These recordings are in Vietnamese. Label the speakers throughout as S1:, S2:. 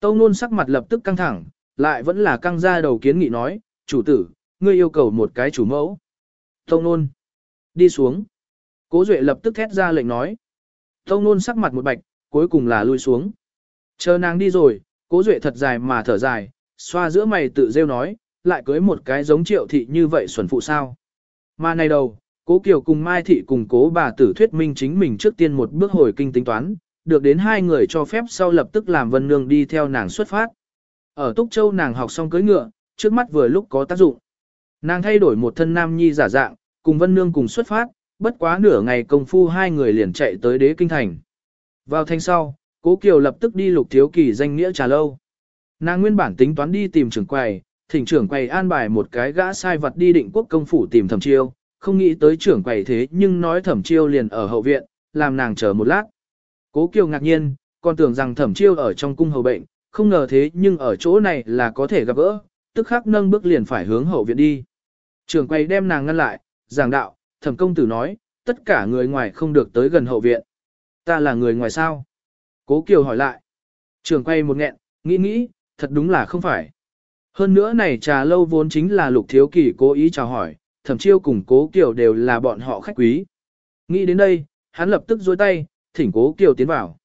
S1: Tâu nôn sắc mặt lập tức căng thẳng, lại vẫn là căng ra đầu kiến nghị nói, chủ tử, ngươi yêu cầu một cái chủ mẫu. Tâu nôn, đi xuống. Cố Duệ lập tức thét ra lệnh nói. Tâu nôn sắc mặt một bạch, cuối cùng là lui xuống. Chờ nàng đi rồi, cố Duệ thật dài mà thở dài, xoa giữa mày tự rêu nói, lại cưới một cái giống triệu thị như vậy xuẩn phụ sao. Mà này đầu, cố Kiều cùng Mai Thị cùng cố bà tử thuyết minh chính mình trước tiên một bước hồi kinh tính toán, được đến hai người cho phép sau lập tức làm Vân Nương đi theo nàng xuất phát. Ở Túc Châu nàng học xong cưới ngựa, trước mắt vừa lúc có tác dụng. Nàng thay đổi một thân nam nhi giả dạng, cùng Vân Nương cùng xuất phát, bất quá nửa ngày công phu hai người liền chạy tới đế kinh thành. Vào thanh sau, Cố Kiều lập tức đi lục thiếu kỳ danh nghĩa trà lâu. Nàng nguyên bản tính toán đi tìm trưởng quầy, thỉnh trưởng quầy an bài một cái gã sai vật đi định quốc công phủ tìm thẩm chiêu, không nghĩ tới trưởng quầy thế nhưng nói thẩm chiêu liền ở hậu viện, làm nàng chờ một lát. Cố Kiều ngạc nhiên, còn tưởng rằng thẩm chiêu ở trong cung hầu bệnh, không ngờ thế nhưng ở chỗ này là có thể gặp gỡ, tức khắc nâng bước liền phải hướng hậu viện đi. Trường quay đem nàng ngăn lại, giảng đạo, thẩm công tử nói, tất cả người ngoài không được tới gần hậu viện. Ta là người ngoài sao? Cố Kiều hỏi lại. Trường quay một nghẹn, nghĩ nghĩ, thật đúng là không phải. Hơn nữa này trà lâu vốn chính là lục thiếu kỳ cố ý chào hỏi, thẩm chiêu cùng cố Kiều đều là bọn họ khách quý. Nghĩ đến đây, hắn lập tức dối tay, thỉnh cố Kiều tiến vào.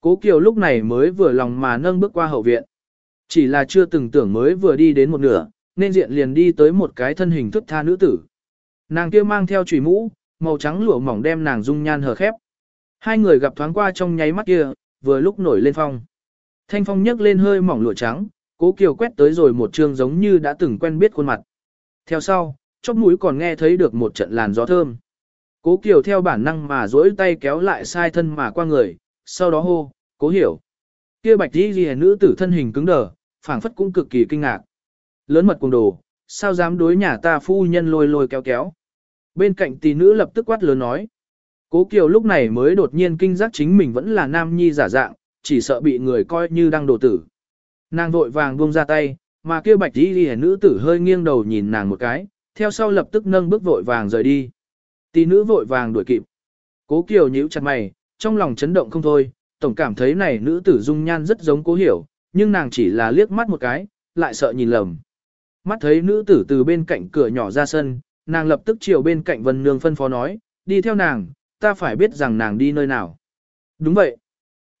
S1: Cố Kiều lúc này mới vừa lòng mà nâng bước qua hậu viện. Chỉ là chưa từng tưởng mới vừa đi đến một nửa, nên diện liền đi tới một cái thân hình thức tha nữ tử. Nàng kia mang theo chùy mũ, màu trắng lụa mỏng đem nàng dung nhan hờ khép. Hai người gặp thoáng qua trong nháy mắt kia, vừa lúc nổi lên phong. Thanh phong nhấc lên hơi mỏng lụa trắng, cố kiều quét tới rồi một trường giống như đã từng quen biết khuôn mặt. Theo sau, chóp mũi còn nghe thấy được một trận làn gió thơm. Cố kiều theo bản năng mà duỗi tay kéo lại sai thân mà qua người, sau đó hô, cố hiểu. Kia bạch đi ghi nữ tử thân hình cứng đờ, phảng phất cũng cực kỳ kinh ngạc. Lớn mật cuồng đồ, sao dám đối nhà ta phu nhân lôi lôi kéo kéo. Bên cạnh tỷ nữ lập tức quát lớn nói. Cố Kiều lúc này mới đột nhiên kinh giác chính mình vẫn là nam nhi giả dạng, chỉ sợ bị người coi như đang đồ tử. Nàng vội vàng buông ra tay, mà kia bạch đi ghi nữ tử hơi nghiêng đầu nhìn nàng một cái, theo sau lập tức nâng bước vội vàng rời đi. Tỷ nữ vội vàng đuổi kịp. Cố Kiều nhíu chặt mày, trong lòng chấn động không thôi, tổng cảm thấy này nữ tử dung nhan rất giống cố hiểu, nhưng nàng chỉ là liếc mắt một cái, lại sợ nhìn lầm. Mắt thấy nữ tử từ bên cạnh cửa nhỏ ra sân, nàng lập tức chiều bên cạnh Vân Nương phân phó nói, đi theo nàng, ta phải biết rằng nàng đi nơi nào. Đúng vậy.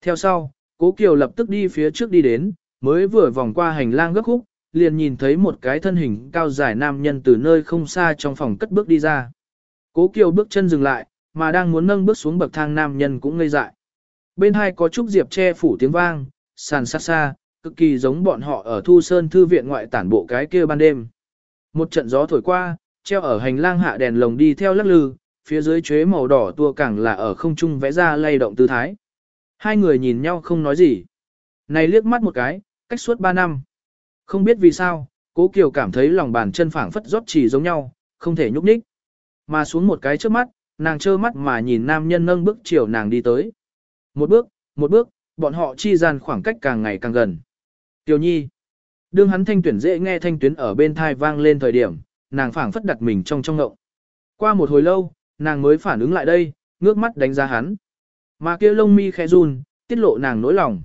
S1: Theo sau, Cố Kiều lập tức đi phía trước đi đến, mới vừa vòng qua hành lang gấp khúc, liền nhìn thấy một cái thân hình cao dài nam nhân từ nơi không xa trong phòng cất bước đi ra. Cố Kiều bước chân dừng lại, mà đang muốn nâng bước xuống bậc thang nam nhân cũng ngây dại. Bên hai có trúc diệp che phủ tiếng vang, sàn sát xa, cực kỳ giống bọn họ ở Thu Sơn Thư viện ngoại tản bộ cái kia ban đêm. Một trận gió thổi qua, treo ở hành lang hạ đèn lồng đi theo lắc lư, phía dưới chuế màu đỏ tua càng là ở không trung vẽ ra lay động tư thái. Hai người nhìn nhau không nói gì. Này liếc mắt một cái, cách suốt ba năm. Không biết vì sao, cố Kiều cảm thấy lòng bàn chân phảng phất rót chỉ giống nhau, không thể nhúc nhích. Mà xuống một cái trước mắt, nàng trơ mắt mà nhìn nam nhân nâng bước chiều nàng đi tới. Một bước, một bước, bọn họ chi gian khoảng cách càng ngày càng gần. Tiểu nhi. Đương hắn thanh tuyển dễ nghe thanh tuyến ở bên thai vang lên thời điểm, nàng phảng phất đặt mình trong trong ngộng. Qua một hồi lâu, nàng mới phản ứng lại đây, ngước mắt đánh giá hắn. Mà kia lông mi khẽ run, tiết lộ nàng nỗi lòng.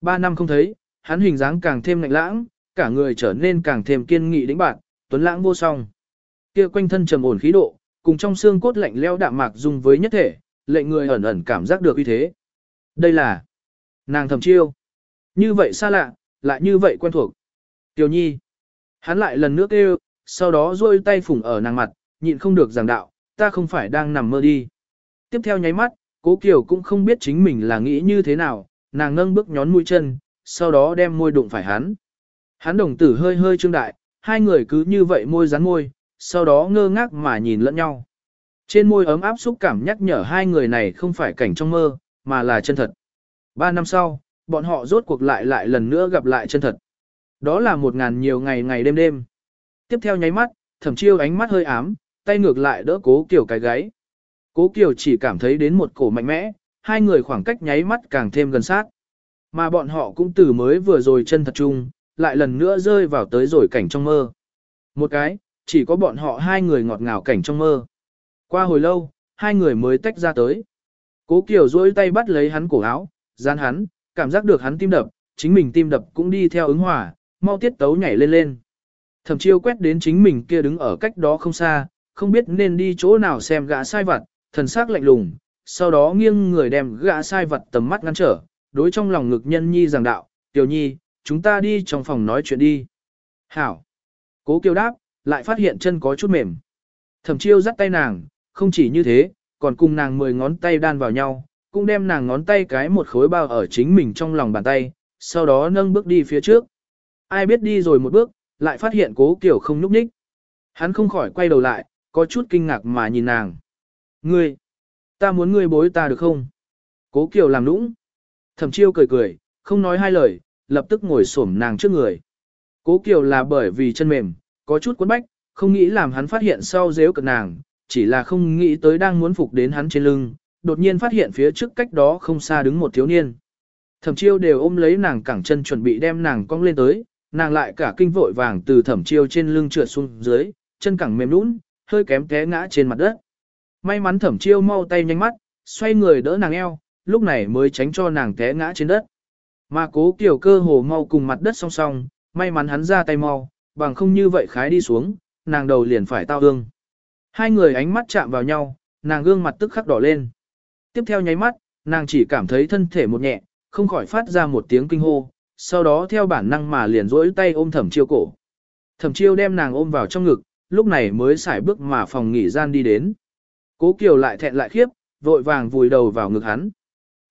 S1: Ba năm không thấy, hắn hình dáng càng thêm lạnh lãng, cả người trở nên càng thêm kiên nghị đĩnh bạn, tuấn lãng vô song. Kia quanh thân trầm ổn khí độ, cùng trong xương cốt lạnh leo đạm mạc dung với nhất thể, lệnh người ẩn ẩn cảm giác được uy thế. Đây là nàng thầm chiêu. Như vậy xa lạ, lại như vậy quen thuộc. Tiểu nhi. Hắn lại lần nước kêu, sau đó duỗi tay phủng ở nàng mặt, nhịn không được giảng đạo, ta không phải đang nằm mơ đi. Tiếp theo nháy mắt, cố Kiều cũng không biết chính mình là nghĩ như thế nào, nàng nâng bước nhón mũi chân, sau đó đem môi đụng phải hắn. Hắn đồng tử hơi hơi trương đại, hai người cứ như vậy môi dán môi, sau đó ngơ ngác mà nhìn lẫn nhau. Trên môi ấm áp xúc cảm nhắc nhở hai người này không phải cảnh trong mơ, mà là chân thật. Ba năm sau, bọn họ rốt cuộc lại lại lần nữa gặp lại chân thật. Đó là một ngàn nhiều ngày ngày đêm đêm. Tiếp theo nháy mắt, thẩm chiêu ánh mắt hơi ám, tay ngược lại đỡ cố kiểu cái gáy. Cố kiểu chỉ cảm thấy đến một cổ mạnh mẽ, hai người khoảng cách nháy mắt càng thêm gần sát. Mà bọn họ cũng từ mới vừa rồi chân thật chung, lại lần nữa rơi vào tới rồi cảnh trong mơ. Một cái, chỉ có bọn họ hai người ngọt ngào cảnh trong mơ. Qua hồi lâu, hai người mới tách ra tới. Cố Kiều duỗi tay bắt lấy hắn cổ áo, gian hắn, cảm giác được hắn tim đập, chính mình tim đập cũng đi theo ứng hòa, mau tiết tấu nhảy lên lên. Thẩm chiêu quét đến chính mình kia đứng ở cách đó không xa, không biết nên đi chỗ nào xem gã sai vặt, thần sắc lạnh lùng, sau đó nghiêng người đem gã sai vặt tầm mắt ngăn trở, đối trong lòng ngực nhân nhi giảng đạo, tiểu nhi, chúng ta đi trong phòng nói chuyện đi. Hảo. Cố kiều đáp, lại phát hiện chân có chút mềm. Thẩm chiêu dắt tay nàng, không chỉ như thế, còn cùng nàng mười ngón tay đan vào nhau, cũng đem nàng ngón tay cái một khối bao ở chính mình trong lòng bàn tay, sau đó nâng bước đi phía trước. Ai biết đi rồi một bước, lại phát hiện cố kiều không nhúc nhích. Hắn không khỏi quay đầu lại, có chút kinh ngạc mà nhìn nàng. Ngươi, ta muốn ngươi bối ta được không? Cố kiều làm nũng. Thẩm chiêu cười cười, không nói hai lời, lập tức ngồi xổm nàng trước người. Cố kiều là bởi vì chân mềm, có chút cuốn bách, không nghĩ làm hắn phát hiện sau dếu cực nàng, chỉ là không nghĩ tới đang muốn phục đến hắn trên lưng, đột nhiên phát hiện phía trước cách đó không xa đứng một thiếu niên. Thẩm chiêu đều ôm lấy nàng cẳng chân chuẩn bị đem nàng cong lên tới, nàng lại cả kinh vội vàng từ thẩm chiêu trên lưng trượt xuống dưới, chân cẳng mềm lún, hơi kém té ngã trên mặt đất. May mắn thẩm chiêu mau tay nhanh mắt, xoay người đỡ nàng eo, lúc này mới tránh cho nàng té ngã trên đất. Mà cố kiểu cơ hồ mau cùng mặt đất song song, may mắn hắn ra tay mau, bằng không như vậy khái đi xuống, nàng đầu liền phải tao ương. Hai người ánh mắt chạm vào nhau, nàng gương mặt tức khắc đỏ lên. Tiếp theo nháy mắt, nàng chỉ cảm thấy thân thể một nhẹ, không khỏi phát ra một tiếng kinh hô, sau đó theo bản năng mà liền rỗi tay ôm thẩm chiêu cổ. Thẩm chiêu đem nàng ôm vào trong ngực, lúc này mới xài bước mà phòng nghỉ gian đi đến. Cố Kiều lại thẹn lại khiếp, vội vàng vùi đầu vào ngực hắn.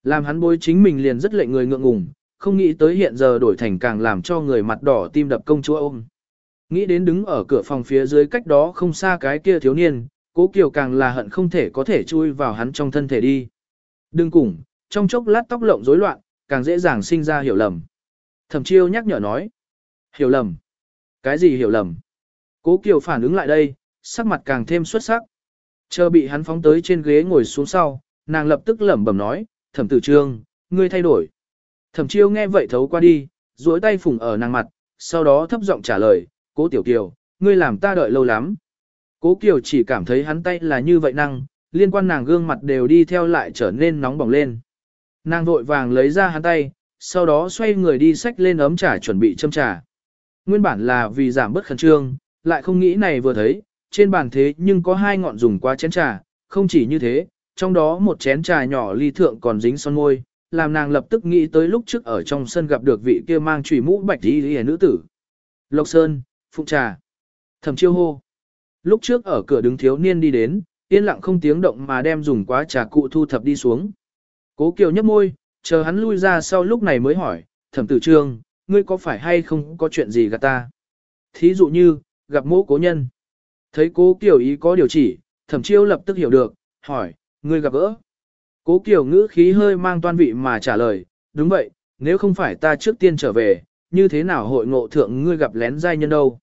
S1: Làm hắn bối chính mình liền rất lệnh người ngượng ngùng, không nghĩ tới hiện giờ đổi thành càng làm cho người mặt đỏ tim đập công chúa ôm. Nghĩ đến đứng ở cửa phòng phía dưới cách đó không xa cái kia thiếu niên, cố Kiều càng là hận không thể có thể chui vào hắn trong thân thể đi. Đừng cùng, trong chốc lát tóc lộng rối loạn, càng dễ dàng sinh ra hiểu lầm. Thẩm chiêu nhắc nhở nói. Hiểu lầm. Cái gì hiểu lầm? Cố Kiều phản ứng lại đây, sắc mặt càng thêm xuất sắc. Chờ bị hắn phóng tới trên ghế ngồi xuống sau, nàng lập tức lẩm bẩm nói, thẩm tử trương, ngươi thay đổi. Thẩm chiêu nghe vậy thấu qua đi, duỗi tay phủng ở nàng mặt, sau đó thấp giọng trả lời, cố tiểu kiều, ngươi làm ta đợi lâu lắm. Cố kiều chỉ cảm thấy hắn tay là như vậy năng, liên quan nàng gương mặt đều đi theo lại trở nên nóng bỏng lên. Nàng vội vàng lấy ra hắn tay, sau đó xoay người đi xách lên ấm trà chuẩn bị châm trà. Nguyên bản là vì giảm bớt khẩn trương, lại không nghĩ này vừa thấy, trên bàn thế nhưng có hai ngọn dùng qua chén trà, không chỉ như thế, trong đó một chén trà nhỏ ly thượng còn dính son môi, làm nàng lập tức nghĩ tới lúc trước ở trong sân gặp được vị kia mang chùy mũ bạch y nữ tử. Lộc Sơn, Phụng Trà, Thẩm Chiêu hô. Lúc trước ở cửa đứng thiếu niên đi đến, yên lặng không tiếng động mà đem dùng quá trà cụ thu thập đi xuống. Cố Kiều nhấp môi, chờ hắn lui ra sau lúc này mới hỏi, Thẩm Tử Trương, ngươi có phải hay không có chuyện gì gặp ta? Thí dụ như, gặp mỗ cố nhân. Thấy cố Kiều ý có điều chỉ, Thẩm Chiêu lập tức hiểu được, hỏi, ngươi gặp gỡ. Cố Kiều ngữ khí hơi mang toan vị mà trả lời, đúng vậy, nếu không phải ta trước tiên trở về, như thế nào hội ngộ thượng ngươi gặp lén giai nhân đâu?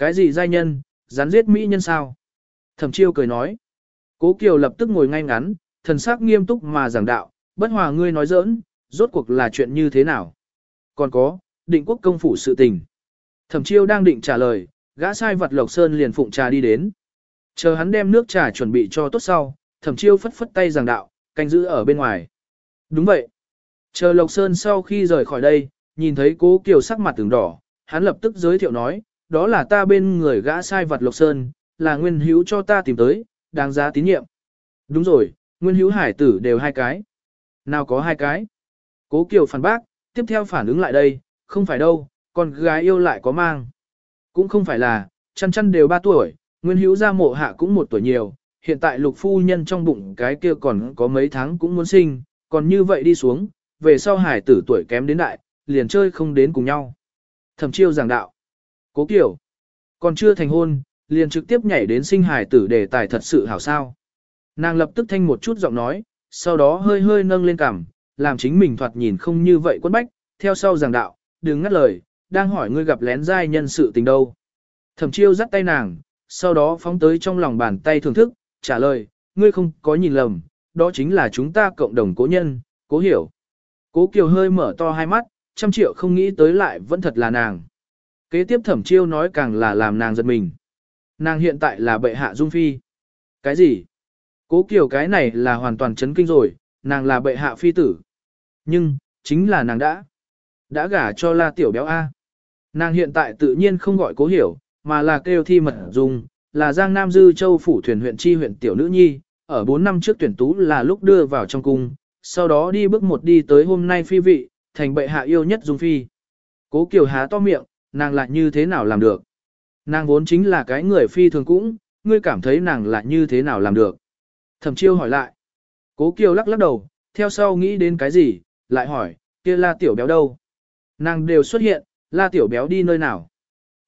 S1: Cái gì giai nhân, rắn giết mỹ nhân sao? Thẩm chiêu cười nói. Cố Kiều lập tức ngồi ngay ngắn, thần sắc nghiêm túc mà giảng đạo, bất hòa ngươi nói giỡn, rốt cuộc là chuyện như thế nào? Còn có, định quốc công phủ sự tình. Thẩm chiêu đang định trả lời, gã sai vật Lộc Sơn liền phụng trà đi đến. Chờ hắn đem nước trà chuẩn bị cho tốt sau, thẩm chiêu phất phất tay giảng đạo, canh giữ ở bên ngoài. Đúng vậy. Chờ Lộc Sơn sau khi rời khỏi đây, nhìn thấy cố Kiều sắc mặt từng đỏ, hắn lập tức giới thiệu nói, đó là ta bên người gã sai vật Lộc Sơn, là nguyên hữu cho ta tìm tới, đáng giá tín nhiệm. Đúng rồi, nguyên hữu hải tử đều hai cái. Nào có hai cái. Cố Kiều phản bác, tiếp theo phản ứng lại đây, không phải đâu, con gái yêu lại có mang. Cũng không phải là, chăn chăn đều ba tuổi, nguyên hữu gia mộ hạ cũng một tuổi nhiều, hiện tại lục phu nhân trong bụng cái kia còn có mấy tháng cũng muốn sinh, còn như vậy đi xuống, về sau hải tử tuổi kém đến đại, liền chơi không đến cùng nhau. Thẩm chiêu giảng đạo. Cố Kiều, Còn chưa thành hôn, liền trực tiếp nhảy đến sinh hải tử để tài thật sự hảo sao. Nàng lập tức thanh một chút giọng nói, sau đó hơi hơi nâng lên cằm, làm chính mình thoạt nhìn không như vậy quất bách, theo sau giảng đạo, đừng ngắt lời, đang hỏi ngươi gặp lén giai nhân sự tình đâu. Thẩm chiêu dắt tay nàng, sau đó phóng tới trong lòng bàn tay thưởng thức, trả lời, ngươi không có nhìn lầm, đó chính là chúng ta cộng đồng cố nhân, cố hiểu. Cố Kiều hơi mở to hai mắt, trăm triệu không nghĩ tới lại vẫn thật là nàng. Kế tiếp thẩm chiêu nói càng là làm nàng giật mình. Nàng hiện tại là bệ hạ dung phi. Cái gì? Cố Kiều cái này là hoàn toàn chấn kinh rồi, nàng là bệ hạ phi tử. Nhưng, chính là nàng đã. Đã gả cho la tiểu béo A. Nàng hiện tại tự nhiên không gọi cố hiểu, mà là kêu thi mật dung là Giang Nam Dư Châu phủ thuyền huyện chi huyện tiểu nữ nhi, ở 4 năm trước tuyển tú là lúc đưa vào trong cung, sau đó đi bước một đi tới hôm nay phi vị, thành bệ hạ yêu nhất dung phi. Cố Kiều há to miệng, nàng lại như thế nào làm được? Nàng vốn chính là cái người phi thường cũng, ngươi cảm thấy nàng lại như thế nào làm được? Thẩm chiêu hỏi lại. Cố Kiều lắc lắc đầu, theo sau nghĩ đến cái gì, lại hỏi, kia la tiểu béo đâu? Nàng đều xuất hiện, la tiểu béo đi nơi nào?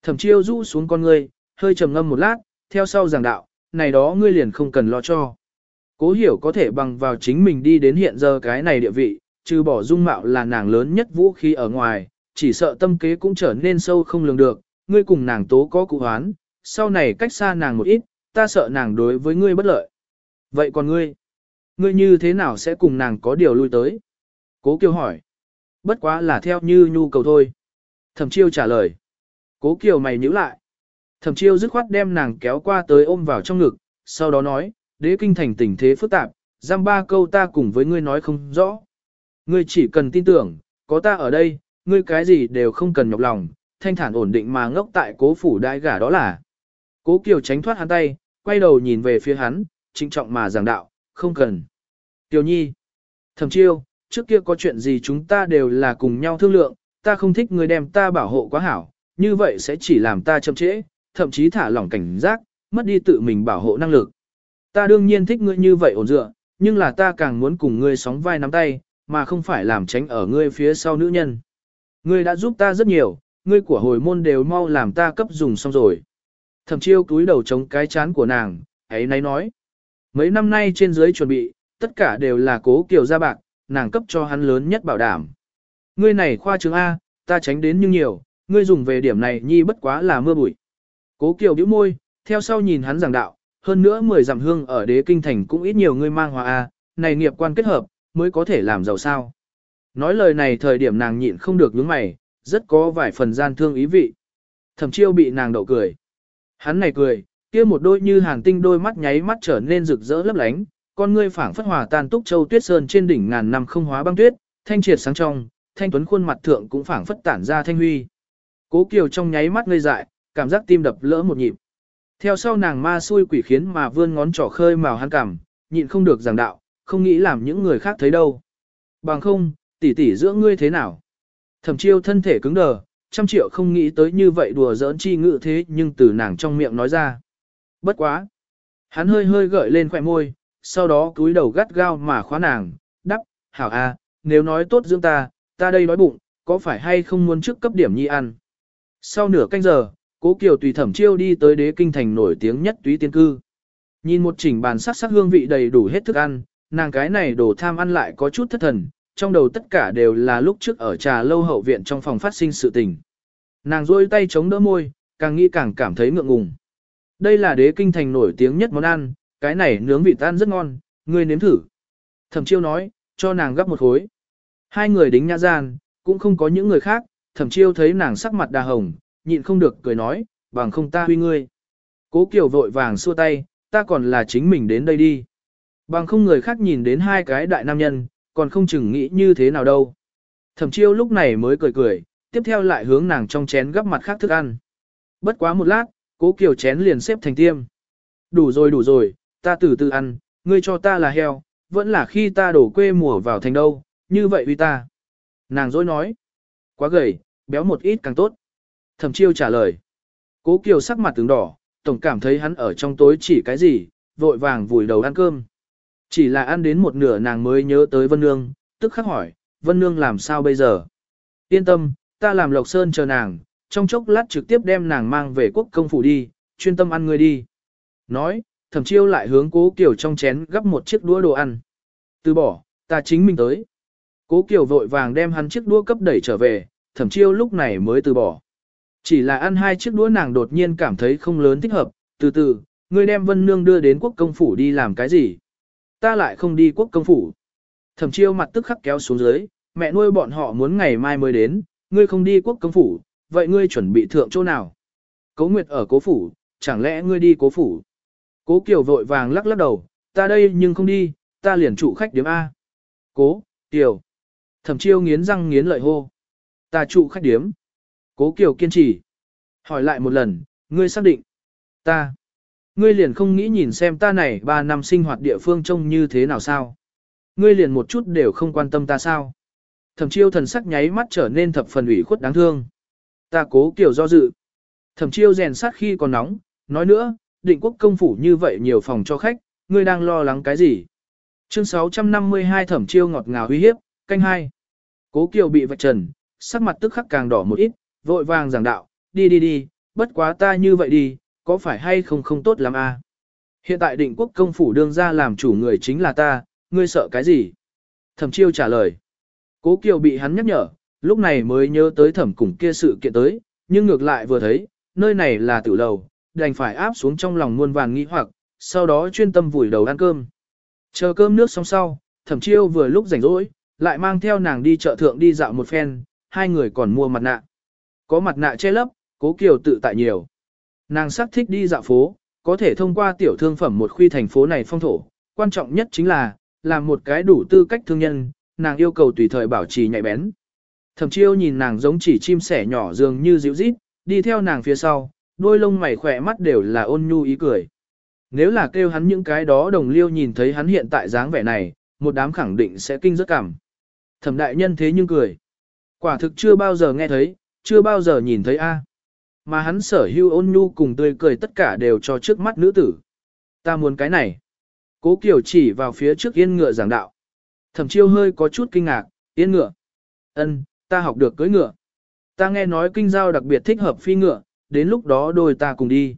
S1: Thẩm chiêu rũ xuống con ngươi, hơi trầm ngâm một lát, theo sau giảng đạo, này đó ngươi liền không cần lo cho. Cố hiểu có thể bằng vào chính mình đi đến hiện giờ cái này địa vị, trừ bỏ dung mạo là nàng lớn nhất vũ khí ở ngoài, chỉ sợ tâm kế cũng trở nên sâu không lường được, ngươi cùng nàng tố có cụ hoán, sau này cách xa nàng một ít, ta sợ nàng đối với ngươi bất lợi. Vậy còn ngươi? Ngươi như thế nào sẽ cùng nàng có điều lui tới? Cố Kiều hỏi. Bất quá là theo như nhu cầu thôi. Thẩm chiêu trả lời. Cố Kiều mày nhíu lại. Thẩm chiêu dứt khoát đem nàng kéo qua tới ôm vào trong ngực, sau đó nói, đế kinh thành tình thế phức tạp, giam ba câu ta cùng với ngươi nói không rõ. Ngươi chỉ cần tin tưởng, có ta ở đây, ngươi cái gì đều không cần nhọc lòng, thanh thản ổn định mà ngốc tại cố phủ đại gả đó là. Cố Kiều tránh thoát hắn tay, quay đầu nhìn về phía hắn, trinh trọng mà giảng đạo, không cần. Kiều Nhi, thẩm chiêu, trước kia có chuyện gì chúng ta đều là cùng nhau thương lượng, ta không thích người đem ta bảo hộ quá hảo, như vậy sẽ chỉ làm ta chậm trễ, thậm chí thả lỏng cảnh giác, mất đi tự mình bảo hộ năng lực. Ta đương nhiên thích ngươi như vậy ổn dựa, nhưng là ta càng muốn cùng ngươi sóng vai nắm tay, mà không phải làm tránh ở ngươi phía sau nữ nhân. Ngươi đã giúp ta rất nhiều, ngươi của hồi môn đều mau làm ta cấp dùng xong rồi. Thẩm chiêu túi đầu chống cái chán của nàng, ấy nấy nói. Mấy năm nay trên dưới chuẩn bị, tất cả đều là cố kiều gia bạc, nàng cấp cho hắn lớn nhất bảo đảm. Ngươi này khoa trường A, ta tránh đến nhưng nhiều, ngươi dùng về điểm này nhi bất quá là mưa bụi. Cố kiều bĩu môi, theo sau nhìn hắn giảng đạo, hơn nữa 10 dặm hương ở đế kinh thành cũng ít nhiều ngươi mang hòa A, này nghiệp quan kết hợp, mới có thể làm giàu sao. Nói lời này thời điểm nàng nhịn không được nhướng mày, rất có vài phần gian thương ý vị. Thẩm chiêu bị nàng đậu cười. Hắn này cười, kia một đôi như hàng tinh đôi mắt nháy mắt trở nên rực rỡ lấp lánh, con ngươi phảng phất hòa tan túc châu tuyết sơn trên đỉnh ngàn năm không hóa băng tuyết, thanh triệt sáng trong, thanh tuấn khuôn mặt thượng cũng phảng phất tản ra thanh huy. Cố Kiều trong nháy mắt ngây dại, cảm giác tim đập lỡ một nhịp. Theo sau nàng ma xui quỷ khiến mà vươn ngón trỏ khơi màu hắn cảm, nhịn không được giảng đạo, không nghĩ làm những người khác thấy đâu. Bằng không, tỷ tỷ giữa ngươi thế nào? Thẩm chiêu thân thể cứng đờ, trăm triệu không nghĩ tới như vậy đùa giỡn chi ngự thế nhưng từ nàng trong miệng nói ra. Bất quá. Hắn hơi hơi gợi lên khỏe môi, sau đó cúi đầu gắt gao mà khóa nàng, đắp, hảo a, nếu nói tốt dưỡng ta, ta đây đói bụng, có phải hay không muốn trước cấp điểm nhi ăn. Sau nửa canh giờ, cố kiều tùy thẩm chiêu đi tới đế kinh thành nổi tiếng nhất túy tiên cư. Nhìn một chỉnh bàn sắc sắc hương vị đầy đủ hết thức ăn, nàng cái này đồ tham ăn lại có chút thất thần, trong đầu tất cả đều là lúc trước ở trà lâu hậu viện trong phòng phát sinh sự tình. Nàng rôi tay chống đỡ môi, càng nghĩ càng cảm thấy ngượng ngùng. Đây là đế kinh thành nổi tiếng nhất món ăn, cái này nướng vị tan rất ngon, ngươi nếm thử. Thẩm chiêu nói, cho nàng gấp một khối. Hai người đính nhã gian, cũng không có những người khác, thẩm chiêu thấy nàng sắc mặt đà hồng, nhịn không được cười nói, bằng không ta huy ngươi. Cố Kiều vội vàng xua tay, ta còn là chính mình đến đây đi. Bằng không người khác nhìn đến hai cái đại nam nhân, còn không chừng nghĩ như thế nào đâu. Thẩm chiêu lúc này mới cười cười, tiếp theo lại hướng nàng trong chén gấp mặt khác thức ăn. Bất quá một lát, cố kiều chén liền xếp thành tiêm. Đủ rồi đủ rồi, ta từ từ ăn, ngươi cho ta là heo, vẫn là khi ta đổ quê mùa vào thành đâu, như vậy uy ta. Nàng dối nói, quá gầy, béo một ít càng tốt. Thẩm chiêu trả lời, cố kiều sắc mặt tướng đỏ, tổng cảm thấy hắn ở trong tối chỉ cái gì, vội vàng vùi đầu ăn cơm. Chỉ là ăn đến một nửa nàng mới nhớ tới Vân Nương, tức khắc hỏi, Vân Nương làm sao bây giờ? Yên tâm, ta làm Lộc Sơn chờ nàng, trong chốc lát trực tiếp đem nàng mang về quốc công phủ đi, chuyên tâm ăn người đi. Nói, thẩm chiêu lại hướng cố Kiều trong chén gấp một chiếc đũa đồ ăn. Từ bỏ, ta chính mình tới. Cố Kiều vội vàng đem hắn chiếc đũa cấp đẩy trở về, thẩm chiêu lúc này mới từ bỏ. Chỉ là ăn hai chiếc đũa nàng đột nhiên cảm thấy không lớn thích hợp, từ từ, ngươi đem Vân Nương đưa đến quốc công phủ đi làm cái gì? Ta lại không đi quốc công phủ. Thẩm chiêu mặt tức khắc kéo xuống dưới, mẹ nuôi bọn họ muốn ngày mai mới đến, ngươi không đi quốc công phủ, vậy ngươi chuẩn bị thượng chỗ nào? Cố Nguyệt ở cố phủ, chẳng lẽ ngươi đi cố phủ? Cố Kiều vội vàng lắc lắc đầu, ta đây nhưng không đi, ta liền trụ khách điểm A. Cố, Kiều. Thẩm chiêu nghiến răng nghiến lợi hô. Ta trụ khách điếm. Cố Kiều kiên trì. Hỏi lại một lần, ngươi xác định. Ta. Ngươi liền không nghĩ nhìn xem ta này 3 năm sinh hoạt địa phương trông như thế nào sao? Ngươi liền một chút đều không quan tâm ta sao? Thẩm chiêu thần sắc nháy mắt trở nên thập phần ủy khuất đáng thương. Ta cố kiểu do dự. Thẩm chiêu rèn sát khi còn nóng, nói nữa, định quốc công phủ như vậy nhiều phòng cho khách, ngươi đang lo lắng cái gì? Chương 652 thẩm chiêu ngọt ngào uy hiếp, canh hai. Cố kiều bị vạch trần, sắc mặt tức khắc càng đỏ một ít, vội vàng giảng đạo, đi đi đi, bất quá ta như vậy đi, có phải hay không không tốt lắm à? Hiện tại định quốc công phủ đương ra làm chủ người chính là ta, ngươi sợ cái gì? Thẩm chiêu trả lời. Cố Kiều bị hắn nhắc nhở, lúc này mới nhớ tới thẩm cùng kia sự kiện tới, nhưng ngược lại vừa thấy, nơi này là tử lầu, đành phải áp xuống trong lòng muôn vàng nghĩ hoặc, sau đó chuyên tâm vùi đầu ăn cơm. Chờ cơm nước xong sau, thẩm chiêu vừa lúc rảnh rỗi, lại mang theo nàng đi chợ thượng đi dạo một phen, hai người còn mua mặt nạ. Có mặt nạ che lấp, cố kiều tự tại nhiều. Nàng sắc thích đi dạo phố, có thể thông qua tiểu thương phẩm một khuy thành phố này phong thổ, quan trọng nhất chính là, làm một cái đủ tư cách thương nhân, nàng yêu cầu tùy thời bảo trì nhạy bén. Thẩm chiêu nhìn nàng giống chỉ chim sẻ nhỏ dường như dịu rít, đi theo nàng phía sau, đôi lông mày khỏe mắt đều là ôn nhu ý cười. Nếu là kêu hắn những cái đó đồng liêu nhìn thấy hắn hiện tại dáng vẻ này, một đám khẳng định sẽ kinh rất cảm. Thẩm đại nhân thế nhưng cười. Quả thực chưa bao giờ nghe thấy, chưa bao giờ nhìn thấy a. Mà hắn sở hưu ôn nhu cùng tươi cười tất cả đều cho trước mắt nữ tử. Ta muốn cái này. Cố Kiều chỉ vào phía trước yên ngựa giảng đạo. Thẩm chiêu hơi có chút kinh ngạc, yên ngựa. ân, ta học được cưỡi ngựa. Ta nghe nói kinh giao đặc biệt thích hợp phi ngựa, đến lúc đó đôi ta cùng đi.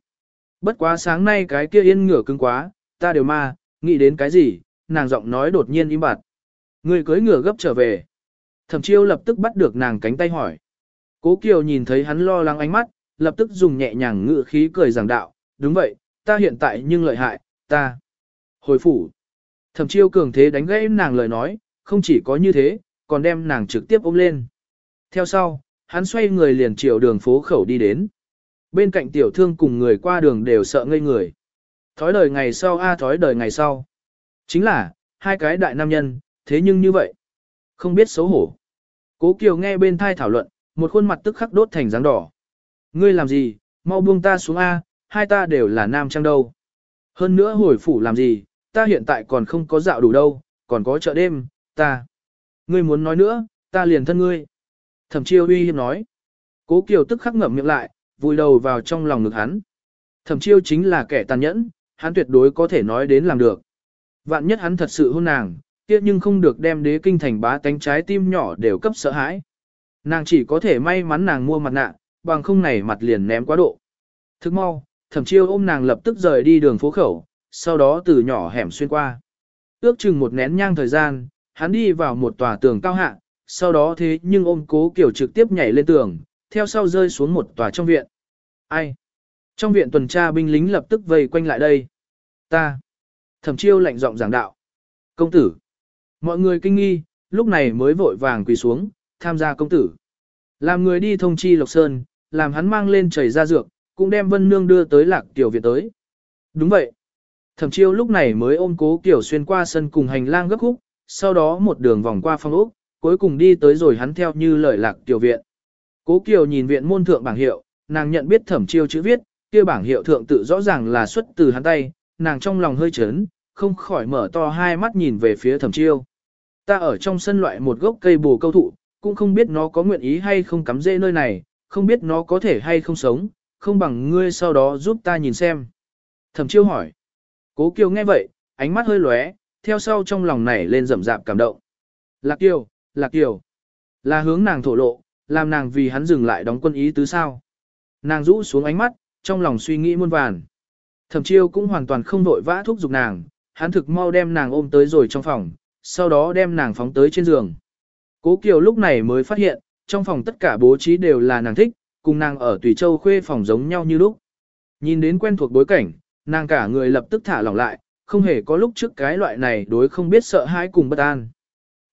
S1: Bất quá sáng nay cái kia yên ngựa cứng quá, ta đều ma, nghĩ đến cái gì, nàng giọng nói đột nhiên im bặt. Người cưỡi ngựa gấp trở về. Thẩm chiêu lập tức bắt được nàng cánh tay hỏi. Cố Kiều nhìn thấy hắn lo lắng ánh mắt, lập tức dùng nhẹ nhàng ngựa khí cười giảng đạo, đúng vậy, ta hiện tại nhưng lợi hại, ta. Hồi phủ. Thẩm chiêu cường thế đánh gãy nàng lời nói, không chỉ có như thế, còn đem nàng trực tiếp ôm lên. Theo sau, hắn xoay người liền chiều đường phố khẩu đi đến. Bên cạnh tiểu thương cùng người qua đường đều sợ ngây người. Thói đời ngày sau a thói đời ngày sau. Chính là, hai cái đại nam nhân, thế nhưng như vậy. Không biết xấu hổ. Cố Kiều nghe bên thai thảo luận, một khuôn mặt tức khắc đốt thành dáng đỏ. Ngươi làm gì, mau buông ta xuống A, hai ta đều là nam trang đâu. Hơn nữa hồi phủ làm gì, ta hiện tại còn không có dạo đủ đâu, còn có chợ đêm, ta. Ngươi muốn nói nữa, ta liền thân ngươi. Thẩm chiêu uy hiếp nói. Cố Kiều tức khắc ngậm miệng lại, vùi đầu vào trong lòng ngực hắn. Thẩm chiêu chính là kẻ tàn nhẫn, hắn tuyệt đối có thể nói đến làm được. Vạn nhất hắn thật sự hôn nàng, kia nhưng không được đem đế kinh thành bá tánh trái tim nhỏ đều cấp sợ hãi. Nàng chỉ có thể may mắn nàng mua mặt nạ, bằng không này mặt liền ném quá độ. Thức mau, thẩm chiêu ôm nàng lập tức rời đi đường phố khẩu, sau đó từ nhỏ hẻm xuyên qua. Ước chừng một nén nhang thời gian, hắn đi vào một tòa tường cao hạ, sau đó thế nhưng ôm cố kiểu trực tiếp nhảy lên tường, theo sau rơi xuống một tòa trong viện. Ai? Trong viện tuần tra binh lính lập tức vây quanh lại đây. Ta. Thẩm chiêu lạnh giọng giảng đạo. Công tử. Mọi người kinh nghi, lúc này mới vội vàng quỳ xuống, tham gia công tử. Làm người đi thông chi Lộc Sơn, làm hắn mang lên chảy ra dược, cũng đem Vân Nương đưa tới lạc tiểu viện tới. Đúng vậy. Thẩm chiêu lúc này mới ôm cố kiểu xuyên qua sân cùng hành lang gấp khúc, sau đó một đường vòng qua phòng ốc, cuối cùng đi tới rồi hắn theo như lời lạc tiểu viện. Cố Kiều nhìn viện môn thượng bảng hiệu, nàng nhận biết thẩm chiêu chữ viết, kia bảng hiệu thượng tự rõ ràng là xuất từ hắn tay, nàng trong lòng hơi chấn, không khỏi mở to hai mắt nhìn về phía thẩm chiêu. Ta ở trong sân loại một gốc cây bồ câu thụ, cũng không biết nó có nguyện ý hay không cắm rễ nơi này, không biết nó có thể hay không sống, không bằng ngươi sau đó giúp ta nhìn xem. Thẩm chiêu hỏi. Cố Kiều nghe vậy, ánh mắt hơi lóe, theo sau trong lòng này lên rầm rạp cảm động. Lạc Kiều, Lạc Kiều. Là hướng nàng thổ lộ, làm nàng vì hắn dừng lại đóng quân ý tứ sao. Nàng rũ xuống ánh mắt, trong lòng suy nghĩ muôn vàn. Thẩm chiêu cũng hoàn toàn không vội vã thúc giục nàng, hắn thực mau đem nàng ôm tới rồi trong phòng, sau đó đem nàng phóng tới trên giường. Cố Kiều lúc này mới phát hiện, trong phòng tất cả bố trí đều là nàng thích, cùng nàng ở Tùy Châu khuê phòng giống nhau như lúc. Nhìn đến quen thuộc bối cảnh, nàng cả người lập tức thả lỏng lại, không hề có lúc trước cái loại này đối không biết sợ hãi cùng bất an.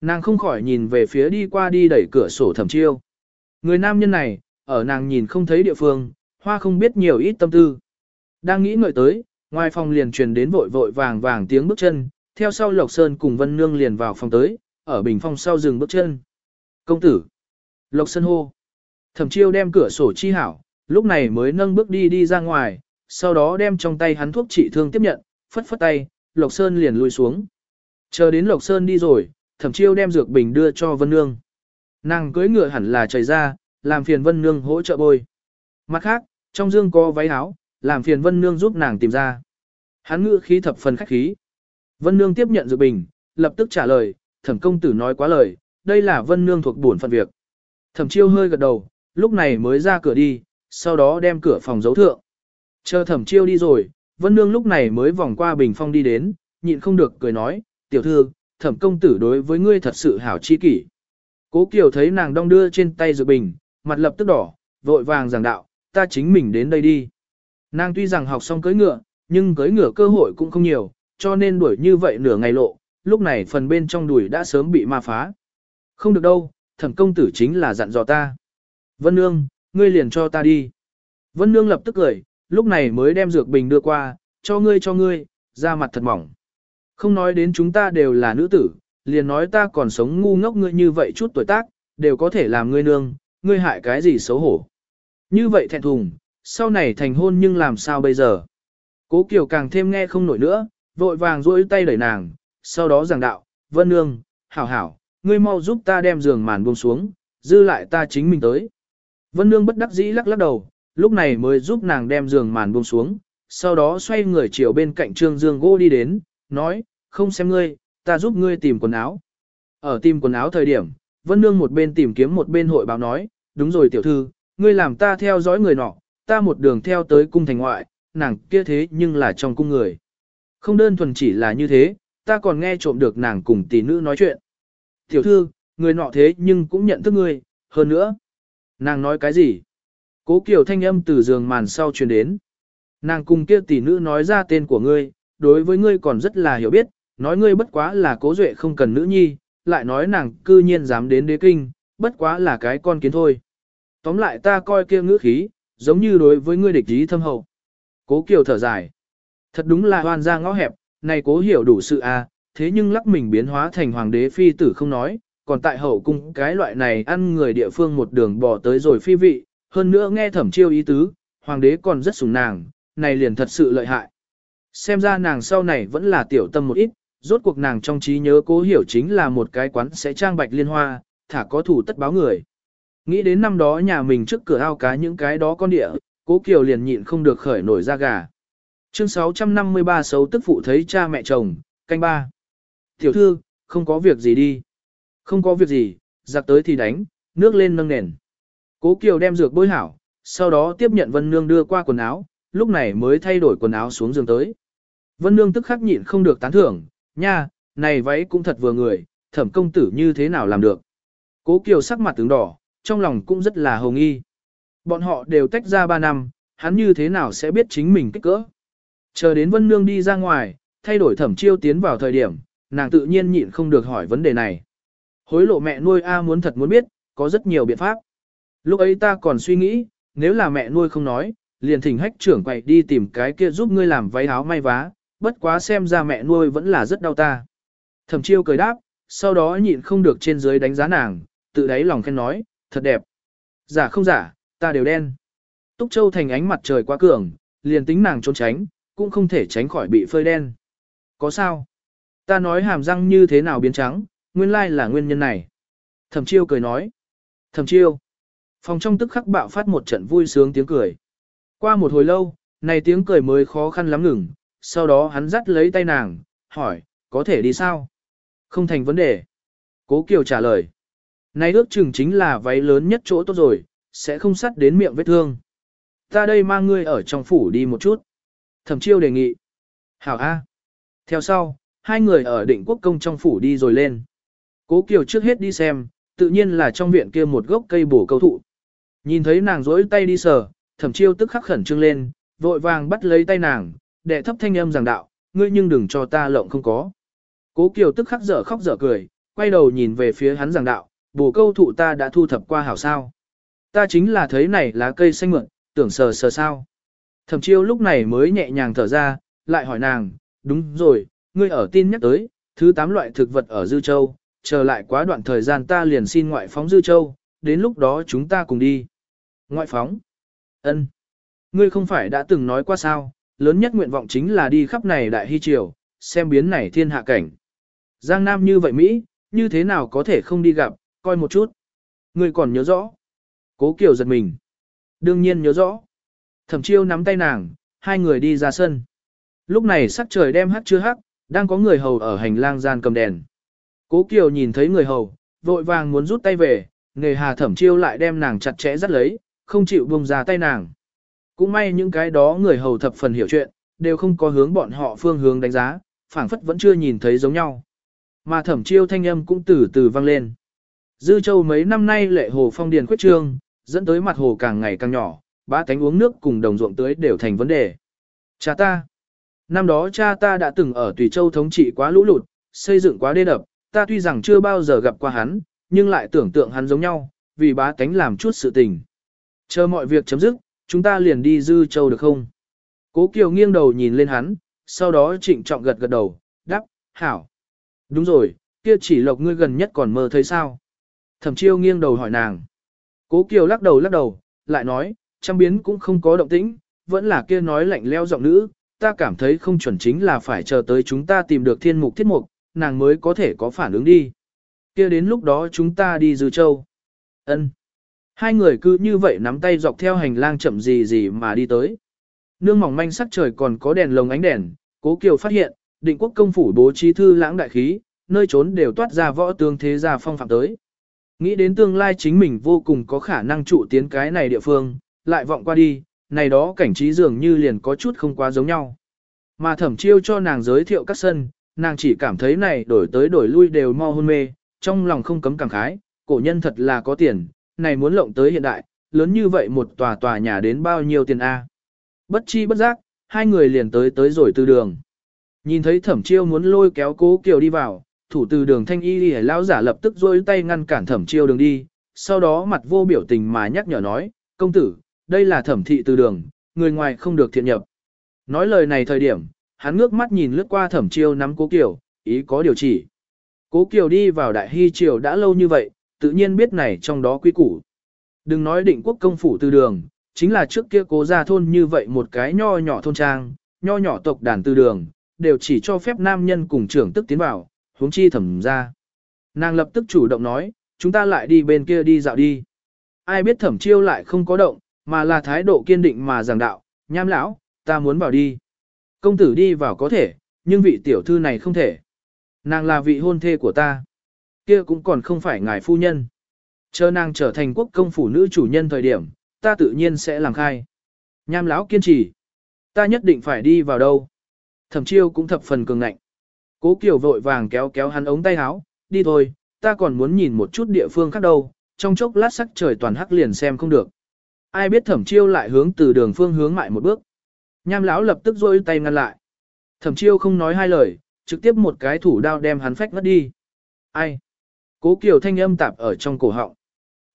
S1: Nàng không khỏi nhìn về phía đi qua đi đẩy cửa sổ thẩm chiêu. Người nam nhân này, ở nàng nhìn không thấy địa phương, hoa không biết nhiều ít tâm tư. Đang nghĩ ngợi tới, ngoài phòng liền truyền đến vội vội vàng vàng tiếng bước chân, theo sau Lộc Sơn cùng Vân Nương liền vào phòng tới, ở bình phong sau dừng bước chân. Công tử! Lộc Sơn hô. Thẩm chiêu đem cửa sổ chi hảo, lúc này mới nâng bước đi đi ra ngoài, sau đó đem trong tay hắn thuốc trị thương tiếp nhận, phất phất tay, Lộc Sơn liền lùi xuống. Chờ đến Lộc Sơn đi rồi, thẩm chiêu đem dược bình đưa cho Vân Nương. Nàng cưỡi ngựa hẳn là trời ra, làm phiền Vân Nương hỗ trợ bôi. Mặt khác, trong dương có váy áo, làm phiền Vân Nương giúp nàng tìm ra. Hắn ngựa khí thập phần khách khí. Vân Nương tiếp nhận dược bình, lập tức trả lời, thẩm công tử nói quá lời, đây là Vân Nương thuộc bổn phận việc. Thẩm chiêu hơi gật đầu, lúc này mới ra cửa đi, sau đó đem cửa phòng giấu thượng. Chờ thẩm chiêu đi rồi, Vân Nương lúc này mới vòng qua bình phong đi đến, nhịn không được cười nói, tiểu thư, thẩm công tử đối với ngươi thật sự hảo chi kỷ. Cố Kiều thấy nàng đong đưa trên tay dự bình, mặt lập tức đỏ, vội vàng giảng đạo, ta chính mình đến đây đi. Nàng tuy rằng học xong cưỡi ngựa, nhưng cưỡi ngựa cơ hội cũng không nhiều, cho nên đuổi như vậy nửa ngày lộ, lúc này phần bên trong đuổi đã sớm bị ma phá. Không được đâu, thẩm công tử chính là dặn dò ta. Vân Nương, ngươi liền cho ta đi. Vân Nương lập tức cười, lúc này mới đem dược bình đưa qua, cho ngươi cho ngươi, da mặt thật mỏng. Không nói đến chúng ta đều là nữ tử, liền nói ta còn sống ngu ngốc ngươi như vậy chút tuổi tác, đều có thể làm ngươi nương, ngươi hại cái gì xấu hổ. Như vậy thẹn thùng, sau này thành hôn nhưng làm sao bây giờ? Cố Kiều càng thêm nghe không nổi nữa, vội vàng duỗi tay đẩy nàng, sau đó giảng đạo, Vân Nương, hảo hảo, ngươi mau giúp ta đem giường màn buông xuống, dư lại ta chính mình tới. Vân Nương bất đắc dĩ lắc lắc đầu, lúc này mới giúp nàng đem giường màn buông xuống, sau đó xoay người chiều bên cạnh Trương Dương gỗ đi đến, nói, không xem ngươi, ta giúp ngươi tìm quần áo. Ở tìm quần áo thời điểm, Vân Nương một bên tìm kiếm một bên hội báo nói, đúng rồi tiểu thư, ngươi làm ta theo dõi người nọ, ta một đường theo tới cung thành ngoại, nàng kia thế nhưng là trong cung người. Không đơn thuần chỉ là như thế, ta còn nghe trộm được nàng cùng tỷ nữ nói chuyện. Tiểu thư, người nọ thế nhưng cũng nhận thức ngươi, hơn nữa. Nàng nói cái gì? Cố Kiều thanh âm từ giường màn sau truyền đến. Nàng cùng kia tỷ nữ nói ra tên của ngươi, đối với ngươi còn rất là hiểu biết, nói ngươi bất quá là cố duệ không cần nữ nhi, lại nói nàng cư nhiên dám đến đế kinh, bất quá là cái con kiến thôi. Tóm lại ta coi kia ngữ khí, giống như đối với ngươi địch ý thâm hậu. Cố Kiều thở dài. Thật đúng là hoan ra ngõ hẹp, này cố hiểu đủ sự à, thế nhưng lắc mình biến hóa thành hoàng đế phi tử không nói, còn tại hậu cung cái loại này ăn người địa phương một đường bỏ tới rồi phi vị, hơn nữa nghe thẩm chiêu ý tứ, hoàng đế còn rất sủng nàng, này liền thật sự lợi hại. Xem ra nàng sau này vẫn là tiểu tâm một ít, rốt cuộc nàng trong trí nhớ cố hiểu chính là một cái quán sẽ trang bạch liên hoa, thả có thủ tất báo người. Nghĩ đến năm đó nhà mình trước cửa ao cá những cái đó con địa, cố kiều liền nhịn không được khởi nổi ra gà. Chương 653 xấu tức phụ thấy cha mẹ chồng, canh ba. Tiểu thư, không có việc gì đi. Không có việc gì, giặc tới thì đánh, nước lên nâng nền. Cố Kiều đem dược bôi hảo, sau đó tiếp nhận Vân Nương đưa qua quần áo, lúc này mới thay đổi quần áo xuống giường tới. Vân Nương tức khắc nhịn không được tán thưởng, nha, này váy cũng thật vừa người, thẩm công tử như thế nào làm được. Cố Kiều sắc mặt tướng đỏ, trong lòng cũng rất là hồng nghi. Bọn họ đều tách ra 3 năm, hắn như thế nào sẽ biết chính mình kích cỡ. Chờ đến Vân Nương đi ra ngoài, thay đổi thẩm chiêu tiến vào thời điểm, nàng tự nhiên nhịn không được hỏi vấn đề này. Hối lộ mẹ nuôi A muốn thật muốn biết, có rất nhiều biện pháp. Lúc ấy ta còn suy nghĩ, nếu là mẹ nuôi không nói, liền thỉnh hách trưởng quậy đi tìm cái kia giúp ngươi làm váy áo may vá, bất quá xem ra mẹ nuôi vẫn là rất đau ta. Thẩm chiêu cười đáp, sau đó nhịn không được trên dưới đánh giá nàng, tự đáy lòng khen nói, thật đẹp. Giả không giả, ta đều đen. Túc Châu thành ánh mặt trời quá cường, liền tính nàng trốn tránh, cũng không thể tránh khỏi bị phơi đen. Có sao? Ta nói hàm răng như thế nào biến trắng, nguyên lai là nguyên nhân này. Thẩm chiêu cười nói. Thẩm chiêu. Phòng trong tức khắc bạo phát một trận vui sướng tiếng cười. Qua một hồi lâu, này tiếng cười mới khó khăn lắm ngừng, sau đó hắn dắt lấy tay nàng, hỏi, có thể đi sao? Không thành vấn đề. Cố Kiều trả lời. Này ước chừng chính là váy lớn nhất chỗ tốt rồi, sẽ không sắt đến miệng vết thương. Ta đây mang ngươi ở trong phủ đi một chút. Thẩm chiêu đề nghị. Hảo A. Theo sau, hai người ở định quốc công trong phủ đi rồi lên. Cố Kiều trước hết đi xem, tự nhiên là trong viện kia một gốc cây bổ câu thụ. Nhìn thấy nàng rỗi tay đi sờ, thẩm chiêu tức khắc khẩn trương lên, vội vàng bắt lấy tay nàng, đệ thấp thanh âm giảng đạo, ngươi nhưng đừng cho ta lộng không có. Cố Kiều tức khắc dở khóc dở cười, quay đầu nhìn về phía hắn giảng đạo, bổ câu thụ ta đã thu thập qua hảo sao. Ta chính là thấy này lá cây xanh mượn, tưởng sờ sờ sao. Thẩm chiêu lúc này mới nhẹ nhàng thở ra, lại hỏi nàng, đúng rồi, ngươi ở tin nhắc tới, thứ tám loại thực vật ở Dư Châu, chờ lại quá đoạn thời gian ta liền xin ngoại phóng Dư Châu, đến lúc đó chúng ta cùng đi. Ngoại phóng. ân Ngươi không phải đã từng nói qua sao, lớn nhất nguyện vọng chính là đi khắp này đại hy triều, xem biến này thiên hạ cảnh. Giang Nam như vậy Mỹ, như thế nào có thể không đi gặp, coi một chút. Ngươi còn nhớ rõ. Cố Kiều giật mình. Đương nhiên nhớ rõ. Thẩm chiêu nắm tay nàng, hai người đi ra sân. Lúc này sắc trời đem hắt chưa hắc, đang có người hầu ở hành lang gian cầm đèn. Cố Kiều nhìn thấy người hầu, vội vàng muốn rút tay về, nghề hà thẩm chiêu lại đem nàng chặt chẽ dắt lấy, không chịu buông ra tay nàng. Cũng may những cái đó người hầu thập phần hiểu chuyện, đều không có hướng bọn họ phương hướng đánh giá, phảng phất vẫn chưa nhìn thấy giống nhau. Mà thẩm chiêu thanh âm cũng từ từ vang lên. Dư châu mấy năm nay lệ hồ phong điền khuyết trương, dẫn tới mặt hồ càng ngày càng nhỏ, ba cánh uống nước cùng đồng ruộng tưới đều thành vấn đề. Cha ta, năm đó cha ta đã từng ở Tùy Châu thống trị quá lũ lụt, xây dựng quá đê đập, ta tuy rằng chưa bao giờ gặp qua hắn, nhưng lại tưởng tượng hắn giống nhau, vì bá tánh làm chút sự tình. Chờ mọi việc chấm dứt, chúng ta liền đi Dư Châu được không? Cố Kiều nghiêng đầu nhìn lên hắn, sau đó trịnh trọng gật gật đầu, đáp, hảo. Đúng rồi, kia chỉ lộc ngươi gần nhất còn mơ thấy sao? Thẩm chiêu nghiêng đầu hỏi nàng. Cố Kiều lắc đầu lắc đầu, lại nói, trăm biến cũng không có động tĩnh, vẫn là kia nói lạnh leo giọng nữ, ta cảm thấy không chuẩn chính là phải chờ tới chúng ta tìm được thiên mục thiết mục, nàng mới có thể có phản ứng đi. Kia đến lúc đó chúng ta đi dư châu. Ân. Hai người cứ như vậy nắm tay dọc theo hành lang chậm gì gì mà đi tới. Nương mỏng manh sắc trời còn có đèn lồng ánh đèn, cố kiều phát hiện, định quốc công phủ bố trí thư lãng đại khí, nơi trốn đều toát ra võ tướng thế gia phong phạm tới. Nghĩ đến tương lai chính mình vô cùng có khả năng trụ tiến cái này địa phương, lại vọng qua đi, này đó cảnh trí dường như liền có chút không quá giống nhau. Mà thẩm chiêu cho nàng giới thiệu các sân, nàng chỉ cảm thấy này đổi tới đổi lui đều mau hôn mê, trong lòng không cấm cảm khái, cổ nhân thật là có tiền, này muốn lộng tới hiện đại, lớn như vậy một tòa tòa nhà đến bao nhiêu tiền A. Bất chi bất giác, hai người liền tới tới rồi từ đường. Nhìn thấy thẩm chiêu muốn lôi kéo cố kiều đi vào, thủ từ đường thanh y đi lao giả lập tức rôi tay ngăn cản thẩm chiêu đường đi, sau đó mặt vô biểu tình mà nhắc nhở nói, công tử, đây là thẩm thị từ đường, người ngoài không được thiện nhập. Nói lời này thời điểm, hắn ngước mắt nhìn lướt qua thẩm chiêu nắm cố kiều, ý có điều chỉ. Cố kiều đi vào đại hy triều đã lâu như vậy, tự nhiên biết này trong đó quy củ. Đừng nói định quốc công phủ từ đường, chính là trước kia cố gia thôn như vậy một cái nho nhỏ thôn trang, nho nhỏ tộc đàn từ đường, đều chỉ cho phép nam nhân cùng trưởng tức tiến vào, huống chi thẩm ra. Nàng lập tức chủ động nói, chúng ta lại đi bên kia đi dạo đi. Ai biết thẩm chiêu lại không có động, mà là thái độ kiên định mà giảng đạo, nham lão, ta muốn vào đi. Công tử đi vào có thể, nhưng vị tiểu thư này không thể. Nàng là vị hôn thê của ta. Kia cũng còn không phải ngài phu nhân. Chờ nàng trở thành quốc công phủ nữ chủ nhân thời điểm, ta tự nhiên sẽ làm khai. Nham lão kiên trì. Ta nhất định phải đi vào đâu. Thẩm chiêu cũng thập phần cường ngạnh. Cố Kiều vội vàng kéo kéo hắn ống tay áo, đi thôi, ta còn muốn nhìn một chút địa phương khác đâu, trong chốc lát sắc trời toàn hắc liền xem không được. Ai biết thẩm chiêu lại hướng từ đường phương hướng mại một bước. Nham lão lập tức rôi tay ngăn lại. Thẩm chiêu không nói hai lời, trực tiếp một cái thủ đao đem hắn phách ngất đi. Ai? Cố Kiều thanh âm tạp ở trong cổ họng.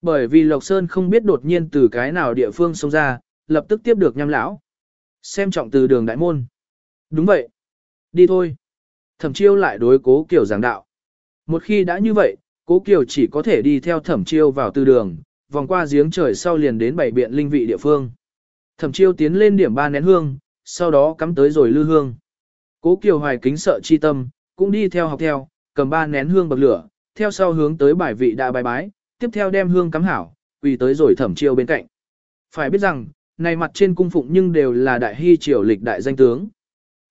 S1: Bởi vì Lộc Sơn không biết đột nhiên từ cái nào địa phương xông ra, lập tức tiếp được nham lão. Xem trọng từ đường đại môn. Đúng vậy. Đi thôi. Thẩm chiêu lại đối cố Kiều giảng đạo. Một khi đã như vậy, cố Kiều chỉ có thể đi theo thẩm chiêu vào từ đường, vòng qua giếng trời sau liền đến bảy biện linh vị địa phương. Thẩm chiêu tiến lên điểm ba nén hương, sau đó cắm tới rồi lư hương. Cố Kiều hoài kính sợ chi tâm, cũng đi theo học theo, cầm ba nén hương bậc lửa, theo sau hướng tới bài vị đã bài bái, tiếp theo đem hương cắm hảo, quỳ tới rồi thẩm chiêu bên cạnh. Phải biết rằng, này mặt trên cung phụng nhưng đều là đại hy triều lịch đại danh tướng.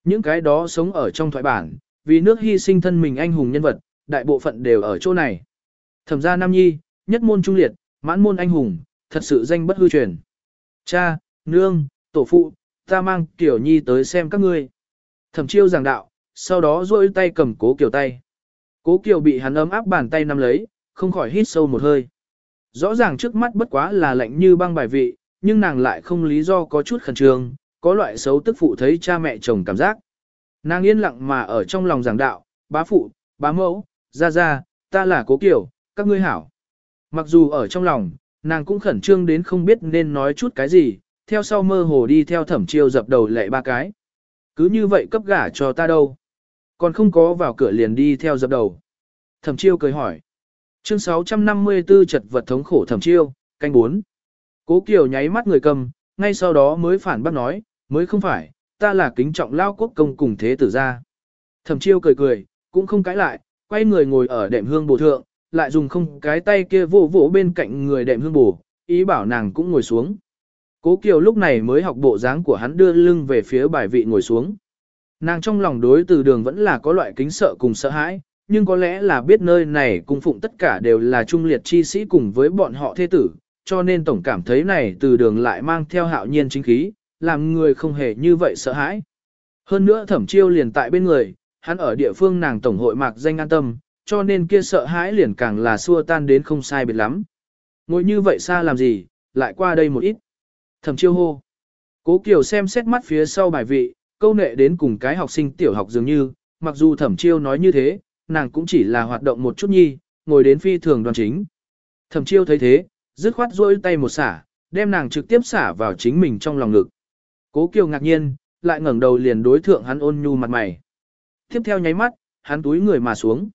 S1: Những cái đó sống ở trong thoại bản, vì nước hy sinh thân mình anh hùng nhân vật, đại bộ phận đều ở chỗ này. Thẩm gia Nam Nhi, nhất môn trung liệt, mãn môn anh hùng, thật sự danh bất hư truyền. Cha, nương, tổ phụ, ta mang Tiểu Nhi tới xem các ngươi. Thẩm chiêu giảng đạo, sau đó duỗi tay cầm cố Kiều tay. Cố Kiều bị hắn ấm áp bàn tay nắm lấy, không khỏi hít sâu một hơi. Rõ ràng trước mắt bất quá là lạnh như băng bài vị, nhưng nàng lại không lý do có chút khẩn trương, có loại xấu tức phụ thấy cha mẹ chồng cảm giác. Nàng yên lặng mà ở trong lòng giảng đạo, bá phụ, bá mẫu, ra ra, ta là cố Kiều, các ngươi hảo. Mặc dù ở trong lòng, nàng cũng khẩn trương đến không biết nên nói chút cái gì, theo sau mơ hồ đi theo thẩm chiêu dập đầu lệ ba cái. Cứ như vậy cấp gả cho ta đâu. Còn không có vào cửa liền đi theo dập đầu. Thẩm chiêu cười hỏi. Chương 654 chật vật thống khổ thẩm chiêu, canh 4. Cố Kiều nháy mắt người cầm, ngay sau đó mới phản bác nói, mới không phải, ta là kính trọng lao quốc công cùng thế tử gia. Thẩm chiêu cười cười, cũng không cãi lại, quay người ngồi ở đệm hương bổ thượng, lại dùng không cái tay kia vỗ vỗ bên cạnh người đệm hương bù ý bảo nàng cũng ngồi xuống. Cố Kiều lúc này mới học bộ dáng của hắn đưa lưng về phía bài vị ngồi xuống. Nàng trong lòng đối từ đường vẫn là có loại kính sợ cùng sợ hãi, nhưng có lẽ là biết nơi này cung phụng tất cả đều là trung liệt chi sĩ cùng với bọn họ thế tử, cho nên tổng cảm thấy này từ đường lại mang theo hạo nhiên chính khí, làm người không hề như vậy sợ hãi. Hơn nữa thẩm chiêu liền tại bên người, hắn ở địa phương nàng tổng hội mạc danh an tâm, cho nên kia sợ hãi liền càng là xua tan đến không sai biệt lắm. Ngồi như vậy xa làm gì, lại qua đây một ít. Thẩm chiêu hô. Cố Kiều xem xét mắt phía sau bài vị, câu nệ đến cùng cái học sinh tiểu học dường như, mặc dù thẩm chiêu nói như thế, nàng cũng chỉ là hoạt động một chút nhi, ngồi đến phi thường đoàn chính. Thẩm chiêu thấy thế, dứt khoát rôi tay một xả, đem nàng trực tiếp xả vào chính mình trong lòng ngực. Cố Kiều ngạc nhiên, lại ngẩng đầu liền đối thượng hắn ôn nhu mặt mày. Tiếp theo nháy mắt, hắn túi người mà xuống.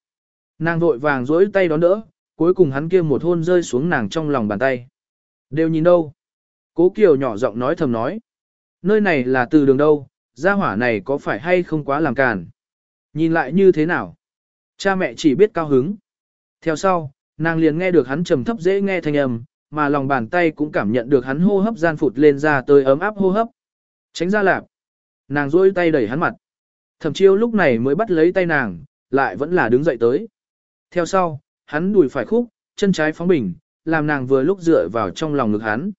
S1: Nàng vội vàng rỗi tay đón đỡ, cuối cùng hắn kia một hôn rơi xuống nàng trong lòng bàn tay. Đều nhìn đâu? Cố Kiều nhỏ giọng nói thầm nói. Nơi này là từ đường đâu, gia hỏa này có phải hay không quá làm càn? Nhìn lại như thế nào? Cha mẹ chỉ biết cao hứng. Theo sau, nàng liền nghe được hắn trầm thấp dễ nghe thanh âm, mà lòng bàn tay cũng cảm nhận được hắn hô hấp gian phụt lên ra tới ấm áp hô hấp. Tránh ra lạp. Nàng rôi tay đẩy hắn mặt. Thẩm chiêu lúc này mới bắt lấy tay nàng, lại vẫn là đứng dậy tới. Theo sau, hắn đùi phải khúc, chân trái phóng bình, làm nàng vừa lúc dựa vào trong lòng ngực hắn.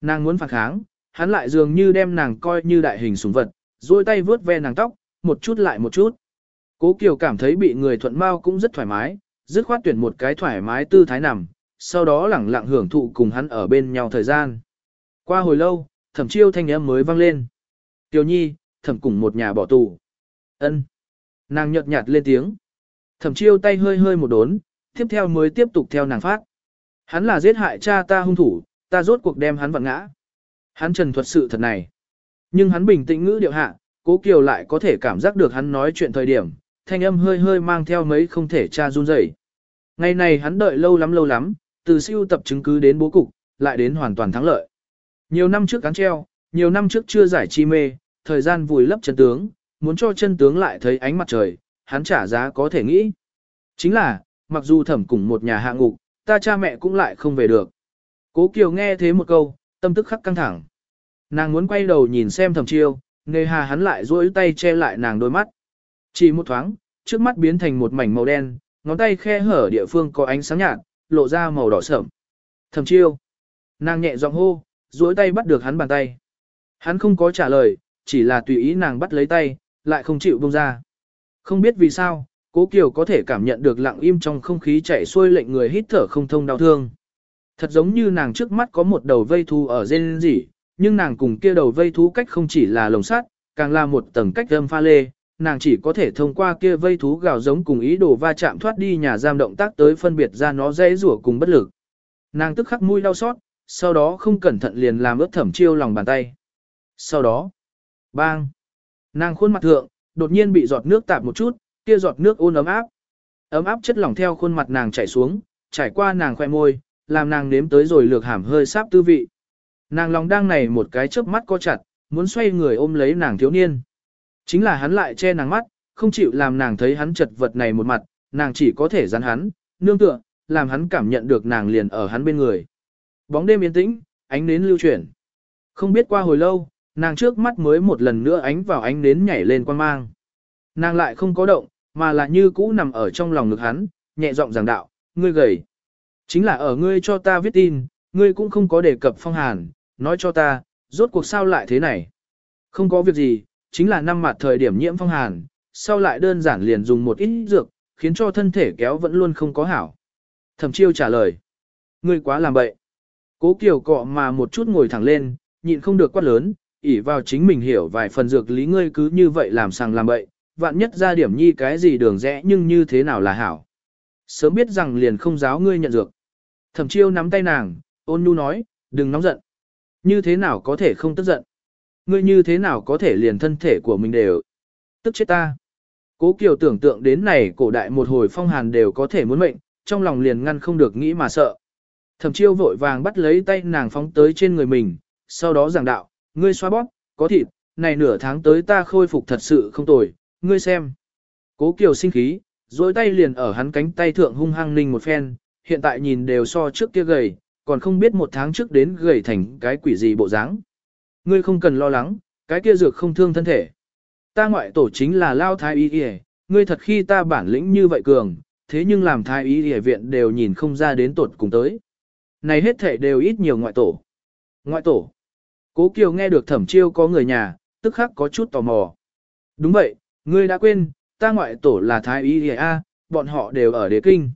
S1: Nàng muốn phản kháng, hắn lại dường như đem nàng coi như đại hình súng vật, duỗi tay vướt ve nàng tóc, một chút lại một chút. Cố Kiều cảm thấy bị người thuận mau cũng rất thoải mái, dứt khoát tuyển một cái thoải mái tư thái nằm, sau đó lẳng lặng hưởng thụ cùng hắn ở bên nhau thời gian. Qua hồi lâu, thẩm chiêu thanh âm mới vang lên. Tiểu Nhi, thẩm cùng một nhà bỏ tù. ân Nàng nhợt nhạt lên tiếng. Thẩm chiêu tay hơi hơi một đốn, tiếp theo mới tiếp tục theo nàng phát. Hắn là giết hại cha ta hung thủ, ta rốt cuộc đem hắn vặn ngã. Hắn trần thuật sự thật này. Nhưng hắn bình tĩnh ngữ điệu hạ, cố kiều lại có thể cảm giác được hắn nói chuyện thời điểm, thanh âm hơi hơi mang theo mấy không thể cha run rẩy. Ngày này hắn đợi lâu lắm lâu lắm, từ siêu tập chứng cứ đến bố cục, lại đến hoàn toàn thắng lợi. Nhiều năm trước cán treo, nhiều năm trước chưa giải chi mê, thời gian vùi lấp chân tướng, muốn cho chân tướng lại thấy ánh mặt trời, hắn trả giá có thể nghĩ. Chính là, mặc dù thẩm cùng một nhà hạ ngục, ta cha mẹ cũng lại không về được. Cố Kiều nghe thế một câu, tâm tức khắc căng thẳng. Nàng muốn quay đầu nhìn xem thẩm chiêu, nề hà hắn lại duỗi tay che lại nàng đôi mắt. Chỉ một thoáng, trước mắt biến thành một mảnh màu đen, ngón tay khe hở địa phương có ánh sáng nhạt, lộ ra màu đỏ sẫm. Thẩm chiêu. Nàng nhẹ giọng hô, duỗi tay bắt được hắn bàn tay. Hắn không có trả lời, chỉ là tùy ý nàng bắt lấy tay, lại không chịu buông ra. Không biết vì sao, Cố Kiều có thể cảm nhận được lặng im trong không khí chạy xuôi lệnh người hít thở không thông đau thương. Thật giống như nàng trước mắt có một đầu vây thú ở rên rỉ, nhưng nàng cùng kia đầu vây thú cách không chỉ là lồng sắt, càng là một tầng cách âm pha lê, nàng chỉ có thể thông qua kia vây thú gào giống cùng ý đồ va chạm thoát đi nhà giam động tác tới phân biệt ra nó dễ rủa cùng bất lực. Nàng tức khắc mũi đau xót, sau đó không cẩn thận liền làm ướt thẩm chiêu lòng bàn tay. Sau đó, bang, nàng khuôn mặt thượng, đột nhiên bị giọt nước tạp một chút, kia giọt nước ôn ấm áp. Ấm áp chất lỏng theo khuôn mặt nàng chảy xuống, trải qua nàng khoe môi, làm nàng nếm tới rồi lược hàm hơi sáp tư vị. Nàng lòng đang này một cái chớp mắt co chặt, muốn xoay người ôm lấy nàng thiếu niên. Chính là hắn lại che nàng mắt, không chịu làm nàng thấy hắn chật vật này một mặt, nàng chỉ có thể dán hắn, nương tựa, làm hắn cảm nhận được nàng liền ở hắn bên người. Bóng đêm yên tĩnh, ánh nến lưu chuyển. Không biết qua hồi lâu, nàng trước mắt mới một lần nữa ánh vào ánh nến nhảy lên quan mang. Nàng lại không có động, mà là như cũ nằm ở trong lòng ngực hắn, nhẹ giọng giảng đạo, ngươi gầy. Chính là ở ngươi cho ta viết tin, ngươi cũng không có đề cập phong hàn, nói cho ta, rốt cuộc sao lại thế này. Không có việc gì, chính là năm mặt thời điểm nhiễm phong hàn, sau lại đơn giản liền dùng một ít dược, khiến cho thân thể kéo vẫn luôn không có hảo. Thẩm chiêu trả lời, ngươi quá làm bậy. Cố Kiều cọ mà một chút ngồi thẳng lên, nhịn không được quát lớn, ỉ vào chính mình hiểu vài phần dược lý ngươi cứ như vậy làm sàng làm bậy, vạn nhất ra điểm nhi cái gì đường rẽ nhưng như thế nào là hảo. Sớm biết rằng liền không giáo ngươi nhận dược. Thẩm chiêu nắm tay nàng, ôn nhu nói, đừng nóng giận. Như thế nào có thể không tức giận? Ngươi như thế nào có thể liền thân thể của mình đều? Tức chết ta. Cố Kiều tưởng tượng đến này cổ đại một hồi phong hàn đều có thể muốn mệnh, trong lòng liền ngăn không được nghĩ mà sợ. Thẩm chiêu vội vàng bắt lấy tay nàng phóng tới trên người mình, sau đó giảng đạo, ngươi xoa bóp, có thịt, này nửa tháng tới ta khôi phục thật sự không tồi, ngươi xem. Cố Kiều sinh khí, dối tay liền ở hắn cánh tay thượng hung hăng ninh một phen, hiện tại nhìn đều so trước kia gầy, còn không biết một tháng trước đến gầy thành cái quỷ gì bộ dáng. Ngươi không cần lo lắng, cái kia dược không thương thân thể. Ta ngoại tổ chính là lao thái y y, ngươi thật khi ta bản lĩnh như vậy cường, thế nhưng làm thái y y viện đều nhìn không ra đến tột cùng tới. Này hết thể đều ít nhiều ngoại tổ. Ngoại tổ. Cố Kiều nghe được thẩm chiêu có người nhà, tức khắc có chút tò mò. Đúng vậy, ngươi đã quên, ta ngoại tổ là thái y y a, bọn họ đều ở đế kinh.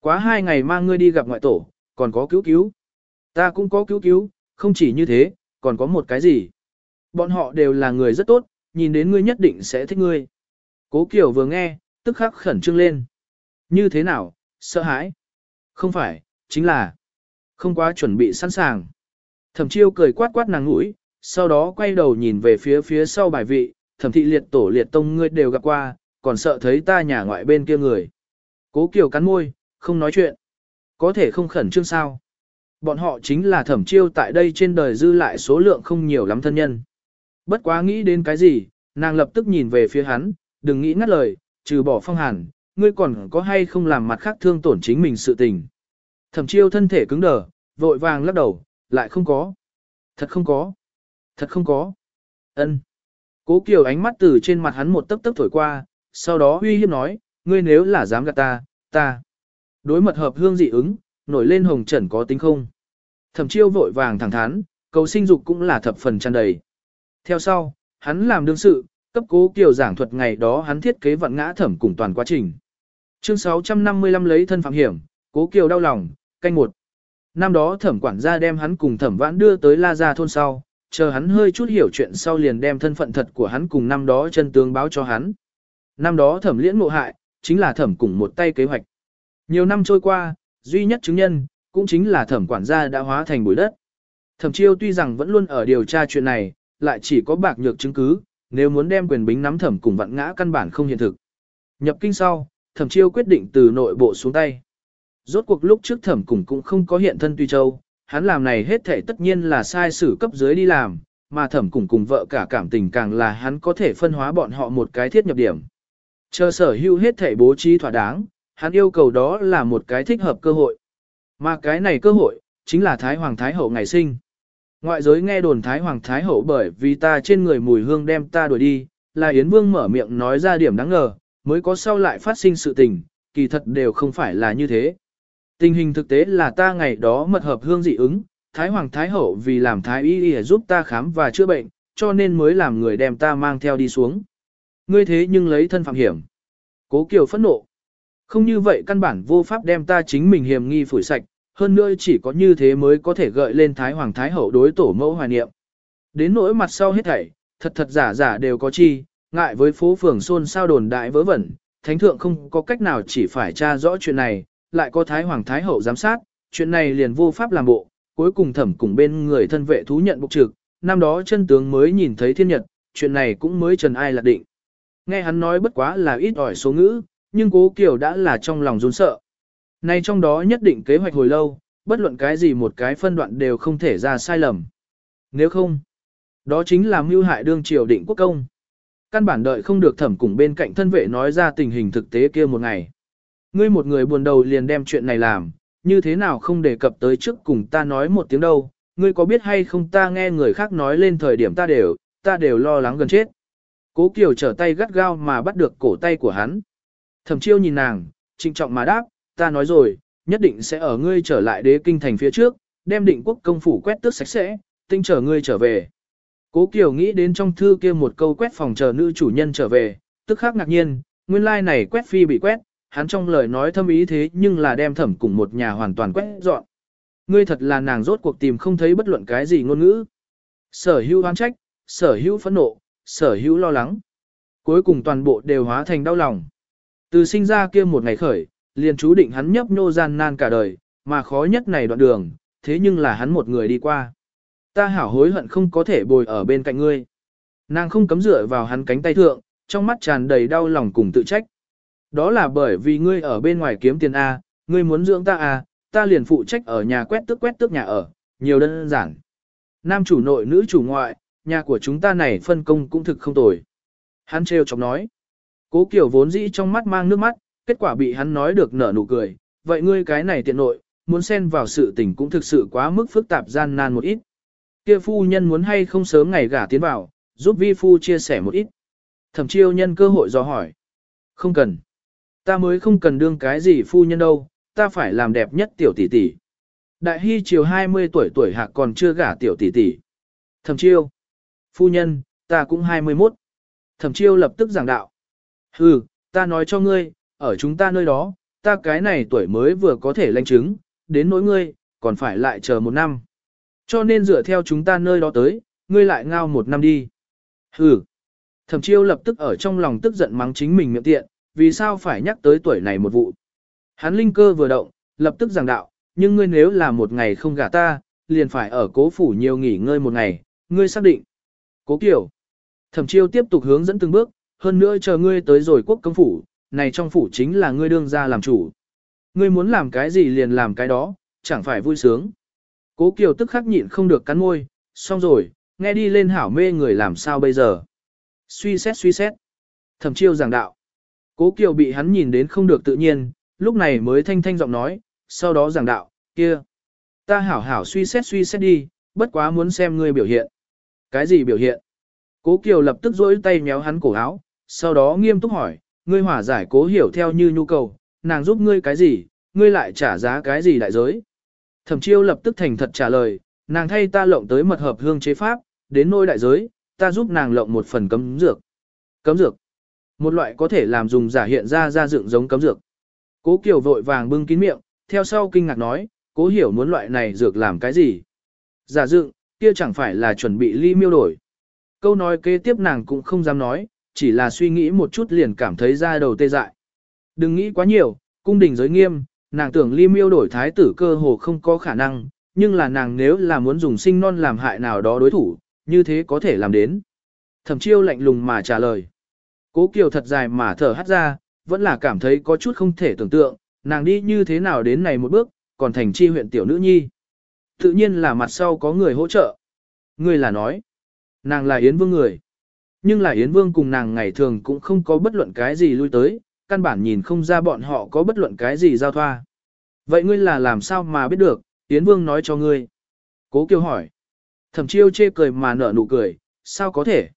S1: Quá hai ngày mang ngươi đi gặp ngoại tổ, còn có cứu cứu. Ta cũng có cứu cứu, không chỉ như thế, còn có một cái gì. Bọn họ đều là người rất tốt, nhìn đến ngươi nhất định sẽ thích ngươi. Cố Kiều vừa nghe, tức khắc khẩn trương lên. Như thế nào, sợ hãi? Không phải, chính là không quá chuẩn bị sẵn sàng. Thẩm chiêu cười quát quát nàng mũi, sau đó quay đầu nhìn về phía phía sau bài vị, thẩm thị liệt tổ liệt tông ngươi đều gặp qua, còn sợ thấy ta nhà ngoại bên kia người. Cố Kiều cắn môi, không nói chuyện. Có thể không khẩn trương sao. Bọn họ chính là thẩm chiêu tại đây trên đời dư lại số lượng không nhiều lắm thân nhân. Bất quá nghĩ đến cái gì, nàng lập tức nhìn về phía hắn, đừng nghĩ ngắt lời, trừ bỏ phong hàn, ngươi còn có hay không làm mặt khác thương tổn chính mình sự tình. Thẩm chiêu thân thể cứng đờ, vội vàng lắc đầu, lại không có. Thật không có. Thật không có. ân Cố Kiều ánh mắt từ trên mặt hắn một tấc tấc thổi qua, sau đó uy hiếp nói, ngươi nếu là dám gạt ta, ta. Đối mật hợp hương dị ứng, nổi lên hồng trần có tính không. Thẩm chiêu vội vàng thẳng thắn, cầu sinh dục cũng là thập phần tràn đầy. Theo sau, hắn làm đương sự, cấp cố kiều giảng thuật ngày đó hắn thiết kế vận ngã thẩm cùng toàn quá trình. Chương 655 lấy thân phạm hiểm, cố kiều đau lòng, canh một. Năm đó thẩm quản gia đem hắn cùng thẩm vãn đưa tới La Gia thôn sau, chờ hắn hơi chút hiểu chuyện sau liền đem thân phận thật của hắn cùng năm đó chân tướng báo cho hắn. Năm đó thẩm liễn ngộ hại, chính là thẩm cùng một tay kế hoạch. Nhiều năm trôi qua, duy nhất chứng nhân, cũng chính là thẩm quản gia đã hóa thành bụi đất. Thẩm chiêu tuy rằng vẫn luôn ở điều tra chuyện này, lại chỉ có bạc nhược chứng cứ, nếu muốn đem quyền bính nắm thẩm cùng vặn ngã căn bản không hiện thực. Nhập kinh sau, thẩm chiêu quyết định từ nội bộ xuống tay. Rốt cuộc lúc trước thẩm cùng cũng không có hiện thân Tuy Châu, hắn làm này hết thể tất nhiên là sai sử cấp dưới đi làm, mà thẩm cùng cùng vợ cả cảm tình càng là hắn có thể phân hóa bọn họ một cái thiết nhập điểm. Chờ sở hữu hết thể bố trí thỏa đáng, hắn yêu cầu đó là một cái thích hợp cơ hội. Mà cái này cơ hội, chính là Thái Hoàng Thái Hậu ngày sinh. Ngoại giới nghe đồn Thái Hoàng Thái Hậu bởi vì ta trên người mùi hương đem ta đuổi đi, là Yến Vương mở miệng nói ra điểm đáng ngờ, mới có sau lại phát sinh sự tình, kỳ thật đều không phải là như thế. Tình hình thực tế là ta ngày đó mật hợp hương dị ứng, Thái Hoàng Thái Hậu vì làm Thái Y Y giúp ta khám và chữa bệnh, cho nên mới làm người đem ta mang theo đi xuống. Ngươi thế nhưng lấy thân phạm hiểm. Cố Kiều phẫn nộ. Không như vậy căn bản vô pháp đem ta chính mình hiểm nghi phủi sạch, hơn nữa chỉ có như thế mới có thể gợi lên Thái Hoàng Thái Hậu đối tổ mẫu hoài niệm. Đến nỗi mặt sau hết thảy, thật thật giả giả đều có chi, ngại với phố phường xôn sao đồn đại vớ vẩn, thánh thượng không có cách nào chỉ phải tra rõ chuyện này, lại có Thái Hoàng Thái Hậu giám sát, chuyện này liền vô pháp làm bộ, cuối cùng thẩm cùng bên người thân vệ thú nhận bục trực, năm đó chân tướng mới nhìn thấy thiên nhật, chuyện này cũng mới trần ai lạc định. Nghe hắn nói bất quá là ít ỏi số ngữ, nhưng cố Kiều đã là trong lòng run sợ. này trong đó nhất định kế hoạch hồi lâu, bất luận cái gì một cái phân đoạn đều không thể ra sai lầm. Nếu không, đó chính là mưu hại đương triều định quốc công. Căn bản đợi không được thẩm cùng bên cạnh thân vệ nói ra tình hình thực tế kia một ngày. Ngươi một người buồn đầu liền đem chuyện này làm, như thế nào không đề cập tới trước cùng ta nói một tiếng đâu, ngươi có biết hay không ta nghe người khác nói lên thời điểm ta đều, ta đều lo lắng gần chết. Cố Kiều trở tay gắt gao mà bắt được cổ tay của hắn. Thẩm chiêu nhìn nàng, trịnh trọng mà đáp, ta nói rồi, nhất định sẽ ở ngươi trở lại đế kinh thành phía trước, đem định quốc công phủ quét tước sạch sẽ, tinh trở ngươi trở về. Cố Kiều nghĩ đến trong thư kia một câu quét phòng chờ nữ chủ nhân trở về, tức khắc ngạc nhiên, nguyên lai like này quét phi bị quét, hắn trong lời nói thâm ý thế nhưng là đem thẩm cùng một nhà hoàn toàn quét dọn. Ngươi thật là nàng rốt cuộc tìm không thấy bất luận cái gì ngôn ngữ. Sở hữu oán trách, sở hữu phẫn nộ, sở hữu lo lắng. Cuối cùng toàn bộ đều hóa thành đau lòng. Từ sinh ra kia một ngày khởi, liền chú định hắn nhấp nhô gian nan cả đời, mà khó nhất này đoạn đường, thế nhưng là hắn một người đi qua. Ta hảo hối hận không có thể bồi ở bên cạnh ngươi. Nàng không cấm dựa vào hắn cánh tay thượng, trong mắt tràn đầy đau lòng cùng tự trách. Đó là bởi vì ngươi ở bên ngoài kiếm tiền A, Ngươi muốn dưỡng ta à, ta liền phụ trách ở nhà quét tước quét tước nhà ở, nhiều đơn giản. Nam chủ nội nữ chủ ngoại, nhà của chúng ta này phân công cũng thực không tồi. Hắn trêu chọc nói. Cố Kiều vốn dĩ trong mắt mang nước mắt, kết quả bị hắn nói được nở nụ cười. Vậy ngươi cái này tiện nội, muốn xen vào sự tình cũng thực sự quá mức phức tạp gian nan một ít. Kia phu nhân muốn hay không sớm ngày gả tiến vào, giúp vi phu chia sẻ một ít. Thẩm chiêu nhân cơ hội do hỏi. Không cần. Ta mới không cần đương cái gì phu nhân đâu, ta phải làm đẹp nhất tiểu tỷ tỷ. Đại hy chiều 20 tuổi tuổi hạc còn chưa gả tiểu tỷ tỷ. Thẩm chiêu. Phu nhân, ta cũng 21. Thẩm chiêu lập tức giảng đạo. Hừ, ta nói cho ngươi, ở chúng ta nơi đó, ta cái này tuổi mới vừa có thể lanh chứng, đến nỗi ngươi, còn phải lại chờ một năm. Cho nên dựa theo chúng ta nơi đó tới, ngươi lại ngao một năm đi. Hừ. Thẩm chiêu lập tức ở trong lòng tức giận mắng chính mình miệng tiện, vì sao phải nhắc tới tuổi này một vụ. Hắn linh cơ vừa động, lập tức giảng đạo, nhưng ngươi nếu là một ngày không gả ta, liền phải ở cố phủ nhiều nghỉ ngơi một ngày, ngươi xác định. Cố kiểu. Thẩm chiêu tiếp tục hướng dẫn từng bước, hơn nữa chờ ngươi tới rồi quốc công phủ, này trong phủ chính là ngươi đương ra làm chủ. Ngươi muốn làm cái gì liền làm cái đó, chẳng phải vui sướng. Cố Kiều tức khắc nhịn không được cắn môi, xong rồi, nghe đi lên hảo mê người làm sao bây giờ. Suy xét suy xét. Thẩm chiêu giảng đạo. Cố Kiều bị hắn nhìn đến không được tự nhiên, lúc này mới thanh thanh giọng nói, sau đó giảng đạo, kia. Ta hảo hảo suy xét suy xét đi, bất quá muốn xem ngươi biểu hiện. Cái gì biểu hiện? Cố Kiều lập tức rỗi tay méo hắn cổ áo, sau đó nghiêm túc hỏi, ngươi hỏa giải cố hiểu theo như nhu cầu, nàng giúp ngươi cái gì, ngươi lại trả giá cái gì đại giới. Thẩm chiêu lập tức thành thật trả lời, nàng thay ta lộng tới mật hợp hương chế pháp, đến nôi đại giới, ta giúp nàng lộng một phần cấm dược. Cấm dược. Một loại có thể làm dùng giả hiện ra ra dựng giống cấm dược. Cố Kiều vội vàng bưng kín miệng, theo sau kinh ngạc nói, cố hiểu muốn loại này dược làm cái gì. Giả dựng, kia chẳng phải là chuẩn bị ly miêu đổi. Câu nói kế tiếp nàng cũng không dám nói, chỉ là suy nghĩ một chút liền cảm thấy ra đầu tê dại. Đừng nghĩ quá nhiều, cung đình giới nghiêm, nàng tưởng ly miêu đổi thái tử cơ hồ không có khả năng, nhưng là nàng nếu là muốn dùng sinh non làm hại nào đó đối thủ, như thế có thể làm đến. Thẩm chiêu lạnh lùng mà trả lời. Cố Kiều thật dài mà thở hắt ra, vẫn là cảm thấy có chút không thể tưởng tượng, nàng đi như thế nào đến này một bước, còn thành chi huyện tiểu nữ nhi. Tự nhiên là mặt sau có người hỗ trợ. Người là nói, nàng là Yến Vương người. Nhưng là Yến Vương cùng nàng ngày thường cũng không có bất luận cái gì lui tới, căn bản nhìn không ra bọn họ có bất luận cái gì giao thoa. Vậy ngươi là làm sao mà biết được, Yến Vương nói cho ngươi. Cố Kiều hỏi. Thẩm chiêu chê cười mà nở nụ cười, sao có thể?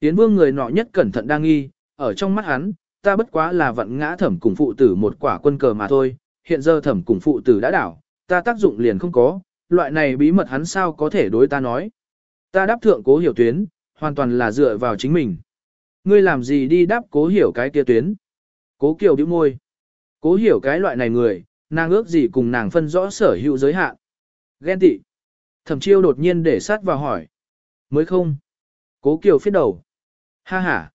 S1: Yến Vương người nọ nhất cẩn thận đang nghi, ở trong mắt hắn, ta bất quá là vận ngã thẩm cùng phụ tử một quả quân cờ mà thôi, hiện giờ thẩm cùng phụ tử đã đảo, ta tác dụng liền không có, loại này bí mật hắn sao có thể đối ta nói. Ta đáp thượng cố hiểu tuyến, hoàn toàn là dựa vào chính mình. Ngươi làm gì đi đáp cố hiểu cái kia tuyến? Cố Kiều điếu môi. Cố hiểu cái loại này người, nàng ước gì cùng nàng phân rõ sở hữu giới hạn. Ghen tị. Thẩm chiêu đột nhiên để sát vào hỏi. Mới không. Cố Kiều phiết đầu. Ha ha.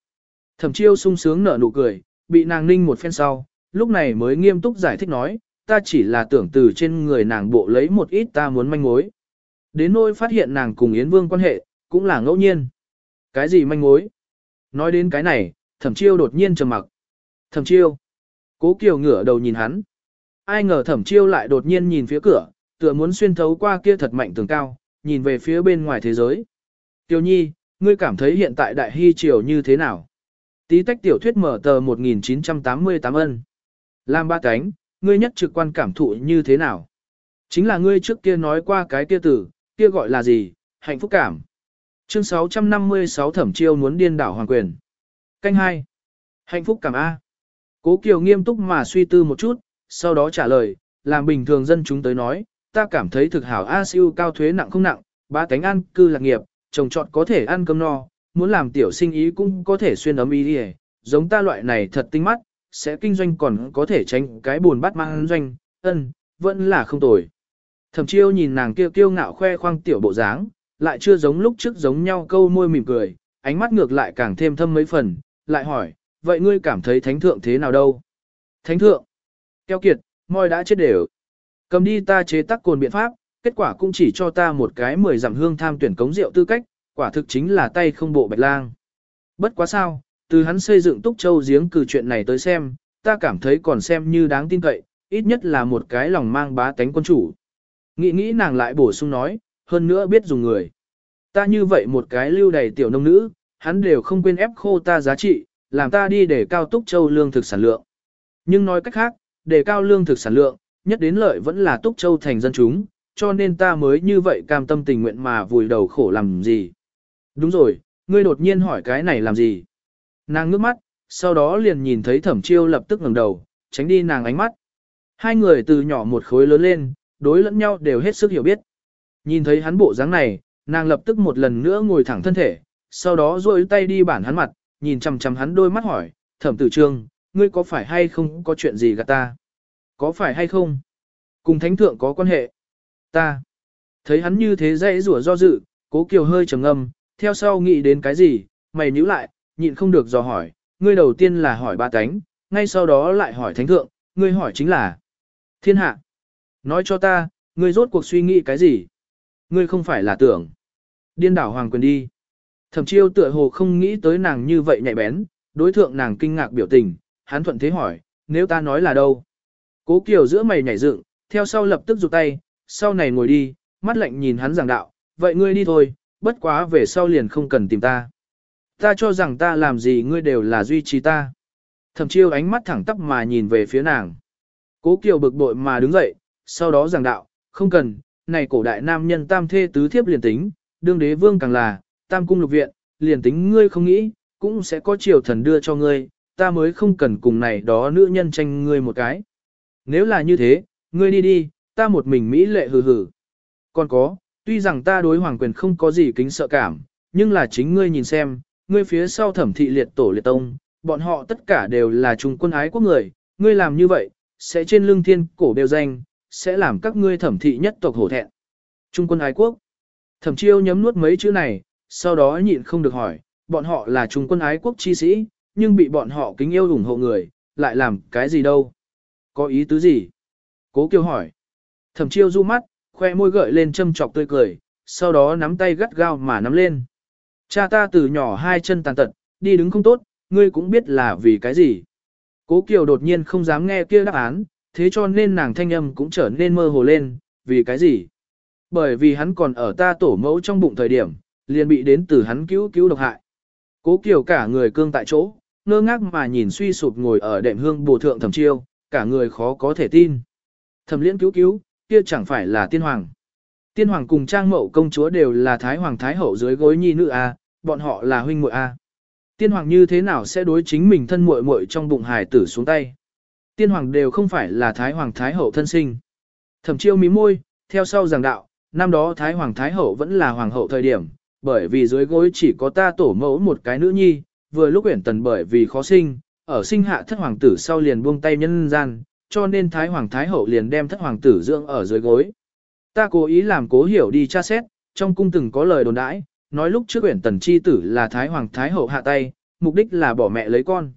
S1: Thẩm chiêu sung sướng nở nụ cười, bị nàng ninh một phen sau, lúc này mới nghiêm túc giải thích nói, ta chỉ là tưởng từ trên người nàng bộ lấy một ít ta muốn manh mối. Đến nỗi phát hiện nàng cùng Yến Vương quan hệ, cũng là ngẫu nhiên. Cái gì manh mối? Nói đến cái này, thẩm chiêu đột nhiên trầm mặc. Thẩm chiêu. Cố Kiều ngửa đầu nhìn hắn. Ai ngờ thẩm chiêu lại đột nhiên nhìn phía cửa, tựa muốn xuyên thấu qua kia thật mạnh tường cao, nhìn về phía bên ngoài thế giới. Tiêu nhi, ngươi cảm thấy hiện tại đại hy triều như thế nào? Tí tách tiểu thuyết mở tờ 1988 ân. Lam ba cánh, ngươi nhất trực quan cảm thụ như thế nào? Chính là ngươi trước kia nói qua cái kia tử, kia gọi là gì? Hạnh phúc cảm. Chương 656 thẩm chiêu muốn điên đảo hoàng quyền. Canh 2. Hạnh phúc cảm A. Cố Kiều nghiêm túc mà suy tư một chút, sau đó trả lời, làm bình thường dân chúng tới nói, ta cảm thấy thực hảo A siêu cao thuế nặng không nặng, ba cánh ăn cư lạc nghiệp, trồng trọt có thể ăn cơm no, muốn làm tiểu sinh ý cũng có thể xuyên ấm ý đi giống ta loại này thật tinh mắt, sẽ kinh doanh còn có thể tránh cái buồn bắt mang doanh, ân, vẫn là không tồi. Thẩm chiêu nhìn nàng kia kiêu ngạo khoe khoang tiểu bộ dáng, lại chưa giống lúc trước giống nhau câu môi mỉm cười, ánh mắt ngược lại càng thêm thâm mấy phần, lại hỏi, vậy ngươi cảm thấy thánh thượng thế nào đâu? Thánh thượng, keo kiệt, môi đã chết đều. Cầm đi ta chế tác cồn biện pháp, kết quả cũng chỉ cho ta một cái mười giảm hương tham tuyển cống rượu tư cách, quả thực chính là tay không bộ bạch lang. Bất quá sao, từ hắn xây dựng túc châu giếng cử chuyện này tới xem, ta cảm thấy còn xem như đáng tin cậy, ít nhất là một cái lòng mang bá tánh quân chủ. Nghĩ nghĩ nàng lại bổ sung nói, hơn nữa biết dùng người. Ta như vậy một cái lưu đầy tiểu nông nữ, hắn đều không quên ép khô ta giá trị, làm ta đi để cao túc châu lương thực sản lượng. Nhưng nói cách khác, để cao lương thực sản lượng, nhất đến lợi vẫn là túc châu thành dân chúng, cho nên ta mới như vậy cam tâm tình nguyện mà vùi đầu khổ làm gì. Đúng rồi, ngươi đột nhiên hỏi cái này làm gì? Nàng ngước mắt, sau đó liền nhìn thấy thẩm chiêu lập tức ngẩng đầu, tránh đi nàng ánh mắt. Hai người từ nhỏ một khối lớn lên, đối lẫn nhau đều hết sức hiểu biết. Nhìn thấy hắn bộ dáng này, nàng lập tức một lần nữa ngồi thẳng thân thể, sau đó duỗi tay đi bản hắn mặt, nhìn chằm chằm hắn đôi mắt hỏi, thẩm tử trương, ngươi có phải hay không có chuyện gì gạt ta? Có phải hay không? Cùng thánh thượng có quan hệ? Ta. Thấy hắn như thế dễ rủa do dự, cố kiều hơi trầm ngâm, theo sau nghĩ đến cái gì, mày nhíu lại, nhịn không được dò hỏi, ngươi đầu tiên là hỏi ba cánh, ngay sau đó lại hỏi thánh thượng, ngươi hỏi chính là thiên hạ. Nói cho ta, ngươi rốt cuộc suy nghĩ cái gì? Ngươi không phải là tưởng. Điên đảo hoàng quyền đi. Thẩm chiêu tựa hồ không nghĩ tới nàng như vậy nhạy bén, đối thượng nàng kinh ngạc biểu tình, hắn thuận thế hỏi, nếu ta nói là đâu? Cố Kiều giữa mày nhảy dựng, theo sau lập tức rụt tay, sau này ngồi đi, mắt lạnh nhìn hắn giảng đạo, vậy ngươi đi thôi, bất quá về sau liền không cần tìm ta. Ta cho rằng ta làm gì ngươi đều là duy trì ta. Thẩm chiêu ánh mắt thẳng tắp mà nhìn về phía nàng. Cố Kiều bực bội mà đứng dậy, sau đó giảng đạo, không cần, này cổ đại nam nhân tam thê tứ thiếp liền tính, đương đế vương càng là, tam cung lục viện, liền tính ngươi không nghĩ, cũng sẽ có triều thần đưa cho ngươi, ta mới không cần cùng này đó nữ nhân tranh ngươi một cái. Nếu là như thế, ngươi đi đi, ta một mình Mỹ lệ hừ hừ. Còn có, tuy rằng ta đối hoàng quyền không có gì kính sợ cảm, nhưng là chính ngươi nhìn xem, ngươi phía sau thẩm thị liệt tổ liệt tông, bọn họ tất cả đều là trung quân ái quốc người, ngươi làm như vậy, sẽ trên lưng thiên cổ đều danh, sẽ làm các ngươi thẩm thị nhất tộc hổ thẹn. Trung quân ái quốc. Thẩm chiêu nhấm nuốt mấy chữ này, sau đó nhịn không được hỏi, bọn họ là trung quân ái quốc chi sĩ, nhưng bị bọn họ kính yêu ủng hộ người, lại làm cái gì đâu? Có ý tứ gì? Cố Kiều hỏi. Thẩm chiêu du mắt, khoe môi gợi lên châm chọc tươi cười, sau đó nắm tay gắt gao mà nắm lên. Cha ta từ nhỏ hai chân tàn tật, đi đứng không tốt, ngươi cũng biết là vì cái gì. Cố Kiều đột nhiên không dám nghe kia đáp án, thế cho nên nàng thanh âm cũng trở nên mơ hồ lên, vì cái gì? Bởi vì hắn còn ở ta tổ mẫu trong bụng thời điểm, liền bị đến từ hắn cứu cứu độc hại. Cố Kiều cả người cương tại chỗ, ngơ ngác mà nhìn suy sụp ngồi ở đệm hương bồ thượng thẩm chiêu, cả người khó có thể tin. Thẩm liễn cứu cứu, kia chẳng phải là tiên hoàng. Tiên hoàng cùng trang mậu công chúa đều là thái hoàng thái hậu dưới gối nhi nữ a, bọn họ là huynh muội a. Tiên hoàng như thế nào sẽ đối chính mình thân muội muội trong bụng hài tử xuống tay? Tiên hoàng đều không phải là thái hoàng thái hậu thân sinh. Thẩm chiêu mí môi, theo sau giảng đạo, năm đó thái hoàng thái hậu vẫn là hoàng hậu thời điểm, bởi vì dưới gối chỉ có ta tổ mẫu một cái nữ nhi, vừa lúc uyển tần bởi vì khó sinh, ở sinh hạ thất hoàng tử sau liền buông tay nhân gian, cho nên thái hoàng thái hậu liền đem thất hoàng tử dưỡng ở dưới gối. Ta cố ý làm cố hiểu đi tra xét, trong cung từng có lời đồn đãi, nói lúc trước uyển tần chi tử là thái hoàng thái hậu hạ tay, mục đích là bỏ mẹ lấy con.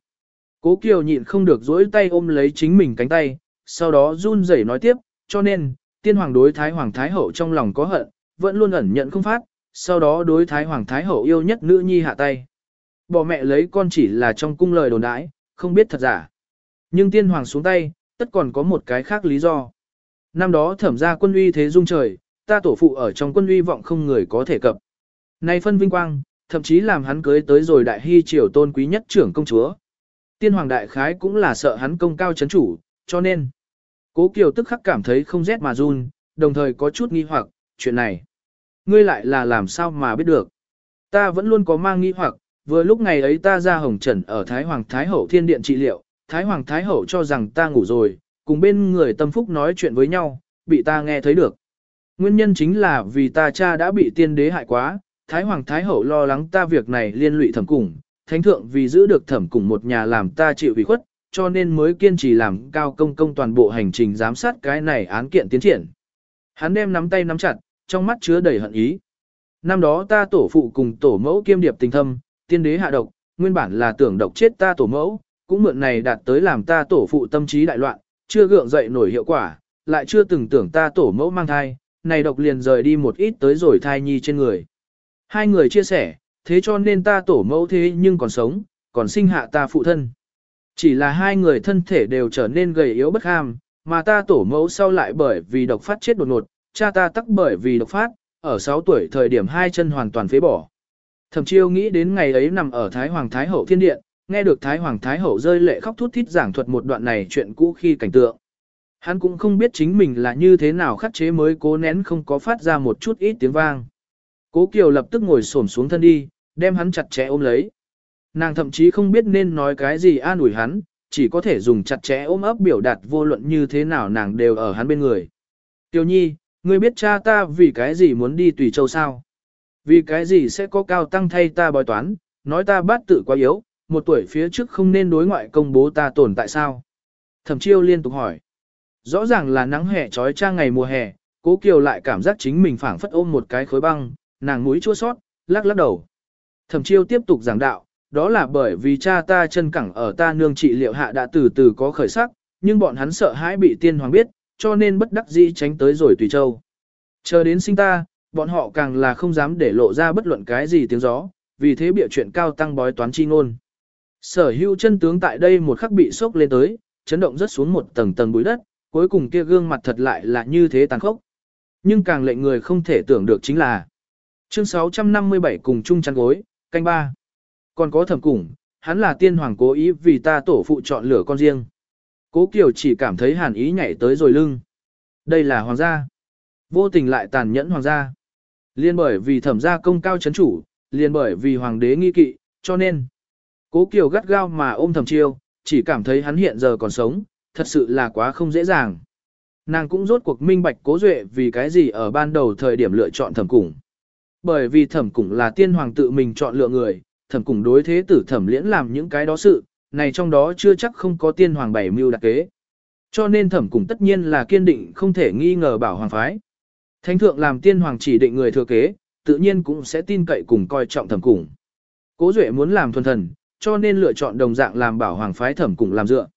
S1: Cố Kiều nhịn không được dỗi tay ôm lấy chính mình cánh tay, sau đó run rẩy nói tiếp, cho nên, tiên hoàng đối thái hoàng thái hậu trong lòng có hận, vẫn luôn ẩn nhận không phát, sau đó đối thái hoàng thái hậu yêu nhất nữ nhi hạ tay. Bỏ mẹ lấy con chỉ là trong cung lời đồn đãi, không biết thật giả. Nhưng tiên hoàng xuống tay, tất còn có một cái khác lý do. Năm đó thẩm ra quân uy thế dung trời, ta tổ phụ ở trong quân uy vọng không người có thể cập. Nay phân vinh quang, thậm chí làm hắn cưới tới rồi đại hy triều tôn quý nhất trưởng công chúa. Tiên hoàng đại khái cũng là sợ hắn công cao chấn chủ, cho nên. Cố Kiều tức khắc cảm thấy không rét mà run, đồng thời có chút nghi hoặc, chuyện này. Ngươi lại là làm sao mà biết được. Ta vẫn luôn có mang nghi hoặc, vừa lúc ngày ấy ta ra hồng trần ở Thái Hoàng Thái Hậu Thiên Điện trị liệu, Thái Hoàng Thái Hậu cho rằng ta ngủ rồi, cùng bên người tâm phúc nói chuyện với nhau, bị ta nghe thấy được. Nguyên nhân chính là vì ta cha đã bị tiên đế hại quá, Thái Hoàng Thái Hậu lo lắng ta việc này liên lụy thẩm cùng, Thánh Thượng vì giữ được thẩm cùng một nhà làm ta chịu ủy khuất, cho nên mới kiên trì làm cao công công toàn bộ hành trình giám sát cái này án kiện tiến triển. Hắn đem nắm tay nắm chặt, trong mắt chứa đầy hận ý. Năm đó ta tổ phụ cùng tổ mẫu kiêm điệp tình thâm, tiên đế hạ độc, nguyên bản là tưởng độc chết ta tổ mẫu, cũng mượn này đạt tới làm ta tổ phụ tâm trí đại loạn, chưa gượng dậy nổi hiệu quả, lại chưa từng tưởng ta tổ mẫu mang thai, này độc liền rời đi một ít tới rồi thai nhi trên người. Hai người chia sẻ, thế cho nên ta tổ mẫu thế nhưng còn sống, còn sinh hạ ta phụ thân. Chỉ là hai người thân thể đều trở nên gầy yếu bất ham, mà ta tổ mẫu sau lại bởi vì độc phát chết đột ngột, cha ta tắc bởi vì độc phát, ở 6 tuổi thời điểm hai chân hoàn toàn phế bỏ. Thẩm chiêu nghĩ đến ngày ấy nằm ở Thái Hoàng Thái Hậu Thiên Điện, nghe được Thái Hoàng Thái Hậu rơi lệ khóc thút thít giảng thuật một đoạn này chuyện cũ khi cảnh tượng. Hắn cũng không biết chính mình là như thế nào khắc chế mới cố nén không có phát ra một chút ít tiếng vang. Cố Kiều lập tức ngồi xổm xuống thân đi, đem hắn chặt chẽ ôm lấy. Nàng thậm chí không biết nên nói cái gì an ủi hắn, chỉ có thể dùng chặt chẽ ôm ấp biểu đạt vô luận như thế nào nàng đều ở hắn bên người. Tiểu nhi, ngươi biết cha ta vì cái gì muốn đi tùy châu sao? Vì cái gì sẽ có cao tăng thay ta bói toán, nói ta bát tự quá yếu, một tuổi phía trước không nên đối ngoại công bố ta tồn tại sao? Thẩm chiêu liên tục hỏi. Rõ ràng là nắng hè trói trang ngày mùa hè, cố kiều lại cảm giác chính mình phảng phất ôm một cái khối băng, nàng mũi chua sót, lắc lắc đầu. Thẩm chiêu tiếp tục giảng đạo, đó là bởi vì cha ta chân cẳng ở ta nương trị liệu hạ đã từ từ có khởi sắc, nhưng bọn hắn sợ hãi bị tiên hoàng biết, cho nên bất đắc dĩ tránh tới rồi tùy châu. Chờ đến sinh ta, bọn họ càng là không dám để lộ ra bất luận cái gì tiếng gió, vì thế bịa chuyện cao tăng bói toán chi ngôn. Sở hữu chân tướng tại đây một khắc bị sốc lên tới, chấn động rất xuống một tầng tầng bụi đất, cuối cùng kia gương mặt thật lại là như thế tàn khốc. Nhưng càng lệnh người không thể tưởng được chính là chương 657 cùng chung chăn gối, canh ba. Còn có thẩm củng, hắn là tiên hoàng cố ý vì ta tổ phụ chọn lửa con riêng. Cố Kiều chỉ cảm thấy hàn ý nhảy tới rồi lưng. Đây là hoàng gia. Vô tình lại tàn nhẫn hoàng gia. Liên bởi vì thẩm gia công cao chấn chủ, liên bởi vì hoàng đế nghi kỵ, cho nên. Cố Kiều gắt gao mà ôm thẩm chiêu, chỉ cảm thấy hắn hiện giờ còn sống, thật sự là quá không dễ dàng. Nàng cũng rốt cuộc minh bạch cố duệ vì cái gì ở ban đầu thời điểm lựa chọn thẩm củng. Bởi vì thẩm củng là tiên hoàng tự mình chọn lựa người, thẩm củng đối thế tử thẩm liễn làm những cái đó sự, này trong đó chưa chắc không có tiên hoàng bảy mưu đặc kế. Cho nên thẩm củng tất nhiên là kiên định không thể nghi ngờ bảo hoàng phái. Thánh thượng làm tiên hoàng chỉ định người thừa kế, tự nhiên cũng sẽ tin cậy cùng coi trọng thẩm củng. Cố Duệ muốn làm thuần thần, cho nên lựa chọn đồng dạng làm bảo hoàng phái thẩm cùng làm dựa.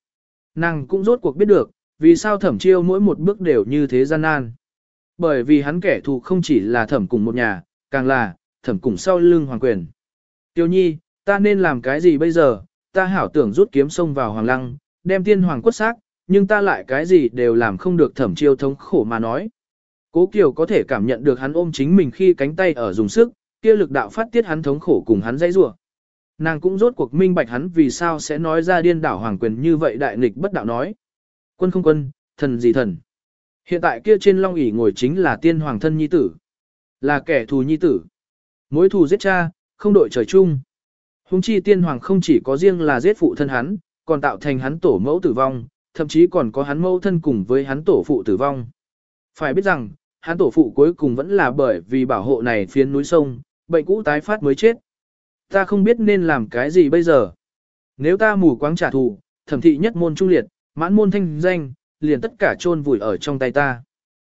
S1: Nàng cũng rốt cuộc biết được, vì sao thẩm chiêu mỗi một bước đều như thế gian nan. Bởi vì hắn kẻ thù không chỉ là thẩm cùng một nhà, càng là, thẩm cùng sau lưng hoàng quyền. Tiêu nhi, ta nên làm cái gì bây giờ, ta hảo tưởng rút kiếm sông vào hoàng lăng, đem tiên hoàng quất xác, nhưng ta lại cái gì đều làm không được thẩm chiêu thống khổ mà nói. Cố Kiều có thể cảm nhận được hắn ôm chính mình khi cánh tay ở dùng sức, kia lực đạo phát tiết hắn thống khổ cùng hắn dãy rủa. Nàng cũng rốt cuộc minh bạch hắn vì sao sẽ nói ra điên đảo hoàng quyền như vậy đại nghịch bất đạo nói. Quân không quân, thần gì thần. Hiện tại kia trên long ỷ ngồi chính là tiên hoàng thân nhi tử. Là kẻ thù nhi tử. Mối thù giết cha, không đội trời chung. Hùng chi tiên hoàng không chỉ có riêng là giết phụ thân hắn, còn tạo thành hắn tổ mẫu tử vong, thậm chí còn có hắn mẫu thân cùng với hắn tổ phụ tử vong. Phải biết rằng, hắn tổ phụ cuối cùng vẫn là bởi vì bảo hộ này phiến núi sông, bệnh cũ tái phát mới chết. Ta không biết nên làm cái gì bây giờ. Nếu ta mù quáng trả thù, thẩm thị nhất môn trung liệt, mãn môn thanh danh, liền tất cả chôn vùi ở trong tay ta.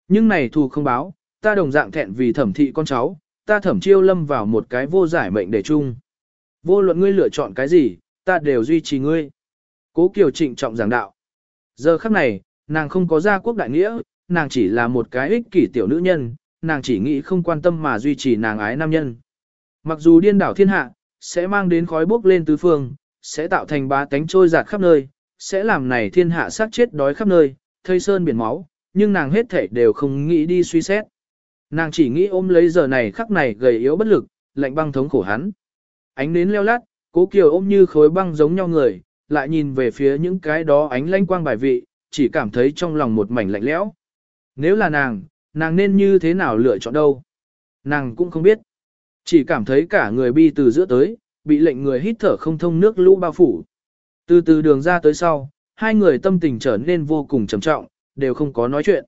S1: Nhưng này thù không báo, ta đồng dạng thẹn vì thẩm thị con cháu, ta thẩm chiêu lâm vào một cái vô giải mệnh để chung. Vô luận ngươi lựa chọn cái gì, ta đều duy trì ngươi. Cố Kiều trịnh trọng giảng đạo. Giờ khắc này, nàng không có gia quốc đại nghĩa, nàng chỉ là một cái ích kỷ tiểu nữ nhân, nàng chỉ nghĩ không quan tâm mà duy trì nàng ái nam nhân. Mặc dù điên đảo thiên hạ, sẽ mang đến khói bốc lên tứ phương, sẽ tạo thành bá tánh trôi giạt khắp nơi, sẽ làm này thiên hạ sát chết đói khắp nơi, thây sơn biển máu, nhưng nàng hết thảy đều không nghĩ đi suy xét. Nàng chỉ nghĩ ôm lấy giờ này khắc này gầy yếu bất lực, lạnh băng thống khổ hắn. Ánh nến leo lát, cố kiều ôm như khối băng giống nhau người, lại nhìn về phía những cái đó ánh lanh quang bài vị, chỉ cảm thấy trong lòng một mảnh lạnh lẽo. Nếu là nàng, nàng nên như thế nào lựa chọn đâu? Nàng cũng không biết. Chỉ cảm thấy cả người bi từ giữa tới, bị lệnh người hít thở không thông nước lũ bao phủ. Từ từ đường ra tới sau, hai người tâm tình trở nên vô cùng trầm trọng, đều không có nói chuyện.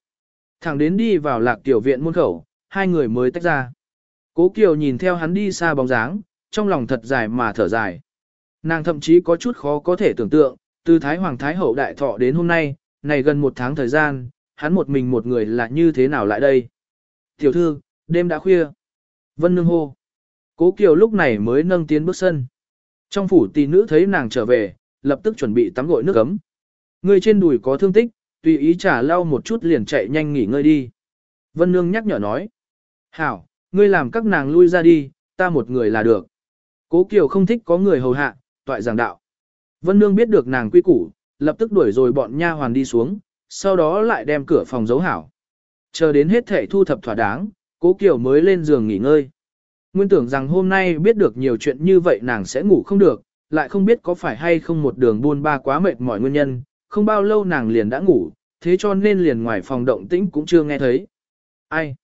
S1: Thẳng đến đi vào lạc tiểu viện môn khẩu, hai người mới tách ra. Cố Kiều nhìn theo hắn đi xa bóng dáng, trong lòng thật dài mà thở dài. Nàng thậm chí có chút khó có thể tưởng tượng, từ Thái Hoàng Thái Hậu Đại Thọ đến hôm nay, này gần một tháng thời gian, hắn một mình một người là như thế nào lại đây. Tiểu thư, đêm đã khuya. Vân Nương hô. Cố Kiều lúc này mới nâng tiến bước sân. Trong phủ tỷ nữ thấy nàng trở về, lập tức chuẩn bị tắm gội nước ấm. Người trên đùi có thương tích, tùy ý trả lau một chút liền chạy nhanh nghỉ ngơi đi. Vân Nương nhắc nhở nói. Hảo, ngươi làm các nàng lui ra đi, ta một người là được. Cố Kiều không thích có người hầu hạ, toại giảng đạo. Vân Nương biết được nàng quy củ, lập tức đuổi rồi bọn nha hoàn đi xuống, sau đó lại đem cửa phòng giấu hảo. Chờ đến hết thể thu thập thỏa đáng, cố Kiều mới lên giường nghỉ ngơi. Nguyên tưởng rằng hôm nay biết được nhiều chuyện như vậy nàng sẽ ngủ không được, lại không biết có phải hay không một đường buôn ba quá mệt mỏi nguyên nhân, không bao lâu nàng liền đã ngủ, thế cho nên liền ngoài phòng động tĩnh cũng chưa nghe thấy. Ai?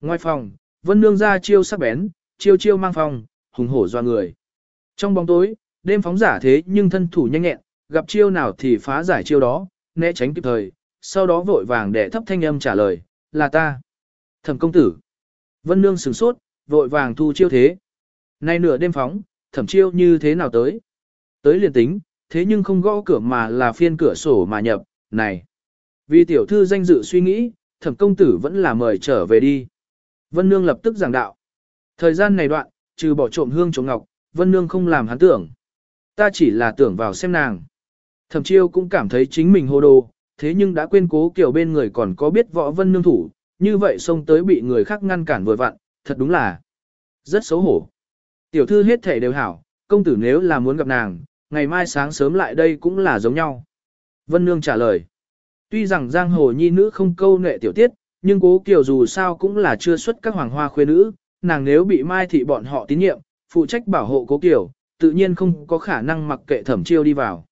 S1: Ngoài phòng, Vân Nương ra chiêu sắc bén, chiêu chiêu mang phòng, hùng hổ doa người. Trong bóng tối, đêm phóng giả thế nhưng thân thủ nhanh nhẹn, gặp chiêu nào thì phá giải chiêu đó, né tránh kịp thời, sau đó vội vàng để thấp thanh âm trả lời, là ta. Thẩm công tử. Vân Nương sửng sốt, vội vàng thu chiêu thế. Nay nửa đêm phóng, thẩm chiêu như thế nào tới? Tới liền tính, thế nhưng không gõ cửa mà là phiên cửa sổ mà nhập, này. Vì tiểu thư danh dự suy nghĩ, thẩm công tử vẫn là mời trở về đi. Vân Nương lập tức giảng đạo. Thời gian này đoạn, trừ bỏ trộm hương trộm ngọc, Vân Nương không làm hắn tưởng. Ta chỉ là tưởng vào xem nàng. Thẩm chiêu cũng cảm thấy chính mình hô đồ, thế nhưng đã quên cố kiểu bên người còn có biết võ Vân Nương thủ, như vậy xông tới bị người khác ngăn cản vừa vặn, thật đúng là rất xấu hổ. Tiểu thư hết thể đều hảo, công tử nếu là muốn gặp nàng, ngày mai sáng sớm lại đây cũng là giống nhau. Vân Nương trả lời. Tuy rằng giang hồ nhi nữ không câu nệ tiểu tiết, nhưng cố kiều dù sao cũng là chưa xuất các hoàng hoa khuê nữ, nàng nếu bị mai thị bọn họ tín nhiệm, phụ trách bảo hộ cố kiều, tự nhiên không có khả năng mặc kệ thẩm chiêu đi vào.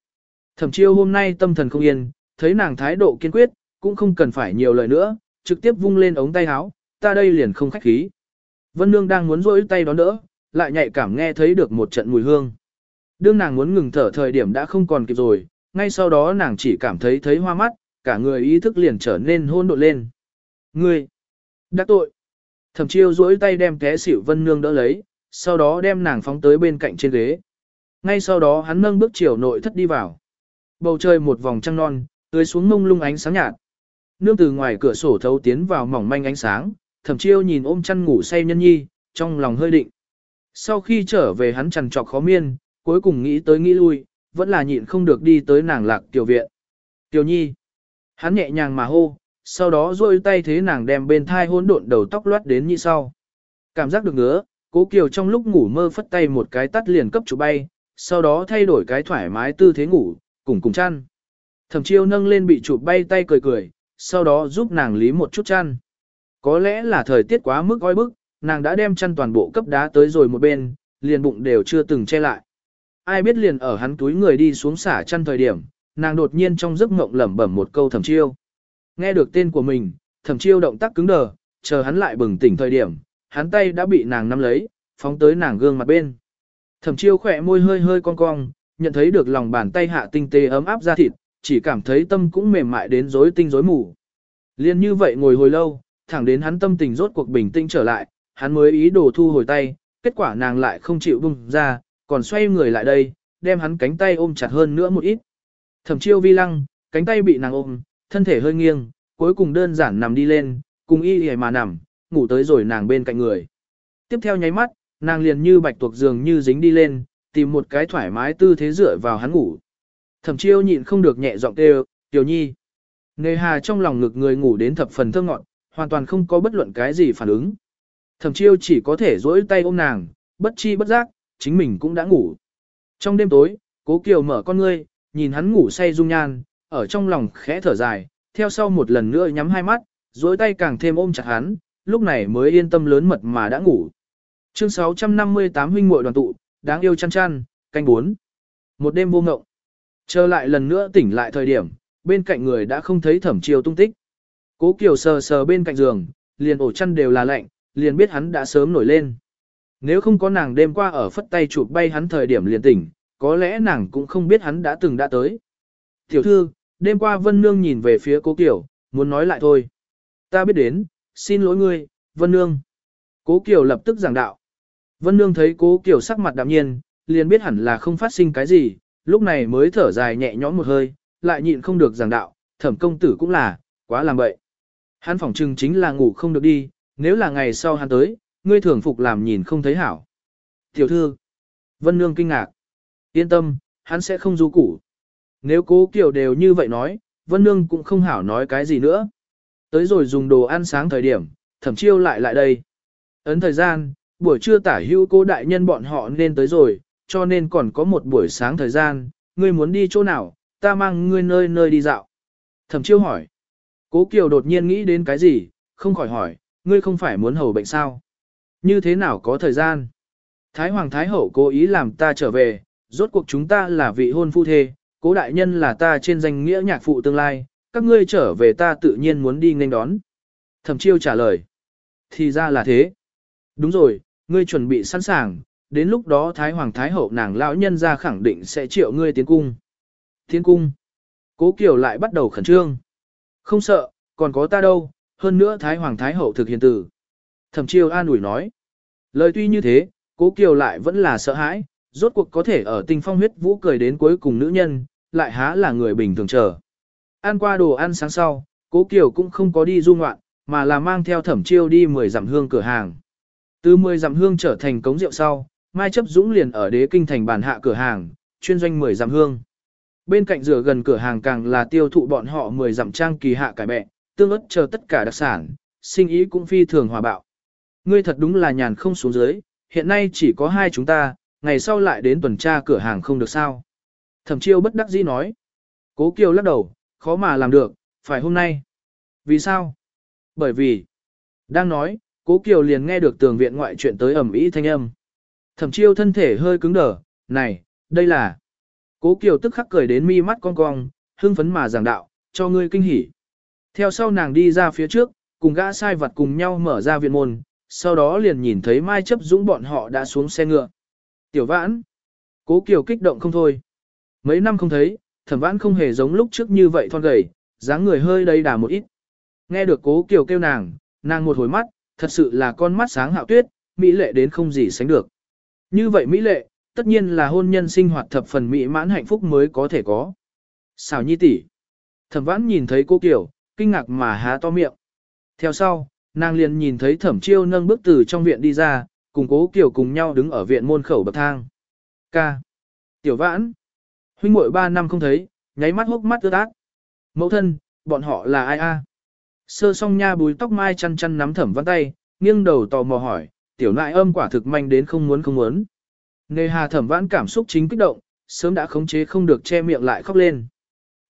S1: Thẩm chiêu hôm nay tâm thần không yên, thấy nàng thái độ kiên quyết, cũng không cần phải nhiều lời nữa, trực tiếp vung lên ống tay áo, ta đây liền không khách khí. Vân Nương đang muốn rỗi tay đón đỡ, lại nhạy cảm nghe thấy được một trận mùi hương. Đương nàng muốn ngừng thở thời điểm đã không còn kịp rồi, ngay sau đó nàng chỉ cảm thấy thấy hoa mắt, cả người ý thức liền trở nên hôn độn lên. Ngươi! đã tội! Thẩm chiêu duỗi tay đem té xỉu vân nương đỡ lấy, sau đó đem nàng phóng tới bên cạnh trên ghế. Ngay sau đó hắn nâng bước chiều nội thất đi vào. Bầu trời một vòng trăng non, tưới xuống mông lung ánh sáng nhạt. Nương từ ngoài cửa sổ thấu tiến vào mỏng manh ánh sáng, thẩm chiêu nhìn ôm chăn ngủ say nhân nhi, trong lòng hơi định. Sau khi trở về hắn trằn trọc khó miên, cuối cùng nghĩ tới nghĩ lui, vẫn là nhịn không được đi tới nàng lạc tiểu viện. Tiểu nhi. Hắn nhẹ nhàng mà hô, sau đó rôi tay thế nàng đem bên thai hỗn độn đầu tóc loát đến như sau. Cảm giác được ngứa, cố kiều trong lúc ngủ mơ phất tay một cái tắt liền cấp chủ bay, sau đó thay đổi cái thoải mái tư thế ngủ, cùng cùng chăn. Thẩm chiêu nâng lên bị chụp bay tay cười cười, sau đó giúp nàng lý một chút chăn. Có lẽ là thời tiết quá mức oi bức, nàng đã đem chăn toàn bộ cấp đá tới rồi một bên, liền bụng đều chưa từng che lại. Ai biết liền ở hắn túi người đi xuống xả chăn thời điểm, nàng đột nhiên trong giấc mộng lẩm bẩm một câu thẩm chiêu. Nghe được tên của mình, thẩm chiêu động tác cứng đờ, chờ hắn lại bừng tỉnh thời điểm, hắn tay đã bị nàng nắm lấy, phóng tới nàng gương mặt bên. Thẩm chiêu khỏe môi hơi hơi cong cong, nhận thấy được lòng bàn tay hạ tinh tế ấm áp ra thịt, chỉ cảm thấy tâm cũng mềm mại đến rối tinh rối mù. Liên như vậy ngồi hồi lâu, thẳng đến hắn tâm tình rốt cuộc bình tĩnh trở lại, hắn mới ý đồ thu hồi tay, kết quả nàng lại không chịu buông ra, còn xoay người lại đây, đem hắn cánh tay ôm chặt hơn nữa một ít. Thẩm chiêu vi lăng, cánh tay bị nàng ôm, thân thể hơi nghiêng, cuối cùng đơn giản nằm đi lên, cùng y hề mà nằm, ngủ tới rồi nàng bên cạnh người. Tiếp theo nháy mắt, nàng liền như bạch tuộc giường như dính đi lên, tìm một cái thoải mái tư thế dựa vào hắn ngủ. Thẩm chiêu nhịn không được nhẹ giọng kêu, tiểu nhi. Nề hà trong lòng ngực người ngủ đến thập phần thơ ngọn, hoàn toàn không có bất luận cái gì phản ứng. Thẩm chiêu chỉ có thể duỗi tay ôm nàng, bất chi bất giác, chính mình cũng đã ngủ. Trong đêm tối, cố kiều mở con ngươi, nhìn hắn ngủ say dung nhan, ở trong lòng khẽ thở dài, theo sau một lần nữa nhắm hai mắt, duỗi tay càng thêm ôm chặt hắn, lúc này mới yên tâm lớn mật mà đã ngủ. Chương 658 huynh muội đoàn tụ, đáng yêu chăn chăn, canh bốn, Một đêm vô ngộng. Trở lại lần nữa tỉnh lại thời điểm, bên cạnh người đã không thấy thẩm Chiêu tung tích. Cố Kiều sờ sờ bên cạnh giường, liền ổ chăn đều là lạnh, liền biết hắn đã sớm nổi lên. Nếu không có nàng đêm qua ở phất tay chụp bay hắn thời điểm liền tỉnh, có lẽ nàng cũng không biết hắn đã từng đã tới. Tiểu thư, đêm qua Vân Nương nhìn về phía cố Kiều, muốn nói lại thôi. Ta biết đến, xin lỗi ngươi, Vân Nương. Cố Kiều lập tức giảng đạo. Vân Nương thấy cố Kiều sắc mặt đạm nhiên, liền biết hẳn là không phát sinh cái gì, lúc này mới thở dài nhẹ nhõm một hơi, lại nhịn không được giảng đạo, thẩm công tử cũng là, quá làm bậy. Hắn phỏng chừng chính là ngủ không được đi, nếu là ngày sau hắn tới, ngươi thường phục làm nhìn không thấy hảo. Tiểu thư, Vân Nương kinh ngạc. Yên tâm, hắn sẽ không du củ. Nếu cố kiểu đều như vậy nói, Vân Nương cũng không hảo nói cái gì nữa. Tới rồi dùng đồ ăn sáng thời điểm, thẩm chiêu lại lại đây. Ấn thời gian, buổi trưa tả hữu cố đại nhân bọn họ nên tới rồi, cho nên còn có một buổi sáng thời gian, ngươi muốn đi chỗ nào, ta mang ngươi nơi nơi đi dạo. Thẩm chiêu hỏi, Cố Kiều đột nhiên nghĩ đến cái gì, không khỏi hỏi, ngươi không phải muốn hầu bệnh sao? Như thế nào có thời gian? Thái Hoàng Thái Hậu cố ý làm ta trở về, rốt cuộc chúng ta là vị hôn phu thê, cố đại nhân là ta trên danh nghĩa nhạc phụ tương lai, các ngươi trở về ta tự nhiên muốn đi nghênh đón. Thẩm chiêu trả lời. Thì ra là thế. Đúng rồi, ngươi chuẩn bị sẵn sàng, đến lúc đó Thái Hoàng Thái Hậu nàng lão nhân ra khẳng định sẽ triệu ngươi tiến cung. Tiến cung. Cố Kiều lại bắt đầu khẩn trương. Không sợ, còn có ta đâu, hơn nữa Thái Hoàng Thái Hậu thực hiện tử. Thẩm chiêu an ủi nói. Lời tuy như thế, Cố Kiều lại vẫn là sợ hãi, rốt cuộc có thể ở tinh phong huyết vũ cười đến cuối cùng nữ nhân, lại há là người bình thường chờ. Ăn qua đồ ăn sáng sau, Cố Kiều cũng không có đi du ngoạn, mà là mang theo thẩm chiêu đi 10 dặm hương cửa hàng. Từ 10 dặm hương trở thành cống rượu sau, Mai chấp dũng liền ở đế kinh thành bàn hạ cửa hàng, chuyên doanh 10 dặm hương. Bên cạnh rửa gần cửa hàng càng là tiêu thụ bọn họ 10 dặm trang kỳ hạ cải bẹ, tương ớt chờ tất cả đặc sản, sinh ý cũng phi thường hòa bạo. Ngươi thật đúng là nhàn không xuống dưới, hiện nay chỉ có hai chúng ta, ngày sau lại đến tuần tra cửa hàng không được sao. Thẩm chiêu bất đắc dĩ nói. Cố Kiều lắc đầu, khó mà làm được, phải hôm nay. Vì sao? Bởi vì, đang nói, Cố Kiều liền nghe được tường viện ngoại chuyện tới ẩm ý thanh âm. Thẩm chiêu thân thể hơi cứng đờ, này, đây là... Cố Kiều tức khắc cười đến mi mắt cong cong, hưng phấn mà giảng đạo, cho ngươi kinh hỉ. Theo sau nàng đi ra phía trước, cùng gã sai vật cùng nhau mở ra viện môn, sau đó liền nhìn thấy Mai chấp dũng bọn họ đã xuống xe ngựa. Tiểu vãn, cố Kiều kích động không thôi. Mấy năm không thấy, thẩm vãn không hề giống lúc trước như vậy thon gầy, dáng người hơi đầy đà một ít. Nghe được cố Kiều kêu nàng, nàng một hồi mắt, thật sự là con mắt sáng hạo tuyết, mỹ lệ đến không gì sánh được. Như vậy mỹ lệ, tất nhiên là hôn nhân sinh hoạt thập phần mỹ mãn hạnh phúc mới có thể có. Xảo nhi tỷ. Thẩm vãn nhìn thấy cô Kiều, kinh ngạc mà há to miệng. Theo sau, nàng liền nhìn thấy thẩm chiêu nâng bước từ trong viện đi ra, cùng cố Kiều cùng nhau đứng ở viện môn khẩu bậc thang. Ca. Tiểu vãn. Huynh muội ba năm không thấy, nháy mắt hốc mắt ướt át. Mẫu thân, bọn họ là ai a? Sơ song nha bùi tóc mai chăn chăn nắm thẩm văn tay, nghiêng đầu tò mò hỏi, tiểu nại âm quả thực manh đến không muốn không muốn. Nề hà thẩm vãn cảm xúc chính kích động, sớm đã khống chế không được che miệng lại khóc lên.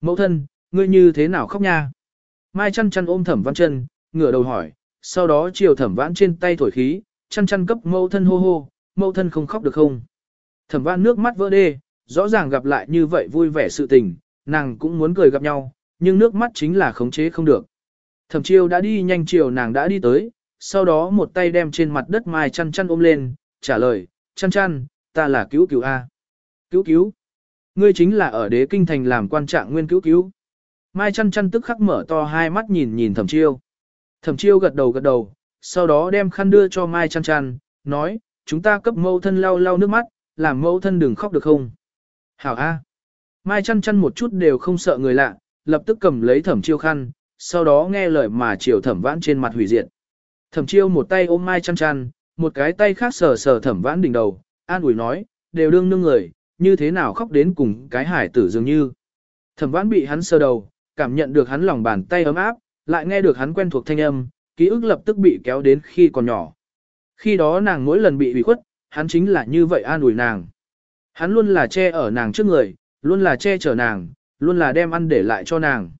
S1: Mẫu thân, ngươi như thế nào khóc nha? Mai chăn chăn ôm thẩm văn chân, ngửa đầu hỏi, sau đó chiều thẩm vãn trên tay thổi khí, chăn chăn cấp mẫu thân hô hô, mẫu thân không khóc được không? Thẩm vãn nước mắt vỡ đê, rõ ràng gặp lại như vậy vui vẻ sự tình, nàng cũng muốn cười gặp nhau, nhưng nước mắt chính là khống chế không được. Thẩm chiêu đã đi nhanh chiều nàng đã đi tới, sau đó một tay đem trên mặt đất mai chăn chăn ôm lên, trả lời, chăn chăn, ta là cứu cứu A. Cứu cứu. Ngươi chính là ở đế kinh thành làm quan trạng nguyên cứu cứu. Mai chăn chăn tức khắc mở to hai mắt nhìn nhìn thẩm chiêu. Thẩm chiêu gật đầu gật đầu, sau đó đem khăn đưa cho Mai chăn chăn, nói, chúng ta cấp mâu thân lau lau nước mắt, làm mâu thân đừng khóc được không. Hảo A. Mai chăn chăn một chút đều không sợ người lạ, lập tức cầm lấy thẩm chiêu khăn, sau đó nghe lời mà chiều thẩm vãn trên mặt hủy diệt. Thẩm chiêu một tay ôm Mai chăn chăn, một cái tay khác sờ sờ thẩm vãn đỉnh đầu, an ủi nói, đều đương nương người, như thế nào khóc đến cùng cái hải tử dường như. Thẩm vãn bị hắn sơ đầu, cảm nhận được hắn lòng bàn tay ấm áp, lại nghe được hắn quen thuộc thanh âm, ký ức lập tức bị kéo đến khi còn nhỏ. Khi đó nàng mỗi lần bị ủy khuất, hắn chính là như vậy an ủi nàng. Hắn luôn là che ở nàng trước người, luôn là che chở nàng, luôn là đem ăn để lại cho nàng.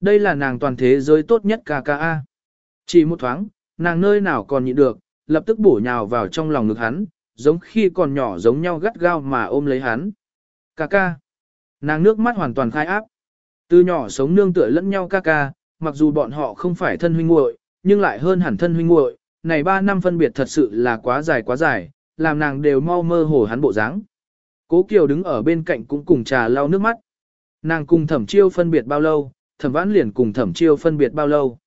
S1: Đây là nàng toàn thế giới tốt nhất ca ca a. Chỉ một thoáng, nàng nơi nào còn nhịn được, lập tức bổ nhào vào trong lòng ngực hắn, giống khi còn nhỏ giống nhau gắt gao mà ôm lấy hắn. Ca ca. Nàng nước mắt hoàn toàn khai áp. Từ nhỏ sống nương tựa lẫn nhau ca ca, mặc dù bọn họ không phải thân huynh muội, nhưng lại hơn hẳn thân huynh muội. Này 3 năm phân biệt thật sự là quá dài quá dài, làm nàng đều mau mơ hồ hắn bộ dáng. Cố Kiều đứng ở bên cạnh cũng cùng trà lau nước mắt. Nàng cùng thẩm chiêu phân biệt bao lâu, thẩm vãn liền cùng thẩm chiêu phân biệt bao lâu.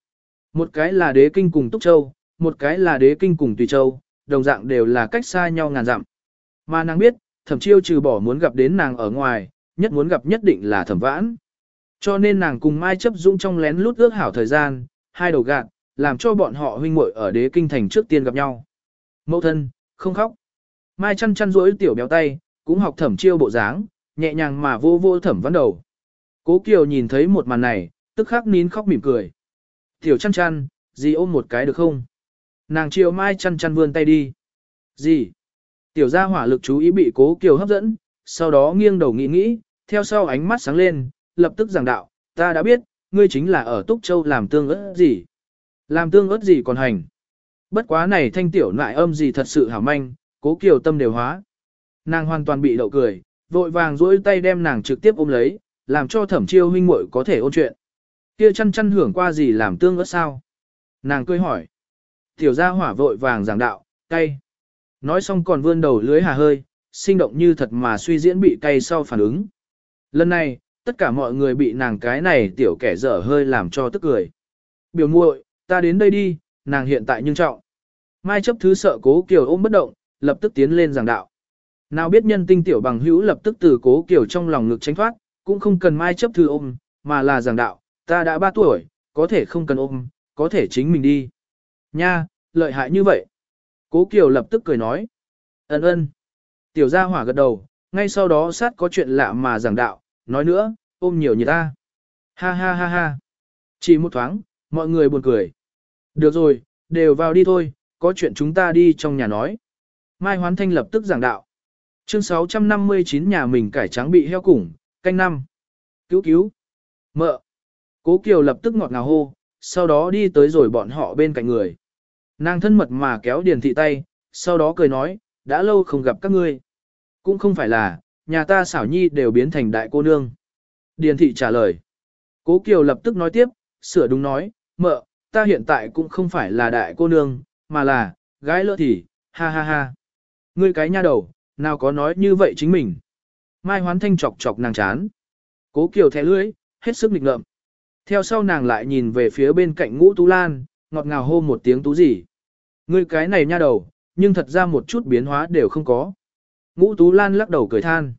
S1: Một cái là đế kinh cùng Túc Châu, một cái là đế kinh cùng Tùy Châu, đồng dạng đều là cách xa nhau ngàn dặm. Mà nàng biết, thẩm chiêu trừ bỏ muốn gặp đến nàng ở ngoài, nhất muốn gặp nhất định là thẩm vãn. Cho nên nàng cùng Mai chấp dũng trong lén lút ước hảo thời gian, hai đầu gạn, làm cho bọn họ huynh muội ở đế kinh thành trước tiên gặp nhau. Mẫu thân, không khóc. Mai chăn chăn rỗi tiểu béo tay, cũng học thẩm chiêu bộ dáng, nhẹ nhàng mà vô vô thẩm vãn đầu. Cố Kiều nhìn thấy một màn này, tức khắc nín khóc mỉm cười. Tiểu chăn chăn, gì ôm một cái được không? Nàng chiều mai chăn chăn vươn tay đi. Gì? Tiểu gia hỏa lực chú ý bị cố Kiều hấp dẫn, sau đó nghiêng đầu nghĩ nghĩ, theo sau ánh mắt sáng lên, lập tức giảng đạo, ta đã biết, ngươi chính là ở Túc Châu làm tương ớt gì. Làm tương ớt gì còn hành. Bất quá này thanh tiểu nại âm gì thật sự hảo manh, cố kiều tâm đều hóa. Nàng hoàn toàn bị đậu cười, vội vàng duỗi tay đem nàng trực tiếp ôm lấy, làm cho thẩm chiêu huynh muội có thể ôn chuyện. Kia chăn chăn hưởng qua gì làm tương ớt sao? Nàng cười hỏi. Tiểu gia hỏa vội vàng giảng đạo, cay. Nói xong còn vươn đầu lưới hà hơi, sinh động như thật mà suy diễn bị cay sau phản ứng. Lần này, tất cả mọi người bị nàng cái này tiểu kẻ dở hơi làm cho tức cười. Biểu muội, ta đến đây đi, nàng hiện tại nhưng trọng. Mai chấp thứ sợ cố kiều ôm bất động, lập tức tiến lên giảng đạo. Nào biết nhân tinh tiểu bằng hữu lập tức từ cố kiều trong lòng ngực tránh thoát, cũng không cần mai chấp thư ôm, mà là giảng đạo, ta đã 3 tuổi, có thể không cần ôm, có thể chính mình đi. Nha, lợi hại như vậy. Cố Kiều lập tức cười nói. Ấn ơn. Tiểu gia hỏa gật đầu, ngay sau đó sát có chuyện lạ mà giảng đạo, nói nữa, ôm nhiều như ta. Ha ha ha ha. Chỉ một thoáng, mọi người buồn cười. Được rồi, đều vào đi thôi, có chuyện chúng ta đi trong nhà nói. Mai Hoán Thanh lập tức giảng đạo. Chương 659 nhà mình cải trắng bị heo củng, canh năm. Cứu cứu. Mợ. Cố Kiều lập tức ngọt ngào hô, sau đó đi tới rồi bọn họ bên cạnh người. Nàng thân mật mà kéo Điền Thị tay, sau đó cười nói, đã lâu không gặp các ngươi. Cũng không phải là, nhà ta xảo nhi đều biến thành đại cô nương. Điền Thị trả lời. Cố Kiều lập tức nói tiếp, sửa đúng nói, mợ, ta hiện tại cũng không phải là đại cô nương, mà là, gái lỡ thì, ha ha ha. Ngươi cái nha đầu, nào có nói như vậy chính mình. Mai hoán thanh chọc chọc nàng chán. Cố Kiều thẻ lưỡi, hết sức nghịch ngợm. Theo sau nàng lại nhìn về phía bên cạnh ngũ tú lan, ngọt ngào hô một tiếng tú gì. Ngươi cái này nha đầu, nhưng thật ra một chút biến hóa đều không có. Ngũ tú lan lắc đầu cười than.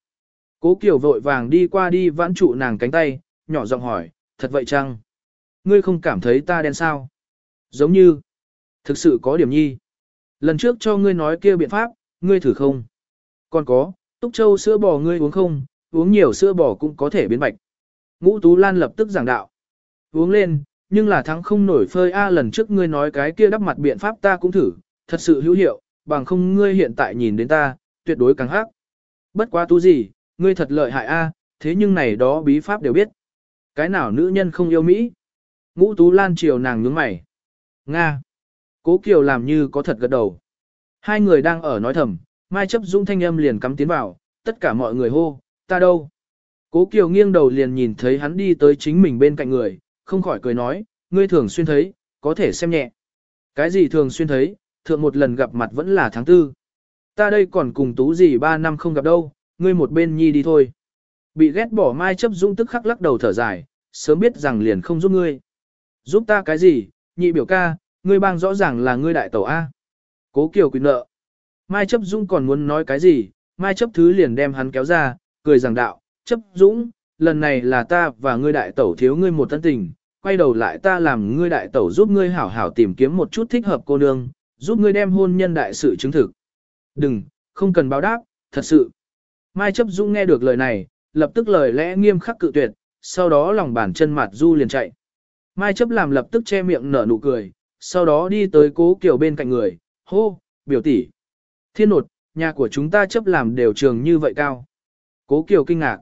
S1: Cố Kiều vội vàng đi qua đi vãn trụ nàng cánh tay, nhỏ giọng hỏi, thật vậy chăng? Ngươi không cảm thấy ta đen sao? Giống như, thực sự có điểm nhi. Lần trước cho ngươi nói kia biện pháp, ngươi thử không? Còn có, túc châu sữa bò ngươi uống không? Uống nhiều sữa bò cũng có thể biến bạch. Ngũ Tú Lan lập tức giảng đạo. Uống lên, nhưng là thắng không nổi phơi A lần trước ngươi nói cái kia đắp mặt biện pháp ta cũng thử, thật sự hữu hiệu, bằng không ngươi hiện tại nhìn đến ta, tuyệt đối càng hắc. Bất quá tú gì, ngươi thật lợi hại A, thế nhưng này đó bí pháp đều biết. Cái nào nữ nhân không yêu Mỹ? Ngũ Tú Lan chiều nàng nhướng mày. Nga. Cố Kiều làm như có thật gật đầu. Hai người đang ở nói thầm, Mai chấp dũng thanh âm liền cắm tiến vào, tất cả mọi người hô, ta đâu? Cố Kiều nghiêng đầu liền nhìn thấy hắn đi tới chính mình bên cạnh người, không khỏi cười nói, ngươi thường xuyên thấy, có thể xem nhẹ. Cái gì thường xuyên thấy, thượng một lần gặp mặt vẫn là tháng tư. Ta đây còn cùng tú gì ba năm không gặp đâu, ngươi một bên nhi đi thôi. Bị ghét bỏ mai chấp dũng tức khắc lắc đầu thở dài, sớm biết rằng liền không giúp ngươi. Giúp ta cái gì, nhị biểu ca, ngươi bang rõ ràng là ngươi đại tẩu A. Cố Kiều quyền nợ. Mai chấp dũng còn muốn nói cái gì, mai chấp thứ liền đem hắn kéo ra, cười rằng đạo, chấp dũng, lần này là ta và ngươi đại tẩu thiếu ngươi một tân tình, quay đầu lại ta làm ngươi đại tẩu giúp ngươi hảo hảo tìm kiếm một chút thích hợp cô nương, giúp ngươi đem hôn nhân đại sự chứng thực. Đừng, không cần báo đáp, thật sự. Mai chấp dũng nghe được lời này, lập tức lời lẽ nghiêm khắc cự tuyệt, sau đó lòng bàn chân mặt du liền chạy. Mai chấp làm lập tức che miệng nở nụ cười, sau đó đi tới cố kiểu bên cạnh người, hô, biểu tỷ. Thiên nột, nhà của chúng ta chấp làm đều trường như vậy cao. Cố Kiều kinh ngạc.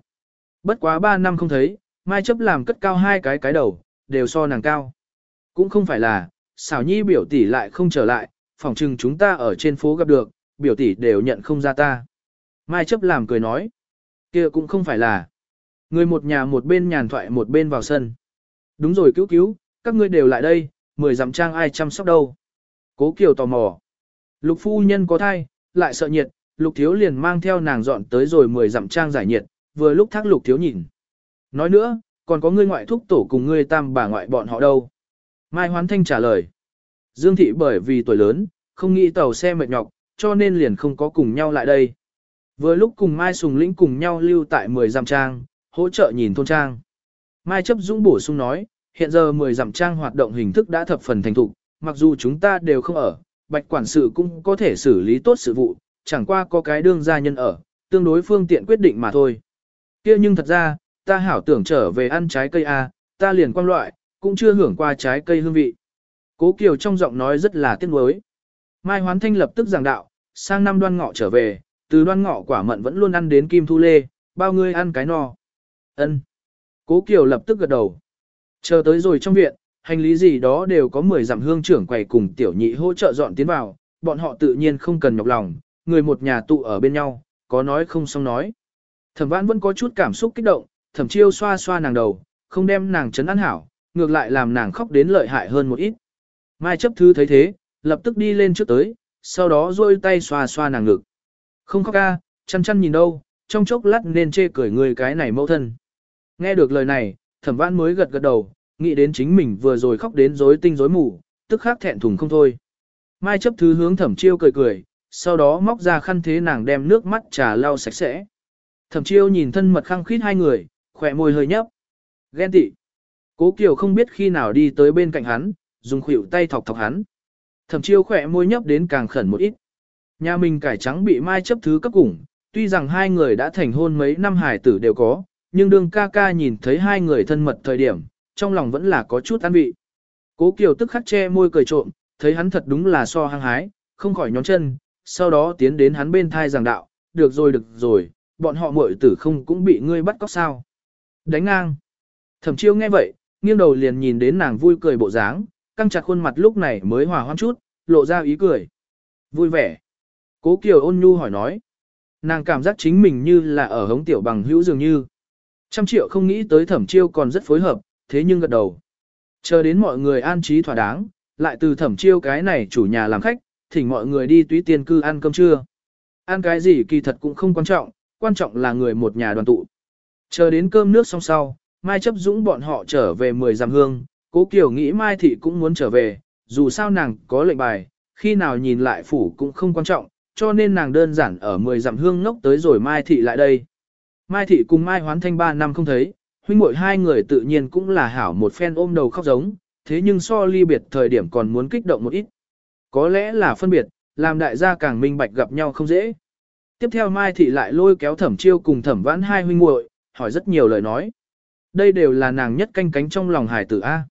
S1: Bất quá 3 năm không thấy, Mai chấp làm cất cao hai cái cái đầu, đều so nàng cao. Cũng không phải là, xảo nhi biểu tỷ lại không trở lại, phỏng chừng chúng ta ở trên phố gặp được, biểu tỷ đều nhận không ra ta. Mai chấp làm cười nói. kia cũng không phải là. Người một nhà một bên nhàn thoại một bên vào sân. Đúng rồi cứu cứu, các ngươi đều lại đây, mười dặm trang ai chăm sóc đâu. Cố Kiều tò mò. Lục phu nhân có thai, lại sợ nhiệt, lục thiếu liền mang theo nàng dọn tới rồi mười dặm trang giải nhiệt, vừa lúc thác lục thiếu nhìn. Nói nữa, còn có ngươi ngoại thúc tổ cùng ngươi tam bà ngoại bọn họ đâu. Mai Hoán Thanh trả lời. Dương thị bởi vì tuổi lớn, không nghĩ tàu xe mệt nhọc, cho nên liền không có cùng nhau lại đây. Vừa lúc cùng Mai Sùng Lĩnh cùng nhau lưu tại 10 dặm trang, hỗ trợ nhìn thôn trang. Mai chấp dũng bổ sung nói, hiện giờ 10 dặm trang hoạt động hình thức đã thập phần thành thục, mặc dù chúng ta đều không ở, bạch quản sự cũng có thể xử lý tốt sự vụ, chẳng qua có cái đương gia nhân ở, tương đối phương tiện quyết định mà thôi. kia nhưng thật ra, ta hảo tưởng trở về ăn trái cây A, ta liền quan loại, cũng chưa hưởng qua trái cây hương vị. Cố Kiều trong giọng nói rất là tiếc nuối. Mai Hoán Thanh lập tức giảng đạo, sang năm đoan ngọ trở về, từ đoan ngọ quả mận vẫn luôn ăn đến kim thu lê, bao ngươi ăn cái no. Ân. Cố Kiều lập tức gật đầu. Chờ tới rồi trong viện, hành lý gì đó đều có 10 dặm hương trưởng quầy cùng tiểu nhị hỗ trợ dọn tiến vào, bọn họ tự nhiên không cần nhọc lòng, người một nhà tụ ở bên nhau, có nói không xong nói. Thẩm vãn vẫn có chút cảm xúc kích động, thẩm chiêu xoa xoa nàng đầu, không đem nàng chấn an hảo, ngược lại làm nàng khóc đến lợi hại hơn một ít. Mai chấp thư thấy thế, lập tức đi lên trước tới, sau đó duỗi tay xoa xoa nàng ngực. Không khóc ca, chăn chăn nhìn đâu, trong chốc lát nên chê cười người cái này mẫu thân. Nghe được lời này, thẩm vãn mới gật gật đầu, nghĩ đến chính mình vừa rồi khóc đến rối tinh rối mù, tức khắc thẹn thùng không thôi. Mai chấp thứ hướng thẩm chiêu cười cười, sau đó móc ra khăn thế nàng đem nước mắt trà lau sạch sẽ. Thẩm chiêu nhìn thân mật khăng khít hai người, khỏe môi hơi nhấp. Ghen tị. Cố Kiều không biết khi nào đi tới bên cạnh hắn, dùng khuỷu tay thọc thọc hắn. Thẩm chiêu khỏe môi nhấp đến càng khẩn một ít. Nhà mình cải trắng bị mai chấp thứ cấp củng, tuy rằng hai người đã thành hôn mấy năm hải tử đều có, nhưng đương ca ca nhìn thấy hai người thân mật thời điểm, trong lòng vẫn là có chút an vị. Cố Kiều tức khắc che môi cười trộm, thấy hắn thật đúng là so hăng hái, không khỏi nhón chân, sau đó tiến đến hắn bên thai giảng đạo, được rồi được rồi, bọn họ muội tử không cũng bị ngươi bắt cóc sao. Đánh ngang. Thẩm chiêu nghe vậy, nghiêng đầu liền nhìn đến nàng vui cười bộ dáng, căng chặt khuôn mặt lúc này mới hòa hoãn chút, lộ ra ý cười. Vui vẻ. Cố Kiều ôn nhu hỏi nói. Nàng cảm giác chính mình như là ở hống tiểu bằng hữu dường như. Trăm triệu không nghĩ tới thẩm chiêu còn rất phối hợp, thế nhưng gật đầu. Chờ đến mọi người an trí thỏa đáng, lại từ thẩm chiêu cái này chủ nhà làm khách, thỉnh mọi người đi túy tiên cư ăn cơm trưa. Ăn cái gì kỳ thật cũng không quan trọng, quan trọng là người một nhà đoàn tụ. Chờ đến cơm nước xong sau, Mai chấp dũng bọn họ trở về 10 giam hương, cố Kiều nghĩ Mai Thị cũng muốn trở về, dù sao nàng có lệnh bài, khi nào nhìn lại phủ cũng không quan trọng, cho nên nàng đơn giản ở 10 dặm hương ngốc tới rồi Mai Thị lại đây. Mai Thị cùng Mai Hoán Thanh 3 năm không thấy, huynh muội hai người tự nhiên cũng là hảo một phen ôm đầu khóc giống, thế nhưng so ly biệt thời điểm còn muốn kích động một ít. Có lẽ là phân biệt, làm đại gia càng minh bạch gặp nhau không dễ. Tiếp theo Mai Thị lại lôi kéo thẩm chiêu cùng thẩm vãn hai huynh muội hỏi rất nhiều lời nói. Đây đều là nàng nhất canh cánh trong lòng hải tử A.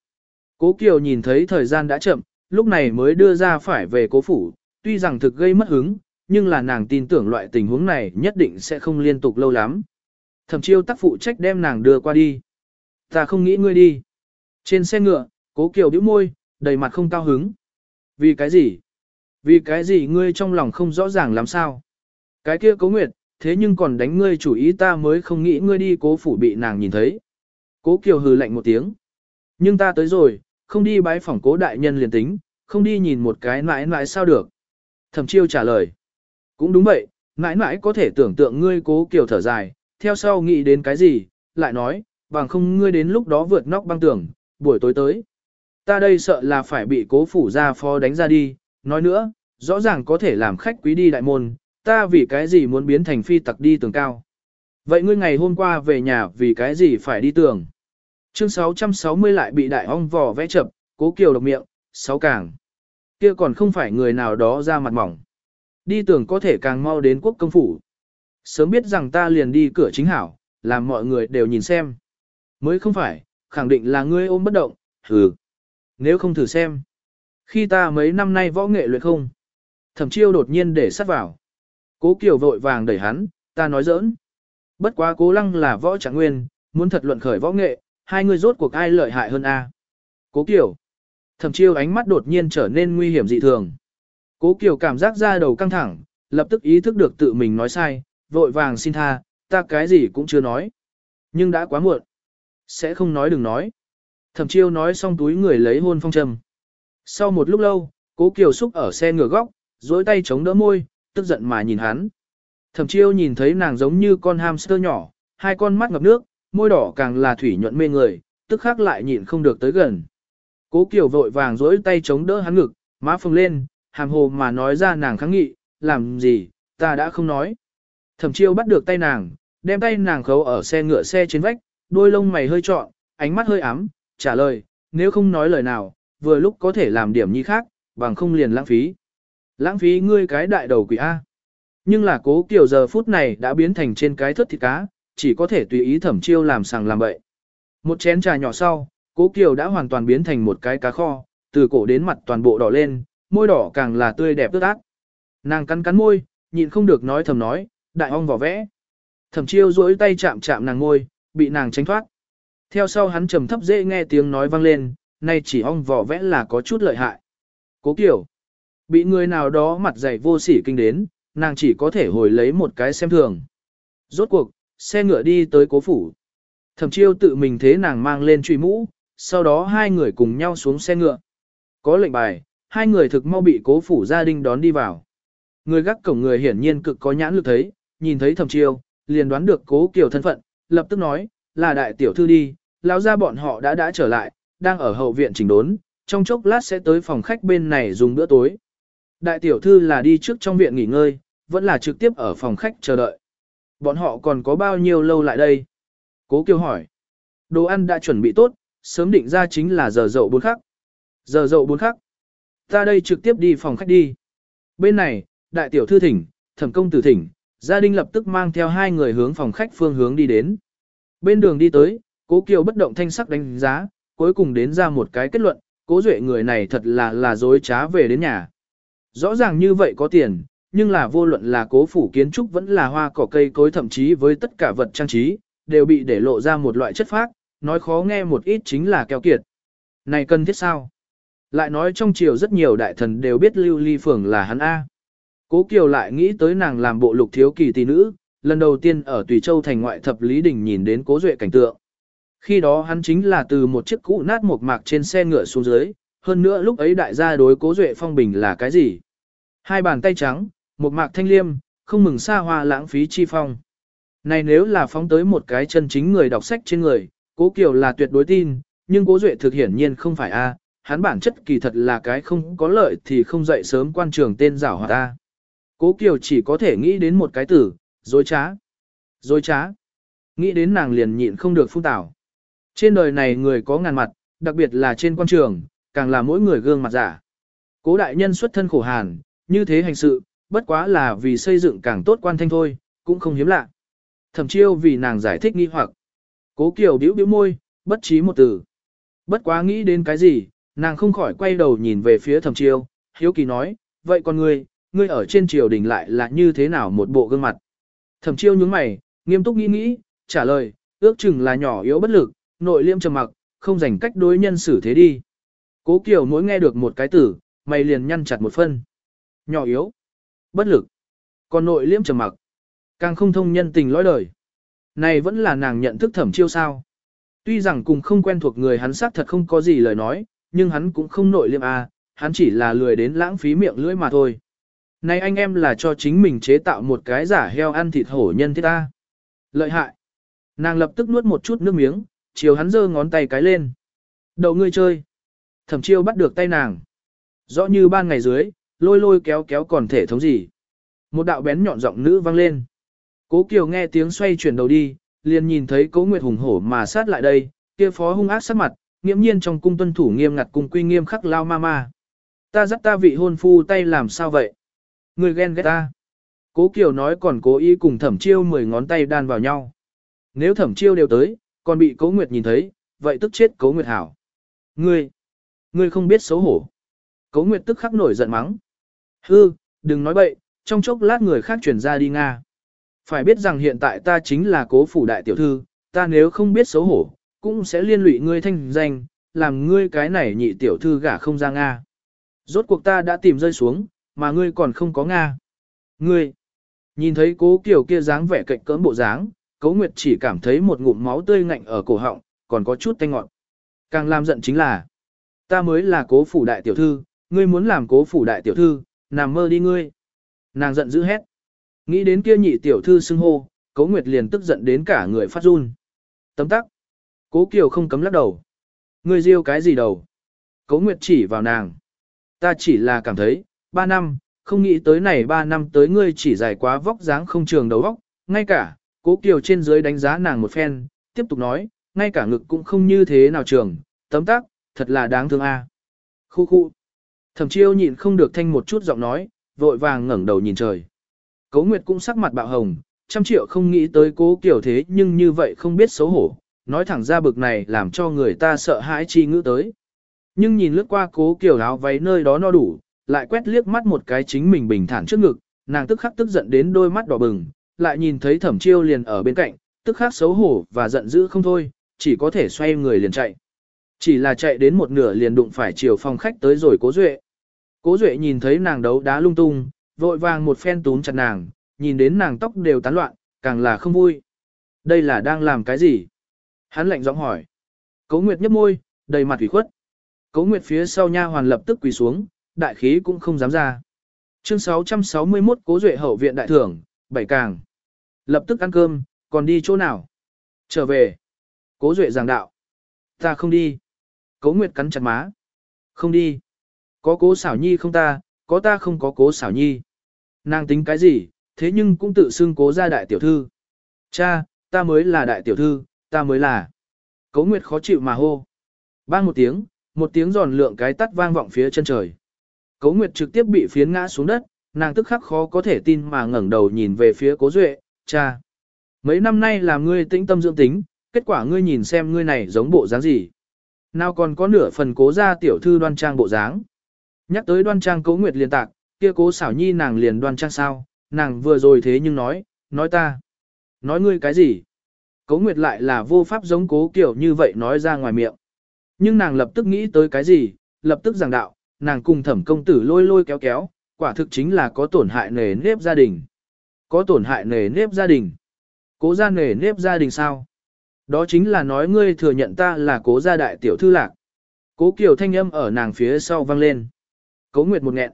S1: Cố Kiều nhìn thấy thời gian đã chậm, lúc này mới đưa ra phải về cố phủ, tuy rằng thực gây mất hứng, nhưng là nàng tin tưởng loại tình huống này nhất định sẽ không liên tục lâu lắm. Thẩm chiêu tác phụ trách đem nàng đưa qua đi. Ta không nghĩ ngươi đi. Trên xe ngựa, cố kiều bĩu môi, đầy mặt không cao hứng. Vì cái gì? Vì cái gì ngươi trong lòng không rõ ràng làm sao? Cái kia cố nguyệt, thế nhưng còn đánh ngươi chủ ý ta mới không nghĩ ngươi đi cố phủ bị nàng nhìn thấy. Cố kiều hừ lạnh một tiếng. Nhưng ta tới rồi, không đi bái phỏng cố đại nhân liền tính, không đi nhìn một cái mãi mãi sao được. Thẩm chiêu trả lời. Cũng đúng vậy, mãi mãi có thể tưởng tượng ngươi cố kiều thở dài, theo sau nghĩ đến cái gì, lại nói, bằng không ngươi đến lúc đó vượt nóc băng tường, buổi tối tới. Ta đây sợ là phải bị cố phủ gia phó đánh ra đi, nói nữa, rõ ràng có thể làm khách quý đi đại môn, ta vì cái gì muốn biến thành phi tặc đi tường cao. Vậy ngươi ngày hôm qua về nhà vì cái gì phải đi tường? Chương 660 lại bị đại ong vò vẽ chậm, cố kiều độc miệng, sáu càng. Kia còn không phải người nào đó ra mặt mỏng. Đi tường có thể càng mau đến quốc công phủ. Sớm biết rằng ta liền đi cửa chính hảo, làm mọi người đều nhìn xem. Mới không phải, khẳng định là ngươi ôm bất động, hừ. Nếu không thử xem. Khi ta mấy năm nay võ nghệ luyện không. Thẩm chiêu đột nhiên để sát vào. Cố Kiều vội vàng đẩy hắn, ta nói giỡn. Bất quá cố lăng là võ trạng nguyên, muốn thật luận khởi võ nghệ, hai người rốt cuộc ai lợi hại hơn a? Cố Kiều. Thẩm chiêu ánh mắt đột nhiên trở nên nguy hiểm dị thường. Cố Kiều cảm giác ra đầu căng thẳng, lập tức ý thức được tự mình nói sai, vội vàng xin tha, ta cái gì cũng chưa nói. Nhưng đã quá muộn. Sẽ không nói đừng nói. Thẩm chiêu nói xong túi người lấy hôn phong trầm. Sau một lúc lâu, cố kiều xúc ở xe ngửa góc, dối tay chống đỡ môi, tức giận mà nhìn hắn. Thẩm chiêu nhìn thấy nàng giống như con hamster nhỏ, hai con mắt ngập nước, môi đỏ càng là thủy nhuận mê người, tức khắc lại nhịn không được tới gần. Cố kiều vội vàng dỗi tay chống đỡ hắn ngực, má phồng lên, hàm hồ mà nói ra nàng kháng nghị, làm gì, ta đã không nói. Thẩm chiêu bắt được tay nàng, đem tay nàng khấu ở xe ngựa xe trên vách, đôi lông mày hơi trọn, ánh mắt hơi ám, trả lời, nếu không nói lời nào, vừa lúc có thể làm điểm nhi khác, bằng không liền lãng phí. Lãng phí ngươi cái đại đầu quỷ A. Nhưng là cố kiểu giờ phút này đã biến thành trên cái thất thịt cá, chỉ có thể tùy ý thẩm chiêu làm sàng làm bậy. Một chén trà nhỏ sau, cố kiều đã hoàn toàn biến thành một cái cá kho, từ cổ đến mặt toàn bộ đỏ lên, môi đỏ càng là tươi đẹp tươi ác. Nàng cắn cắn môi, nhịn không được nói thầm nói, đại ong vỏ vẽ. Thẩm chiêu duỗi tay chạm chạm nàng môi bị nàng tránh thoát. Theo sau hắn trầm thấp dễ nghe tiếng nói vang lên, nay chỉ ong vỏ vẽ là có chút lợi hại. Cố kiểu, bị người nào đó mặt dày vô sỉ kinh đến, nàng chỉ có thể hồi lấy một cái xem thường. Rốt cuộc, xe ngựa đi tới cố phủ. Thẩm chiêu tự mình thế nàng mang lên truy mũ, sau đó hai người cùng nhau xuống xe ngựa. Có lệnh bài, hai người thực mau bị cố phủ gia đình đón đi vào. Người gác cổng người hiển nhiên cực có nhãn lực thấy, nhìn thấy thẩm chiêu, liền đoán được cố kiều thân phận, lập tức nói, là đại tiểu thư đi, lão ra bọn họ đã đã trở lại, đang ở hậu viện chỉnh đốn, trong chốc lát sẽ tới phòng khách bên này dùng bữa tối. Đại tiểu thư là đi trước trong viện nghỉ ngơi, vẫn là trực tiếp ở phòng khách chờ đợi. Bọn họ còn có bao nhiêu lâu lại đây? Cố Kiều hỏi. Đồ ăn đã chuẩn bị tốt, sớm định ra chính là giờ dậu bốn khắc. Giờ dậu bốn khắc. Ta đây trực tiếp đi phòng khách đi. Bên này, đại tiểu thư thỉnh, thẩm công tử thỉnh, gia đình lập tức mang theo hai người hướng phòng khách phương hướng đi đến. Bên đường đi tới, cố Kiều bất động thanh sắc đánh giá, cuối cùng đến ra một cái kết luận, cố duệ người này thật là là dối trá về đến nhà. Rõ ràng như vậy có tiền, nhưng là vô luận là cố phủ kiến trúc vẫn là hoa cỏ cây cối thậm chí với tất cả vật trang trí, đều bị để lộ ra một loại chất phác, nói khó nghe một ít chính là keo kiệt. Này cần thiết sao? Lại nói trong triều rất nhiều đại thần đều biết lưu ly phường là hắn A. Cố Kiều lại nghĩ tới nàng làm bộ lục thiếu kỳ tỷ nữ, lần đầu tiên ở Tùy Châu thành ngoại thập lý đình nhìn đến cố duệ cảnh tượng. Khi đó hắn chính là từ một chiếc cũ nát một mạc trên xe ngựa xuống dưới, hơn nữa lúc ấy đại gia đối cố duệ phong bình là cái gì? Hai bàn tay trắng, một mạc thanh liêm, không mừng xa hoa lãng phí chi phong. Này nếu là phóng tới một cái chân chính người đọc sách trên người, cố Kiều là tuyệt đối tin, nhưng cố duệ thực hiển nhiên không phải a, hắn bản chất kỳ thật là cái không có lợi thì không dậy sớm quan trường tên giảo hoạt ta. Cố Kiều chỉ có thể nghĩ đến một cái tử, dối trá. Dối trá. Nghĩ đến nàng liền nhịn không được phun tảo. Trên đời này người có ngàn mặt, đặc biệt là trên quan trường, càng là mỗi người gương mặt giả. Cố đại nhân xuất thân khổ hàn, như thế hành sự, bất quá là vì xây dựng càng tốt quan thanh thôi, cũng không hiếm lạ. Thẩm chiêu vì nàng giải thích nghi hoặc. Cố Kiều bĩu bĩu môi, bất trí một từ. Bất quá nghĩ đến cái gì, nàng không khỏi quay đầu nhìn về phía thẩm chiêu, hiếu kỳ nói, vậy con ngươi, ngươi ở trên triều đình lại là như thế nào một bộ gương mặt. Thẩm chiêu nhướng mày, nghiêm túc nghĩ nghĩ, trả lời, ước chừng là nhỏ yếu bất lực, nội liêm trầm mặc, không dành cách đối nhân xử thế đi. Cố Kiều mỗi nghe được một cái tử, mày liền nhăn chặt một phân. Nhỏ yếu, bất lực, còn nội liễm trầm mặc, càng không thông nhân tình lõi đời. Này vẫn là nàng nhận thức thẩm chiêu sao. Tuy rằng cùng không quen thuộc người hắn xác thật không có gì lời nói, nhưng hắn cũng không nội liêm à, hắn chỉ là lười đến lãng phí miệng lưỡi mà thôi. Này anh em là cho chính mình chế tạo một cái giả heo ăn thịt hổ nhân thế ta. Lợi hại. Nàng lập tức nuốt một chút nước miếng, chiều hắn giơ ngón tay cái lên. đầu ngươi chơi. Thẩm chiêu bắt được tay nàng. Rõ như ban ngày dưới, lôi lôi kéo kéo còn thể thống gì. Một đạo bén nhọn giọng nữ vang lên. Cố Kiều nghe tiếng xoay chuyển đầu đi, liền nhìn thấy Cố Nguyệt hùng hổ mà sát lại đây, kia phó hung ác sát mặt, nghiễm nhiên trong cung tuân thủ nghiêm ngặt cung quy nghiêm khắc lao ma ma. Ta dắt ta vị hôn phu tay làm sao vậy? Người ghen ghét ta. Cố Kiều nói còn cố ý cùng thẩm chiêu mười ngón tay đan vào nhau. Nếu thẩm chiêu đều tới, còn bị cố Nguyệt nhìn thấy, vậy tức chết cố Nguyệt hảo. Ngươi, ngươi không biết xấu hổ. Cố Nguyệt tức khắc nổi giận mắng. Hư, đừng nói bậy, trong chốc lát người khác chuyển ra đi Nga. Phải biết rằng hiện tại ta chính là cố phủ đại tiểu thư, ta nếu không biết xấu hổ, cũng sẽ liên lụy ngươi thanh danh, làm ngươi cái này nhị tiểu thư gả không ra Nga. Rốt cuộc ta đã tìm rơi xuống, mà ngươi còn không có Nga. Ngươi, nhìn thấy cố kiểu kia dáng vẻ cạnh cỡm bộ dáng, cố nguyệt chỉ cảm thấy một ngụm máu tươi ngạnh ở cổ họng, còn có chút tanh ngọt. Càng làm giận chính là, ta mới là cố phủ đại tiểu thư, ngươi muốn làm cố phủ đại tiểu thư, nằm mơ đi ngươi. Nàng giận dữ hét. Nghĩ đến kia nhị tiểu thư xưng hô, cố nguyệt liền tức giận đến cả người phát run. Tấm tắc. Cố kiều không cấm lắc đầu. Ngươi riêu cái gì đầu? Cố nguyệt chỉ vào nàng. Ta chỉ là cảm thấy, ba năm, không nghĩ tới này ba năm tới ngươi chỉ dài quá vóc dáng không trường đầu vóc, ngay cả, cố kiều trên dưới đánh giá nàng một phen, tiếp tục nói, ngay cả ngực cũng không như thế nào trường, tấm tắc, thật là đáng thương a. Khu khu. Thẩm chiêu nhịn không được thanh một chút giọng nói, vội vàng ngẩng đầu nhìn trời. Cố Nguyệt cũng sắc mặt bạo hồng, trăm triệu không nghĩ tới cố kiểu thế nhưng như vậy không biết xấu hổ, nói thẳng ra bực này làm cho người ta sợ hãi chi ngữ tới. Nhưng nhìn lướt qua cố kiểu áo váy nơi đó no đủ, lại quét liếc mắt một cái chính mình bình thản trước ngực, nàng tức khắc tức giận đến đôi mắt đỏ bừng, lại nhìn thấy thẩm chiêu liền ở bên cạnh, tức khắc xấu hổ và giận dữ không thôi, chỉ có thể xoay người liền chạy. Chỉ là chạy đến một nửa liền đụng phải chiều phòng khách tới rồi cố duệ. Cố duệ nhìn thấy nàng đấu đá lung tung, vội vàng một phen túm chặt nàng, nhìn đến nàng tóc đều tán loạn, càng là không vui. Đây là đang làm cái gì? Hắn lạnh giọng hỏi. Cố Nguyệt nhấp môi, đầy mặt ủy khuất. Cố Nguyệt phía sau nha hoàn lập tức quỳ xuống, đại khí cũng không dám ra. Chương 661 Cố Duệ hậu viện đại thưởng, bảy càng. Lập tức ăn cơm, còn đi chỗ nào? Trở về. Cố Duệ giảng đạo. Ta không đi. Cố Nguyệt cắn chặt má. Không đi. Có cố xảo nhi không ta, có ta không có cố xảo nhi. Nàng tính cái gì, thế nhưng cũng tự xưng cố ra đại tiểu thư. Cha, ta mới là đại tiểu thư, ta mới là. Cố Nguyệt khó chịu mà hô. Bang một tiếng, một tiếng giòn lượng cái tắt vang vọng phía chân trời. Cố Nguyệt trực tiếp bị phiến ngã xuống đất, nàng tức khắc khó có thể tin mà ngẩng đầu nhìn về phía Cố Duệ, cha. Mấy năm nay làm ngươi tĩnh tâm dưỡng tính, kết quả ngươi nhìn xem ngươi này giống bộ dáng gì. Nào còn có nửa phần cố ra tiểu thư đoan trang bộ dáng. Nhắc tới đoan trang Cố Nguyệt liền tạc, kia cố xảo nhi nàng liền đoan trang sao, nàng vừa rồi thế nhưng nói, nói ta. Nói ngươi cái gì? Cố Nguyệt lại là vô pháp giống cố kiểu như vậy nói ra ngoài miệng. Nhưng nàng lập tức nghĩ tới cái gì, lập tức giảng đạo, nàng cùng thẩm công tử lôi lôi kéo kéo, quả thực chính là có tổn hại nề nếp gia đình. Có tổn hại nề nếp gia đình. Cố gia nề nếp gia đình sao? Đó chính là nói ngươi thừa nhận ta là cố gia đại tiểu thư lạc. Cố kiểu thanh âm ở nàng phía sau vang lên. Cố Nguyệt một nghẹn.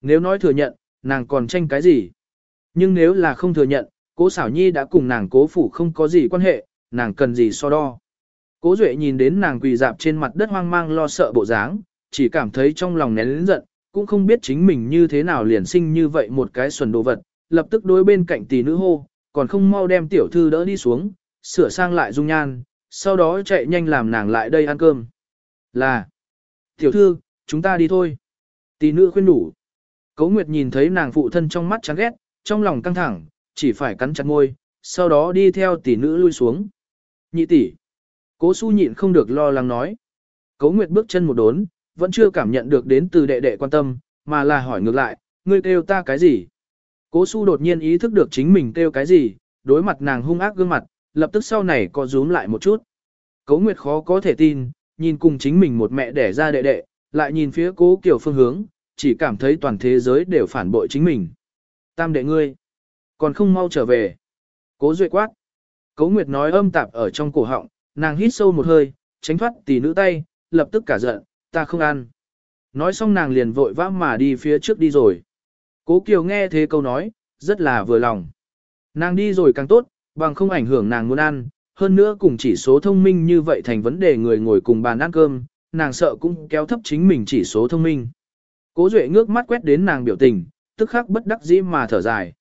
S1: Nếu nói thừa nhận, nàng còn tranh cái gì? Nhưng nếu là không thừa nhận, cố xảo nhi đã cùng nàng cố phủ không có gì quan hệ, nàng cần gì so đo. Cố Duệ nhìn đến nàng quỳ dạp trên mặt đất hoang mang lo sợ bộ dáng, chỉ cảm thấy trong lòng nén lớn giận, cũng không biết chính mình như thế nào liền sinh như vậy một cái xuẩn đồ vật, lập tức đối bên cạnh tỷ nữ hô, còn không mau đem tiểu thư đỡ đi xuống, sửa sang lại dung nhan, sau đó chạy nhanh làm nàng lại đây ăn cơm. Là, tiểu thư, chúng ta đi thôi. Tỷ nữ khuyên đủ. Cố Nguyệt nhìn thấy nàng phụ thân trong mắt chán ghét, trong lòng căng thẳng, chỉ phải cắn chặt môi, sau đó đi theo tỷ nữ lui xuống. Nhị tỷ. Cố su nhịn không được lo lắng nói. Cố Nguyệt bước chân một đốn, vẫn chưa cảm nhận được đến từ đệ đệ quan tâm, mà là hỏi ngược lại, ngươi kêu ta cái gì? Cố su đột nhiên ý thức được chính mình kêu cái gì, đối mặt nàng hung ác gương mặt, lập tức sau này có rúm lại một chút. Cố Nguyệt khó có thể tin, nhìn cùng chính mình một mẹ đẻ ra đệ đệ, lại nhìn phía cố kiểu phương hướng, chỉ cảm thấy toàn thế giới đều phản bội chính mình. Tam đệ ngươi, còn không mau trở về. Cố duệ quát. Cố Nguyệt nói âm tạp ở trong cổ họng, nàng hít sâu một hơi, tránh thoát tỷ nữ tay, lập tức cả giận, ta không ăn. Nói xong nàng liền vội vã mà đi phía trước đi rồi. Cố Kiều nghe thế câu nói, rất là vừa lòng. Nàng đi rồi càng tốt, bằng không ảnh hưởng nàng muốn ăn, hơn nữa cùng chỉ số thông minh như vậy thành vấn đề người ngồi cùng bàn ăn cơm, nàng sợ cũng kéo thấp chính mình chỉ số thông minh. Cố Duệ ngước mắt quét đến nàng biểu tình, tức khắc bất đắc dĩ mà thở dài.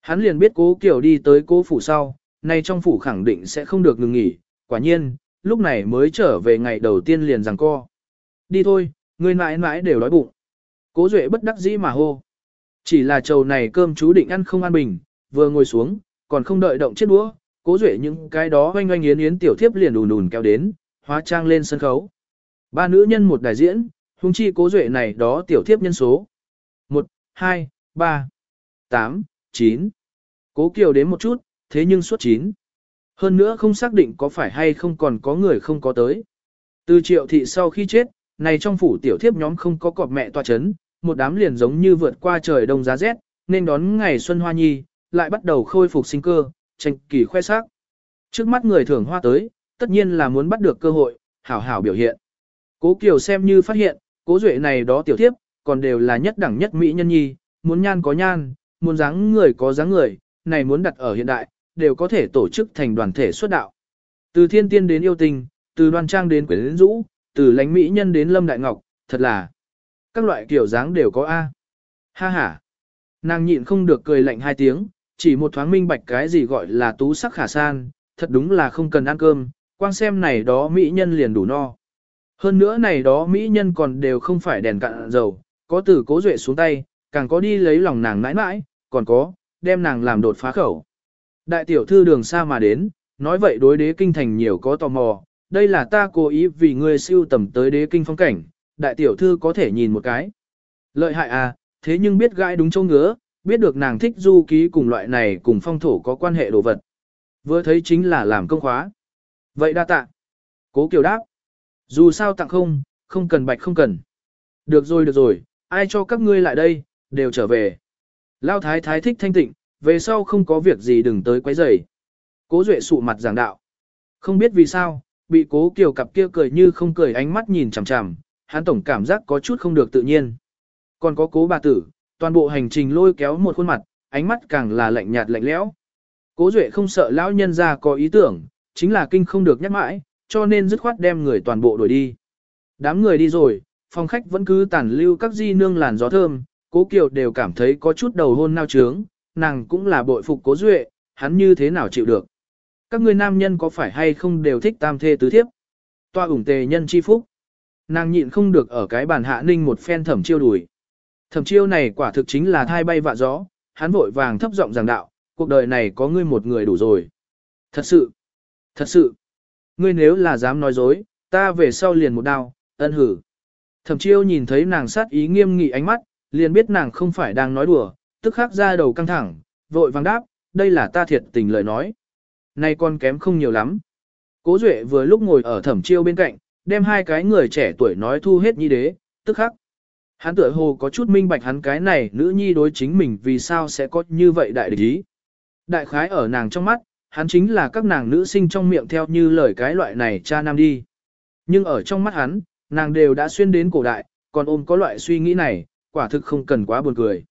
S1: Hắn liền biết cố Kiều đi tới cố phủ sau, nay trong phủ khẳng định sẽ không được ngừng nghỉ, quả nhiên, lúc này mới trở về ngày đầu tiên liền rằng co. Đi thôi, người mãi mãi đều đói bụng. Cố Duệ bất đắc dĩ mà hô. Chỉ là trầu này cơm chú định ăn không ăn bình, vừa ngồi xuống, còn không đợi động chiếc đũa, cố Duệ những cái đó oanh oanh yến yến tiểu thiếp liền đùn đùn kéo đến, hóa trang lên sân khấu. Ba nữ nhân một đại diễn, hung chi cố Duệ này đó tiểu thiếp nhân số. 1, 2, 3, 8, 9. Cố Kiều đến một chút, thế nhưng suốt 9. Hơn nữa không xác định có phải hay không còn có người không có tới. Từ triệu thị sau khi chết, này trong phủ tiểu thiếp nhóm không có cọp mẹ tòa chấn, một đám liền giống như vượt qua trời đông giá rét, nên đón ngày xuân hoa nhi, lại bắt đầu khôi phục sinh cơ, tranh kỳ khoe sắc. Trước mắt người thưởng hoa tới, tất nhiên là muốn bắt được cơ hội, hảo hảo biểu hiện. Cố Kiều xem như phát hiện, cố duệ này đó tiểu thiếp, còn đều là nhất đẳng nhất mỹ nhân nhi, muốn nhan có nhan, muốn dáng người có dáng người, này muốn đặt ở hiện đại, đều có thể tổ chức thành đoàn thể xuất đạo. Từ thiên tiên đến yêu tình, từ đoan trang đến quyến rũ, từ lãnh mỹ nhân đến lâm đại ngọc, thật là các loại kiểu dáng đều có A. Ha ha. Nàng nhịn không được cười lạnh hai tiếng, chỉ một thoáng minh bạch cái gì gọi là tú sắc khả san, thật đúng là không cần ăn cơm, quang xem này đó mỹ nhân liền đủ no. Hơn nữa này đó mỹ nhân còn đều không phải đèn cạn dầu, có từ cố duệ xuống tay, càng có đi lấy lòng nàng mãi mãi, còn có, đem nàng làm đột phá khẩu. Đại tiểu thư đường xa mà đến, nói vậy đối đế kinh thành nhiều có tò mò, đây là ta cố ý vì ngươi siêu tầm tới đế kinh phong cảnh, đại tiểu thư có thể nhìn một cái. Lợi hại à, thế nhưng biết gãi đúng châu ngứa, biết được nàng thích du ký cùng loại này cùng phong thổ có quan hệ đồ vật. Vừa thấy chính là làm công khóa. Vậy đa tạ. Cố Kiều đáp. Dù sao tặng không, không cần bạch không cần. Được rồi được rồi, ai cho các ngươi lại đây, đều trở về. Lao thái thái thích thanh tịnh, về sau không có việc gì đừng tới quấy rầy. Cố Duệ sụ mặt giảng đạo. Không biết vì sao, bị cố Kiều cặp kia cười như không cười ánh mắt nhìn chằm chằm, hắn tổng cảm giác có chút không được tự nhiên. Còn có cố bà tử, toàn bộ hành trình lôi kéo một khuôn mặt, ánh mắt càng là lạnh nhạt lạnh lẽo. Cố Duệ không sợ lão nhân ra có ý tưởng, chính là kinh không được nhắc mãi, cho nên dứt khoát đem người toàn bộ đuổi đi. Đám người đi rồi, phòng khách vẫn cứ tàn lưu các di nương làn gió thơm, cố Kiều đều cảm thấy có chút đầu hôn nao trướng, nàng cũng là bội phục cố Duệ, hắn như thế nào chịu được. Các người nam nhân có phải hay không đều thích tam thê tứ thiếp? Toa ủng tề nhân chi phúc. Nàng nhịn không được ở cái bàn hạ ninh một phen thẩm chiêu đuổi. Thẩm chiêu này quả thực chính là thai bay vạ gió, hắn vội vàng thấp giọng giảng đạo, cuộc đời này có ngươi một người đủ rồi. Thật sự, thật sự, ngươi nếu là dám nói dối, ta về sau liền một đao, ân hử. Thẩm chiêu nhìn thấy nàng sát ý nghiêm nghị ánh mắt, liền biết nàng không phải đang nói đùa, tức khắc ra đầu căng thẳng, vội vàng đáp, đây là ta thiệt tình lời nói. Nay con kém không nhiều lắm. Cố Duệ vừa lúc ngồi ở thẩm chiêu bên cạnh, đem hai cái người trẻ tuổi nói thu hết nhi đế, tức khắc. Hắn tựa hồ có chút minh bạch hắn cái này nữ nhi đối chính mình vì sao sẽ có như vậy đại địch ý. Đại khái ở nàng trong mắt, hắn chính là các nàng nữ sinh trong miệng theo như lời cái loại này cha nam đi. Nhưng ở trong mắt hắn, nàng đều đã xuyên đến cổ đại, còn ôm có loại suy nghĩ này, quả thực không cần quá buồn cười.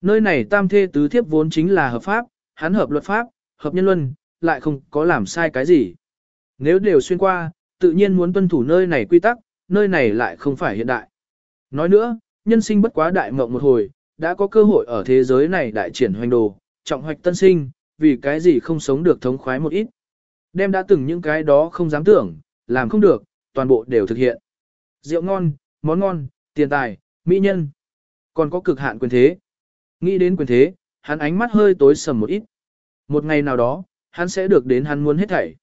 S1: Nơi này tam thê tứ thiếp vốn chính là hợp pháp, hắn hợp luật pháp, hợp nhân luân, lại không có làm sai cái gì. Nếu đều xuyên qua, tự nhiên muốn tuân thủ nơi này quy tắc, nơi này lại không phải hiện đại. Nói nữa, nhân sinh bất quá đại mộng một hồi, đã có cơ hội ở thế giới này đại triển hoành đồ, trọng hoạch tân sinh, vì cái gì không sống được thống khoái một ít. Đem đã từng những cái đó không dám tưởng, làm không được, toàn bộ đều thực hiện. Rượu ngon, món ngon, tiền tài, mỹ nhân. Còn có cực hạn quyền thế. Nghĩ đến quyền thế, hắn ánh mắt hơi tối sầm một ít. Một ngày nào đó, hắn sẽ được đến hắn muốn hết thảy.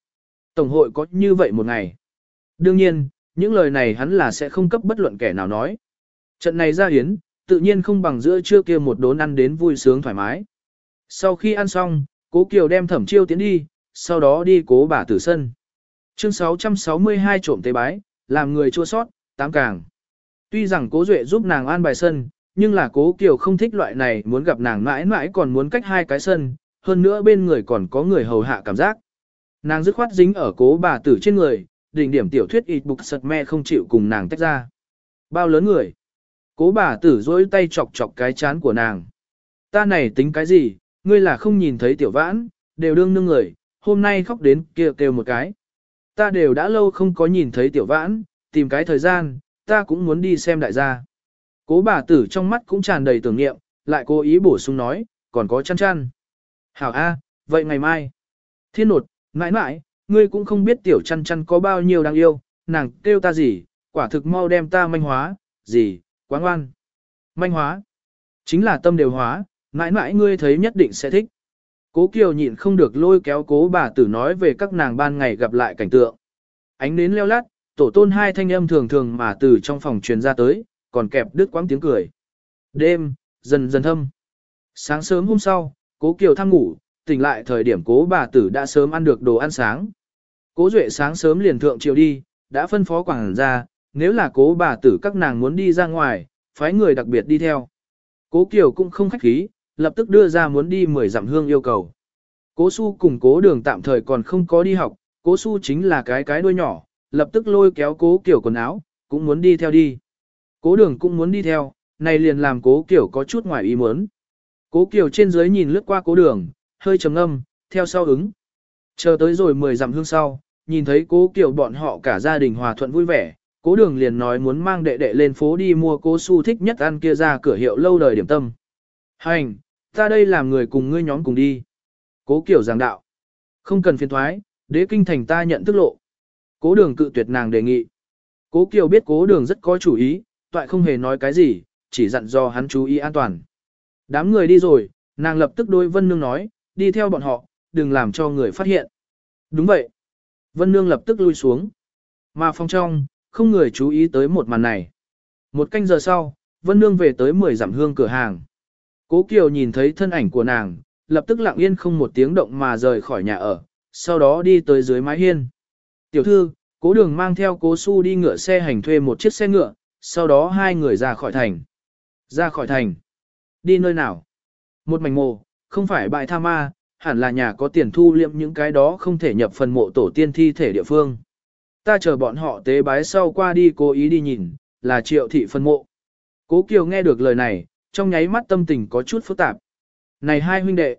S1: Tổng hội có như vậy một ngày. Đương nhiên, những lời này hắn là sẽ không cấp bất luận kẻ nào nói. Trận này ra hiến, tự nhiên không bằng giữa trưa kia một đốn ăn đến vui sướng thoải mái. Sau khi ăn xong, cố Kiều đem thẩm chiêu tiến đi, sau đó đi cố bà tử sân. Chương 662 trộm tế bái, làm người chua sót, tám càng. Tuy rằng cố Duệ giúp nàng an bài sân, nhưng là cố Kiều không thích loại này muốn gặp nàng mãi mãi còn muốn cách hai cái sân, hơn nữa bên người còn có người hầu hạ cảm giác. Nàng dứt khoát dính ở cố bà tử trên người, đỉnh điểm tiểu thuyết ịt bục sật me không chịu cùng nàng tách ra. Bao lớn người? Cố bà tử dối tay chọc chọc cái chán của nàng. Ta này tính cái gì, ngươi là không nhìn thấy tiểu vãn, đều đương nương người, hôm nay khóc đến kia kêu một cái. Ta đều đã lâu không có nhìn thấy tiểu vãn, tìm cái thời gian, ta cũng muốn đi xem đại gia. Cố bà tử trong mắt cũng tràn đầy tưởng niệm, lại cố ý bổ sung nói, còn có chăn chăn. Hảo A, vậy ngày mai. Thiên nột, mãi mãi, ngươi cũng không biết tiểu chăn chăn có bao nhiêu đáng yêu, nàng kêu ta gì, quả thực mau đem ta manh hóa, gì, quá ngoan. Manh hóa. Chính là tâm đều hóa, mãi mãi ngươi thấy nhất định sẽ thích. Cố Kiều nhịn không được lôi kéo cố bà tử nói về các nàng ban ngày gặp lại cảnh tượng. Ánh nến leo lát, tổ tôn hai thanh âm thường thường mà từ trong phòng truyền ra tới, còn kẹp đứt quãng tiếng cười. Đêm, dần dần thâm. Sáng sớm hôm sau, cố Kiều thăng ngủ, tỉnh lại thời điểm cố bà tử đã sớm ăn được đồ ăn sáng. Cố Duệ sáng sớm liền thượng chiều đi, đã phân phó quảng ra, nếu là cố bà tử các nàng muốn đi ra ngoài, phái người đặc biệt đi theo. Cố Kiều cũng không khách khí, lập tức đưa ra muốn đi 10 dặm hương yêu cầu. Cố Su cùng cố đường tạm thời còn không có đi học, cố Su chính là cái cái đuôi nhỏ, lập tức lôi kéo cố kiểu quần áo, cũng muốn đi theo đi. Cố đường cũng muốn đi theo, này liền làm cố kiểu có chút ngoài ý muốn. Cố kiểu trên dưới nhìn lướt qua cố đường, hơi trầm ngâm, theo sau ứng. Chờ tới rồi 10 dặm hương sau, nhìn thấy cố kiểu bọn họ cả gia đình hòa thuận vui vẻ, cố đường liền nói muốn mang đệ đệ lên phố đi mua cố su thích nhất ăn kia ra cửa hiệu lâu đời điểm tâm. Hành, ta đây làm người cùng ngươi nhóm cùng đi. Cố kiểu giảng đạo. Không cần phiền thoái, đế kinh thành ta nhận thức lộ. Cố đường cự tuyệt nàng đề nghị. Cố kiều biết cố đường rất có chủ ý, toại không hề nói cái gì, chỉ dặn do hắn chú ý an toàn. Đám người đi rồi, nàng lập tức đôi Vân Nương nói, đi theo bọn họ, đừng làm cho người phát hiện. Đúng vậy. Vân Nương lập tức lui xuống. Mà phong trong, không người chú ý tới một màn này. Một canh giờ sau, Vân Nương về tới 10 giảm hương cửa hàng. Cố Kiều nhìn thấy thân ảnh của nàng, lập tức lặng yên không một tiếng động mà rời khỏi nhà ở, sau đó đi tới dưới mái hiên. Tiểu thư, cố đường mang theo cố su đi ngựa xe hành thuê một chiếc xe ngựa, sau đó hai người ra khỏi thành. Ra khỏi thành. Đi nơi nào? Một mảnh mộ, không phải bại tha ma, hẳn là nhà có tiền thu liệm những cái đó không thể nhập phần mộ tổ tiên thi thể địa phương. Ta chờ bọn họ tế bái sau qua đi cố ý đi nhìn, là triệu thị phân mộ. Cố Kiều nghe được lời này, trong nháy mắt tâm tình có chút phức tạp. Này hai huynh đệ,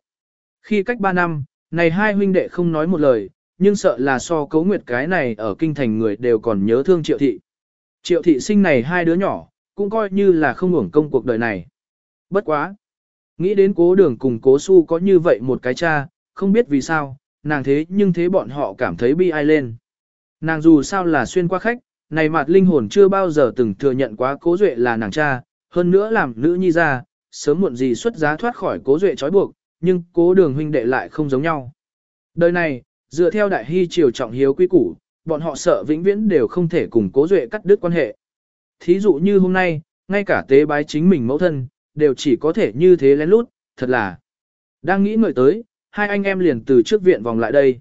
S1: khi cách ba năm, này hai huynh đệ không nói một lời, nhưng sợ là so cấu nguyệt cái này ở kinh thành người đều còn nhớ thương triệu thị. Triệu thị sinh này hai đứa nhỏ, cũng coi như là không hưởng công cuộc đời này. Bất quá. Nghĩ đến cố đường cùng cố su có như vậy một cái cha, không biết vì sao, nàng thế nhưng thế bọn họ cảm thấy bi ai lên. Nàng dù sao là xuyên qua khách, này mặt linh hồn chưa bao giờ từng thừa nhận quá cố duệ là nàng cha, hơn nữa làm nữ nhi ra, sớm muộn gì xuất giá thoát khỏi cố duệ trói buộc, nhưng cố đường huynh đệ lại không giống nhau. Đời này, dựa theo đại hy triều trọng hiếu quy củ, bọn họ sợ vĩnh viễn đều không thể cùng cố duệ cắt đứt quan hệ. Thí dụ như hôm nay, ngay cả tế bái chính mình mẫu thân, đều chỉ có thể như thế lén lút, thật là. Đang nghĩ ngợi tới, hai anh em liền từ trước viện vòng lại đây.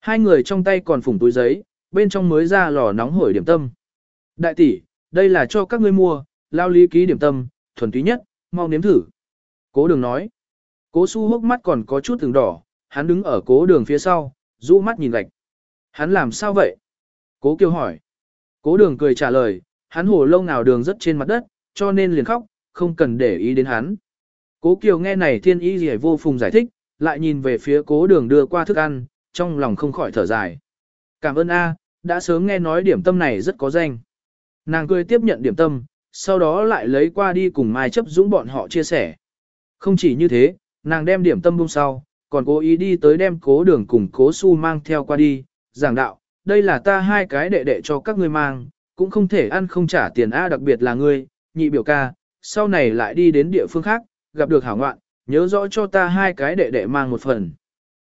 S1: Hai người trong tay còn phủng túi giấy, bên trong mới ra lò nóng hổi điểm tâm. Đại tỷ, đây là cho các ngươi mua, lao lý ký điểm tâm, thuần túy nhất, mau nếm thử. Cố đường nói. Cố su hốc mắt còn có chút từng đỏ, hắn đứng ở cố đường phía sau, rũ mắt nhìn gạch. Hắn làm sao vậy? Cố kiều hỏi. Cố đường cười trả lời, hắn hồ lông nào đường rất trên mặt đất, cho nên liền khóc, không cần để ý đến hắn. Cố kiều nghe này thiên ý gì vô phùng giải thích, lại nhìn về phía cố đường đưa qua thức ăn, trong lòng không khỏi thở dài. Cảm ơn A, đã sớm nghe nói điểm tâm này rất có danh. Nàng cười tiếp nhận điểm tâm, sau đó lại lấy qua đi cùng Mai chấp dũng bọn họ chia sẻ. Không chỉ như thế, nàng đem điểm tâm bung sau, còn cố ý đi tới đem cố đường cùng cố su mang theo qua đi, giảng đạo, đây là ta hai cái đệ đệ cho các ngươi mang, cũng không thể ăn không trả tiền A đặc biệt là ngươi, nhị biểu ca, sau này lại đi đến địa phương khác, gặp được hảo ngoạn, nhớ rõ cho ta hai cái đệ đệ mang một phần.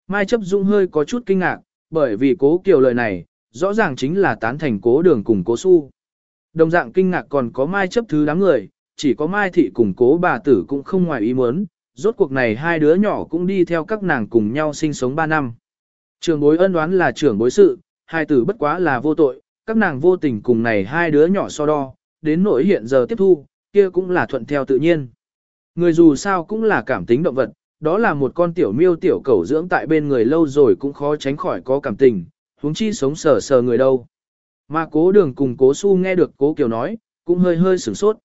S1: Mai chấp dũng hơi có chút kinh ngạc, bởi vì cố kiều lời này, rõ ràng chính là tán thành cố đường cùng cố su. Đồng dạng kinh ngạc còn có mai chấp thứ đám người, chỉ có mai thị cùng cố bà tử cũng không ngoài ý muốn, rốt cuộc này hai đứa nhỏ cũng đi theo các nàng cùng nhau sinh sống 3 năm. Trường bối ân đoán là trưởng bối sự, hai tử bất quá là vô tội, các nàng vô tình cùng này hai đứa nhỏ so đo, đến nỗi hiện giờ tiếp thu, kia cũng là thuận theo tự nhiên. Người dù sao cũng là cảm tính động vật, đó là một con tiểu miêu tiểu cẩu dưỡng tại bên người lâu rồi cũng khó tránh khỏi có cảm tình, huống chi sống sờ sờ người đâu. Mà cố đường cùng cố su nghe được cố Kiều nói, cũng hơi hơi sửng sốt.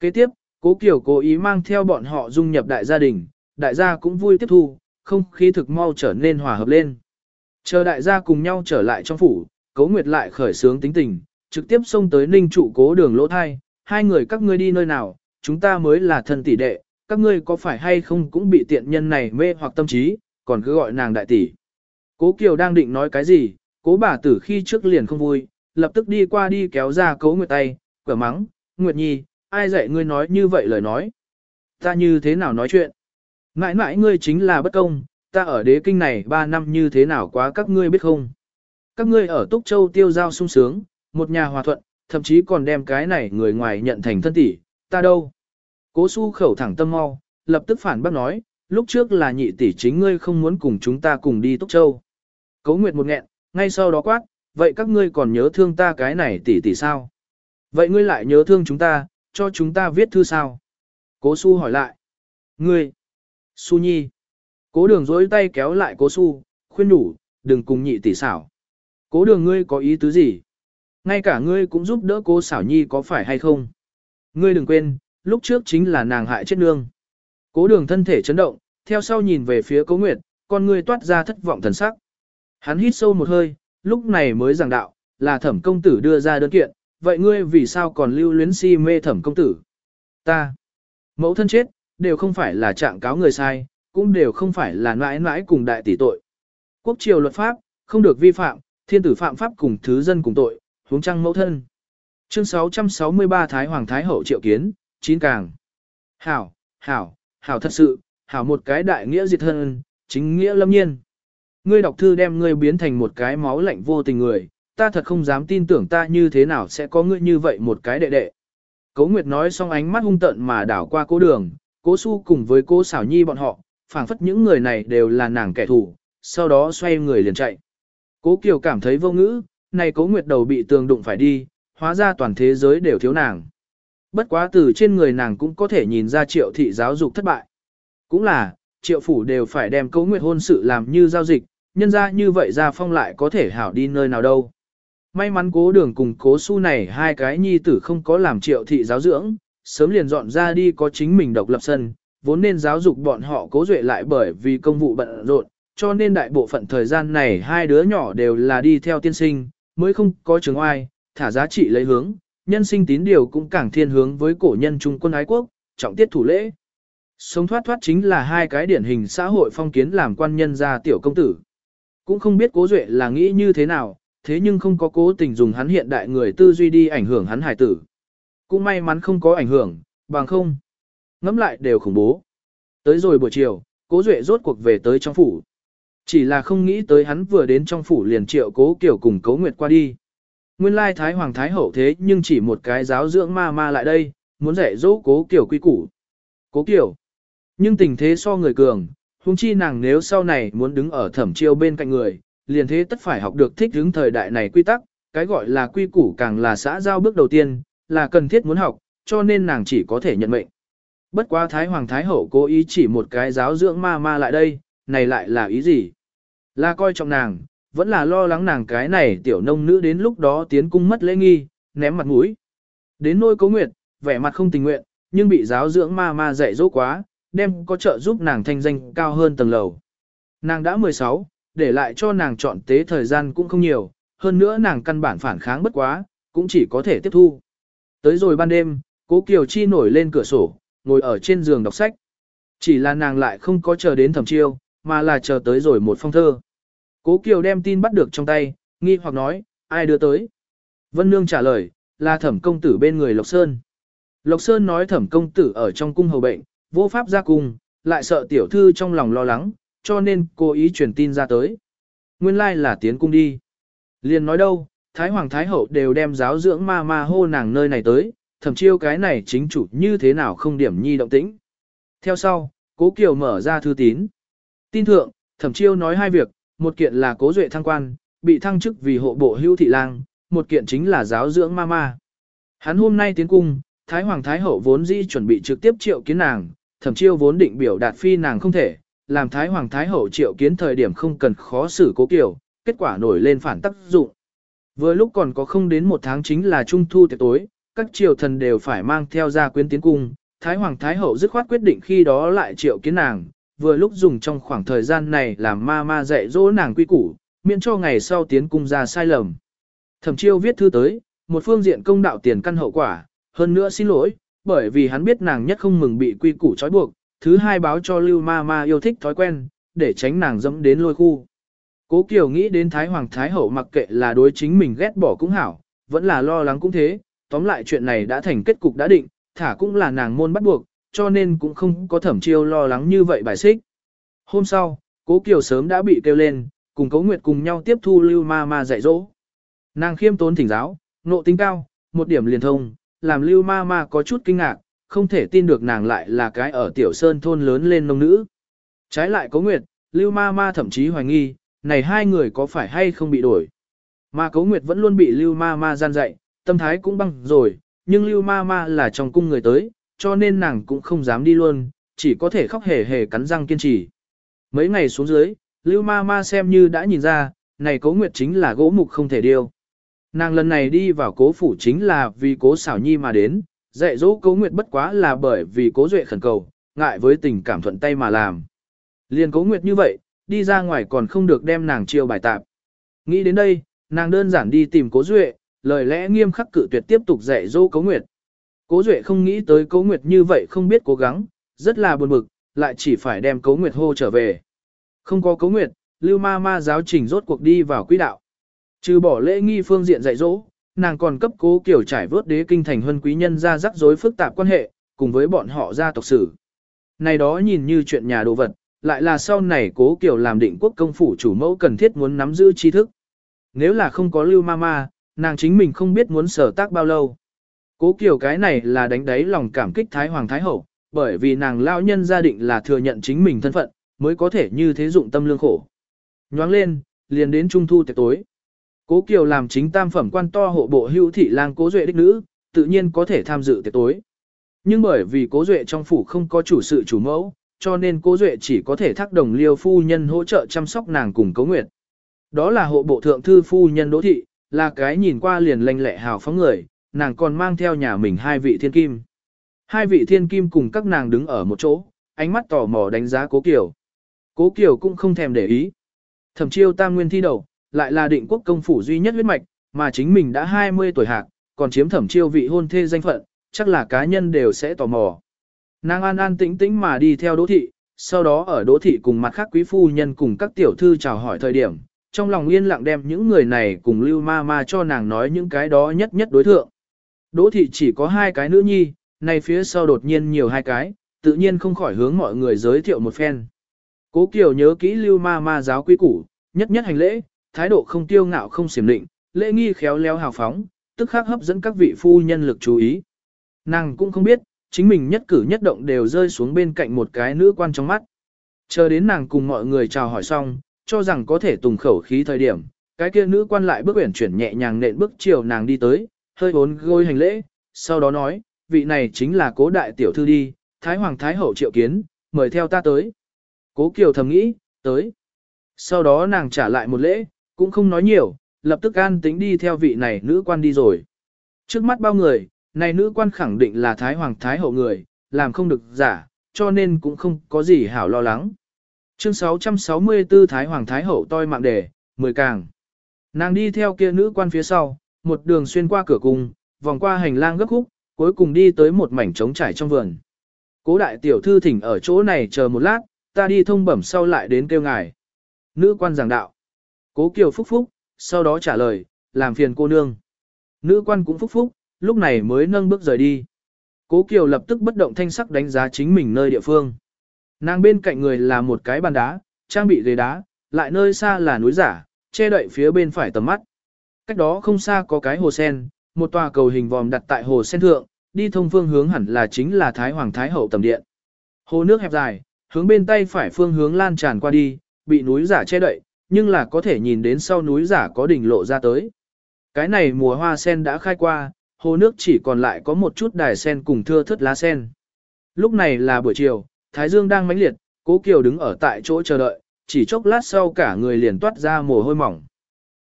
S1: Kế tiếp, cố Kiều cố ý mang theo bọn họ dung nhập đại gia đình, đại gia cũng vui tiếp thu, không khí thực mau trở nên hòa hợp lên. Chờ đại gia cùng nhau trở lại trong phủ, cố nguyệt lại khởi sướng tính tình, trực tiếp xông tới ninh trụ cố đường lỗ thai, hai người các ngươi đi nơi nào, chúng ta mới là thân tỷ đệ, các ngươi có phải hay không cũng bị tiện nhân này mê hoặc tâm trí, còn cứ gọi nàng đại tỷ. Cố Kiều đang định nói cái gì, cố bà tử khi trước liền không vui, lập tức đi qua đi kéo ra cố Nguyệt tay, cửa mắng, Nguyệt Nhi, ai dạy ngươi nói như vậy lời nói. Ta như thế nào nói chuyện? Mãi mãi ngươi chính là bất công, ta ở đế kinh này 3 năm như thế nào quá các ngươi biết không? Các ngươi ở Túc Châu tiêu giao sung sướng, một nhà hòa thuận, thậm chí còn đem cái này người ngoài nhận thành thân tỷ, ta đâu? Cố su khẩu thẳng tâm mau, lập tức phản bác nói, lúc trước là nhị tỷ chính ngươi không muốn cùng chúng ta cùng đi Túc Châu. Cố Nguyệt một nghẹn, ngay sau đó quát, vậy các ngươi còn nhớ thương ta cái này tỷ tỷ sao? Vậy ngươi lại nhớ thương chúng ta, cho chúng ta viết thư sao? Cố su hỏi lại. Ngươi! Su nhi! Cố đường dối tay kéo lại cố su, khuyên đủ, đừng cùng nhị tỷ xảo. Cố đường ngươi có ý tứ gì? Ngay cả ngươi cũng giúp đỡ cố xảo nhi có phải hay không? Ngươi đừng quên, lúc trước chính là nàng hại chết nương. Cố đường thân thể chấn động, theo sau nhìn về phía cố nguyệt, con ngươi toát ra thất vọng thần sắc. Hắn hít sâu một hơi, lúc này mới giảng đạo, là thẩm công tử đưa ra đơn kiện, vậy ngươi vì sao còn lưu luyến si mê thẩm công tử? Ta, mẫu thân chết, đều không phải là trạng cáo người sai, cũng đều không phải là mãi mãi cùng đại tỷ tội. Quốc triều luật pháp, không được vi phạm, thiên tử phạm pháp cùng thứ dân cùng tội, huống trăng mẫu thân. Chương 663 Thái Hoàng Thái Hậu triệu kiến, chín càng. Hảo, hảo, hảo thật sự, hảo một cái đại nghĩa diệt thân, chính nghĩa lâm nhiên. Ngươi đọc thư đem ngươi biến thành một cái máu lạnh vô tình người, ta thật không dám tin tưởng ta như thế nào sẽ có ngươi như vậy một cái đệ đệ. Cố Nguyệt nói xong ánh mắt hung tận mà đảo qua cố đường, cố su cùng với cố xảo nhi bọn họ, phảng phất những người này đều là nàng kẻ thù, sau đó xoay người liền chạy. Cố Kiều cảm thấy vô ngữ, này cố nguyệt đầu bị tường đụng phải đi, hóa ra toàn thế giới đều thiếu nàng. Bất quá từ trên người nàng cũng có thể nhìn ra triệu thị giáo dục thất bại. Cũng là, triệu phủ đều phải đem cố nguyệt hôn sự làm như giao dịch, nhân ra như vậy ra phong lại có thể hảo đi nơi nào đâu. May mắn cố đường cùng cố su này hai cái nhi tử không có làm triệu thị giáo dưỡng, sớm liền dọn ra đi có chính mình độc lập sân, vốn nên giáo dục bọn họ cố duệ lại bởi vì công vụ bận rộn, cho nên đại bộ phận thời gian này hai đứa nhỏ đều là đi theo tiên sinh, mới không có trường oai, thả giá trị lấy hướng, nhân sinh tín điều cũng càng thiên hướng với cổ nhân trung quân ái quốc, trọng tiết thủ lễ. Sống thoát thoát chính là hai cái điển hình xã hội phong kiến làm quan nhân gia tiểu công tử. Cũng không biết cố duệ là nghĩ như thế nào, thế nhưng không có cố tình dùng hắn hiện đại người tư duy đi ảnh hưởng hắn hải tử. Cũng may mắn không có ảnh hưởng, bằng không. Ngắm lại đều khủng bố. Tới rồi buổi chiều, cố duệ rốt cuộc về tới trong phủ. Chỉ là không nghĩ tới hắn vừa đến trong phủ liền triệu cố kiểu cùng cố nguyệt qua đi. Nguyên lai Thái Hoàng Thái Hậu thế nhưng chỉ một cái giáo dưỡng ma ma lại đây, muốn dạy dỗ cố kiểu quy củ. Cố kiểu. Nhưng tình thế so người cường, huống chi nàng nếu sau này muốn đứng ở thẩm chiêu bên cạnh người, liền thế tất phải học được thích ứng thời đại này quy tắc, cái gọi là quy củ càng là xã giao bước đầu tiên, là cần thiết muốn học, cho nên nàng chỉ có thể nhận mệnh. Bất quá Thái Hoàng Thái Hậu cố ý chỉ một cái giáo dưỡng ma ma lại đây, này lại là ý gì? Là coi trọng nàng, vẫn là lo lắng nàng cái này tiểu nông nữ đến lúc đó tiến cung mất lễ nghi, ném mặt mũi. Đến nôi cố nguyệt, vẻ mặt không tình nguyện, nhưng bị giáo dưỡng ma ma dạy dỗ quá, đem có trợ giúp nàng thanh danh cao hơn tầng lầu. Nàng đã 16, để lại cho nàng chọn tế thời gian cũng không nhiều, hơn nữa nàng căn bản phản kháng bất quá, cũng chỉ có thể tiếp thu. Tới rồi ban đêm, cố Kiều Chi nổi lên cửa sổ, ngồi ở trên giường đọc sách. Chỉ là nàng lại không có chờ đến thẩm chiêu, mà là chờ tới rồi một phong thơ. Cố Kiều đem tin bắt được trong tay, nghi hoặc nói, ai đưa tới? Vân Nương trả lời, là thẩm công tử bên người Lộc Sơn. Lộc Sơn nói thẩm công tử ở trong cung hầu bệnh, vô pháp ra cung, lại sợ tiểu thư trong lòng lo lắng, cho nên cố ý truyền tin ra tới. Nguyên lai là tiến cung đi. Liền nói đâu, Thái Hoàng Thái Hậu đều đem giáo dưỡng ma ma hô nàng nơi này tới, thẩm chiêu cái này chính chủ như thế nào không điểm nhi động tĩnh. Theo sau, cố Kiều mở ra thư tín. Tin thượng, thẩm chiêu nói hai việc, một kiện là cố duệ thăng quan, bị thăng chức vì hộ bộ hưu thị lang, một kiện chính là giáo dưỡng ma ma. Hắn hôm nay tiến cung, Thái Hoàng Thái Hậu vốn dĩ chuẩn bị trực tiếp triệu kiến nàng, thẩm chiêu vốn định biểu đạt phi nàng không thể, làm Thái Hoàng Thái Hậu triệu kiến thời điểm không cần khó xử cố kiểu, kết quả nổi lên phản tác dụng. Vừa lúc còn có không đến một tháng chính là trung thu tiệc tối, các triều thần đều phải mang theo gia quyến tiến cung, Thái Hoàng Thái Hậu dứt khoát quyết định khi đó lại triệu kiến nàng, vừa lúc dùng trong khoảng thời gian này làm ma ma dạy dỗ nàng quy củ, miễn cho ngày sau tiến cung ra sai lầm. Thẩm chiêu viết thư tới, một phương diện công đạo tiền căn hậu quả, hơn nữa xin lỗi, bởi vì hắn biết nàng nhất không mừng bị quy củ trói buộc, thứ hai báo cho lưu ma ma yêu thích thói quen, để tránh nàng dẫm đến lôi khu. Cố Kiều nghĩ đến Thái Hoàng Thái Hậu mặc kệ là đối chính mình ghét bỏ cũng hảo, vẫn là lo lắng cũng thế, tóm lại chuyện này đã thành kết cục đã định, thả cũng là nàng môn bắt buộc, cho nên cũng không có thẩm chiêu lo lắng như vậy bài xích. Hôm sau, Cố Kiều sớm đã bị kêu lên, cùng Cố Nguyệt cùng nhau tiếp thu lưu ma ma dạy dỗ. Nàng khiêm tốn thỉnh giáo, nộ tính cao, một điểm liền thông, làm lưu ma ma có chút kinh ngạc, không thể tin được nàng lại là cái ở tiểu sơn thôn lớn lên nông nữ. Trái lại Cố Nguyệt, lưu ma ma thậm chí hoài nghi, này hai người có phải hay không bị đổi. Mà Cố Nguyệt vẫn luôn bị lưu ma ma gian dạy, tâm thái cũng băng rồi, nhưng lưu ma ma là trong cung người tới, cho nên nàng cũng không dám đi luôn, chỉ có thể khóc hề hề cắn răng kiên trì. Mấy ngày xuống dưới, lưu ma ma xem như đã nhìn ra, này cố nguyệt chính là gỗ mục không thể điêu. Nàng lần này đi vào cố phủ chính là vì cố xảo nhi mà đến, dạy dỗ cố nguyệt bất quá là bởi vì cố duệ khẩn cầu, ngại với tình cảm thuận tay mà làm. Liền cố nguyệt như vậy, đi ra ngoài còn không được đem nàng chiêu bài tạp. Nghĩ đến đây, nàng đơn giản đi tìm cố duệ, lời lẽ nghiêm khắc cự tuyệt tiếp tục dạy dỗ cố nguyệt. Cố duệ không nghĩ tới cố nguyệt như vậy không biết cố gắng, rất là buồn bực, lại chỉ phải đem cố nguyệt hô trở về. Không có cố nguyệt, lưu ma ma giáo trình rốt cuộc đi vào quỹ đạo. Trừ bỏ lễ nghi phương diện dạy dỗ, nàng còn cấp cố kiểu trải vớt đế kinh thành huân quý nhân ra rắc rối phức tạp quan hệ, cùng với bọn họ gia tộc sử. Này đó nhìn như chuyện nhà đồ vật, lại là sau này cố kiểu làm định quốc công phủ chủ mẫu cần thiết muốn nắm giữ tri thức. Nếu là không có lưu ma ma, nàng chính mình không biết muốn sở tác bao lâu. Cố kiểu cái này là đánh đáy lòng cảm kích Thái Hoàng Thái Hậu, bởi vì nàng lao nhân gia định là thừa nhận chính mình thân phận, mới có thể như thế dụng tâm lương khổ. Nhoáng lên, liền đến trung thu tiệc tối. Cố Kiều làm chính tam phẩm quan to hộ bộ hưu thị lang cố duệ đích nữ, tự nhiên có thể tham dự tiệc tối. Nhưng bởi vì cố duệ trong phủ không có chủ sự chủ mẫu, cho nên cố duệ chỉ có thể thác đồng liêu phu nhân hỗ trợ chăm sóc nàng cùng cố nguyệt. Đó là hộ bộ thượng thư phu nhân đỗ thị, là cái nhìn qua liền lanh lẹ hào phóng người, nàng còn mang theo nhà mình hai vị thiên kim. Hai vị thiên kim cùng các nàng đứng ở một chỗ, ánh mắt tò mò đánh giá cố Kiều. Cố Kiều cũng không thèm để ý. Thẩm chiêu tam nguyên thi đầu, lại là định quốc công phủ duy nhất huyết mạch, mà chính mình đã 20 tuổi hạc, còn chiếm thẩm chiêu vị hôn thê danh phận, chắc là cá nhân đều sẽ tò mò. Nàng an an tĩnh tĩnh mà đi theo đỗ thị, sau đó ở đỗ thị cùng mặt khác quý phu nhân cùng các tiểu thư chào hỏi thời điểm, trong lòng yên lặng đem những người này cùng lưu ma ma cho nàng nói những cái đó nhất nhất đối thượng. Đỗ thị chỉ có hai cái nữ nhi, này phía sau đột nhiên nhiều hai cái, tự nhiên không khỏi hướng mọi người giới thiệu một phen. Cố Kiều nhớ kỹ lưu ma ma giáo quý củ, nhất nhất hành lễ, thái độ không tiêu ngạo không xiểm định, lễ nghi khéo léo hào phóng, tức khắc hấp dẫn các vị phu nhân lực chú ý. Nàng cũng không biết, chính mình nhất cử nhất động đều rơi xuống bên cạnh một cái nữ quan trong mắt. Chờ đến nàng cùng mọi người chào hỏi xong, cho rằng có thể tùng khẩu khí thời điểm, cái kia nữ quan lại bước uyển chuyển nhẹ nhàng nện bước chiều nàng đi tới, hơi bốn gối hành lễ, sau đó nói, vị này chính là cố đại tiểu thư đi, Thái Hoàng Thái Hậu triệu kiến, mời theo ta tới. Cố Kiều thầm nghĩ, tới. Sau đó nàng trả lại một lễ, cũng không nói nhiều, lập tức an tính đi theo vị này nữ quan đi rồi. Trước mắt bao người, này nữ quan khẳng định là Thái Hoàng Thái Hậu người, làm không được giả, cho nên cũng không có gì hảo lo lắng. Chương 664 Thái Hoàng Thái Hậu toi mạng đề, 10 càng. Nàng đi theo kia nữ quan phía sau, một đường xuyên qua cửa cung, vòng qua hành lang gấp khúc, cuối cùng đi tới một mảnh trống trải trong vườn. Cố đại tiểu thư thỉnh ở chỗ này chờ một lát, ta đi thông bẩm sau lại đến kêu ngài. Nữ quan giảng đạo. Cố Kiều phúc phúc, sau đó trả lời, làm phiền cô nương. Nữ quan cũng phúc phúc, lúc này mới nâng bước rời đi. Cố Kiều lập tức bất động thanh sắc đánh giá chính mình nơi địa phương. Nàng bên cạnh người là một cái bàn đá, trang bị ghế đá, lại nơi xa là núi giả, che đậy phía bên phải tầm mắt. Cách đó không xa có cái hồ sen, một tòa cầu hình vòm đặt tại hồ sen thượng, đi thông phương hướng hẳn là chính là Thái Hoàng Thái Hậu tầm điện. Hồ nước hẹp dài, hướng bên tay phải phương hướng lan tràn qua đi, bị núi giả che đậy, nhưng là có thể nhìn đến sau núi giả có đỉnh lộ ra tới. Cái này mùa hoa sen đã khai qua, hồ nước chỉ còn lại có một chút đài sen cùng thưa thất lá sen. Lúc này là buổi chiều, Thái Dương đang mãnh liệt, Cố Kiều đứng ở tại chỗ chờ đợi, chỉ chốc lát sau cả người liền toát ra mồ hôi mỏng.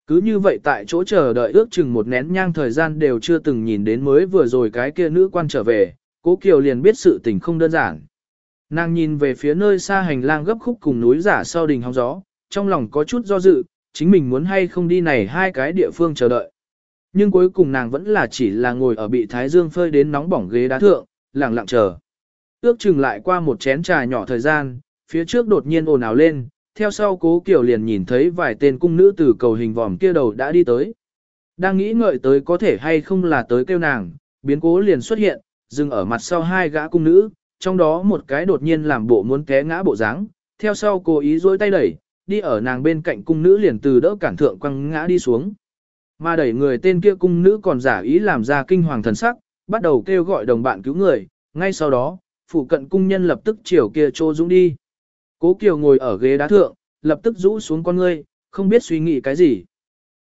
S1: Cứ như vậy tại chỗ chờ đợi ước chừng một nén nhang thời gian đều chưa từng nhìn đến mới vừa rồi cái kia nữ quan trở về, Cố Kiều liền biết sự tình không đơn giản. Nàng nhìn về phía nơi xa hành lang gấp khúc cùng núi giả sau đình hóng gió, trong lòng có chút do dự, chính mình muốn hay không đi này hai cái địa phương chờ đợi. Nhưng cuối cùng nàng vẫn là chỉ là ngồi ở bị thái dương phơi đến nóng bỏng ghế đá thượng, lặng lặng chờ. Ước chừng lại qua một chén trà nhỏ thời gian, phía trước đột nhiên ồn ào lên, theo sau cố kiểu liền nhìn thấy vài tên cung nữ từ cầu hình vòm kia đầu đã đi tới. Đang nghĩ ngợi tới có thể hay không là tới kêu nàng, biến cố liền xuất hiện, dừng ở mặt sau hai gã cung nữ, trong đó một cái đột nhiên làm bộ muốn té ngã bộ dáng, theo sau cố ý dối tay đẩy, đi ở nàng bên cạnh cung nữ liền từ đỡ cản thượng quăng ngã đi xuống. Mà đẩy người tên kia cung nữ còn giả ý làm ra kinh hoàng thần sắc, bắt đầu kêu gọi đồng bạn cứu người, ngay sau đó, phụ cận cung nhân lập tức chiều kia trô dũng đi. Cố Kiều ngồi ở ghế đá thượng, lập tức rũ xuống con ngươi, không biết suy nghĩ cái gì.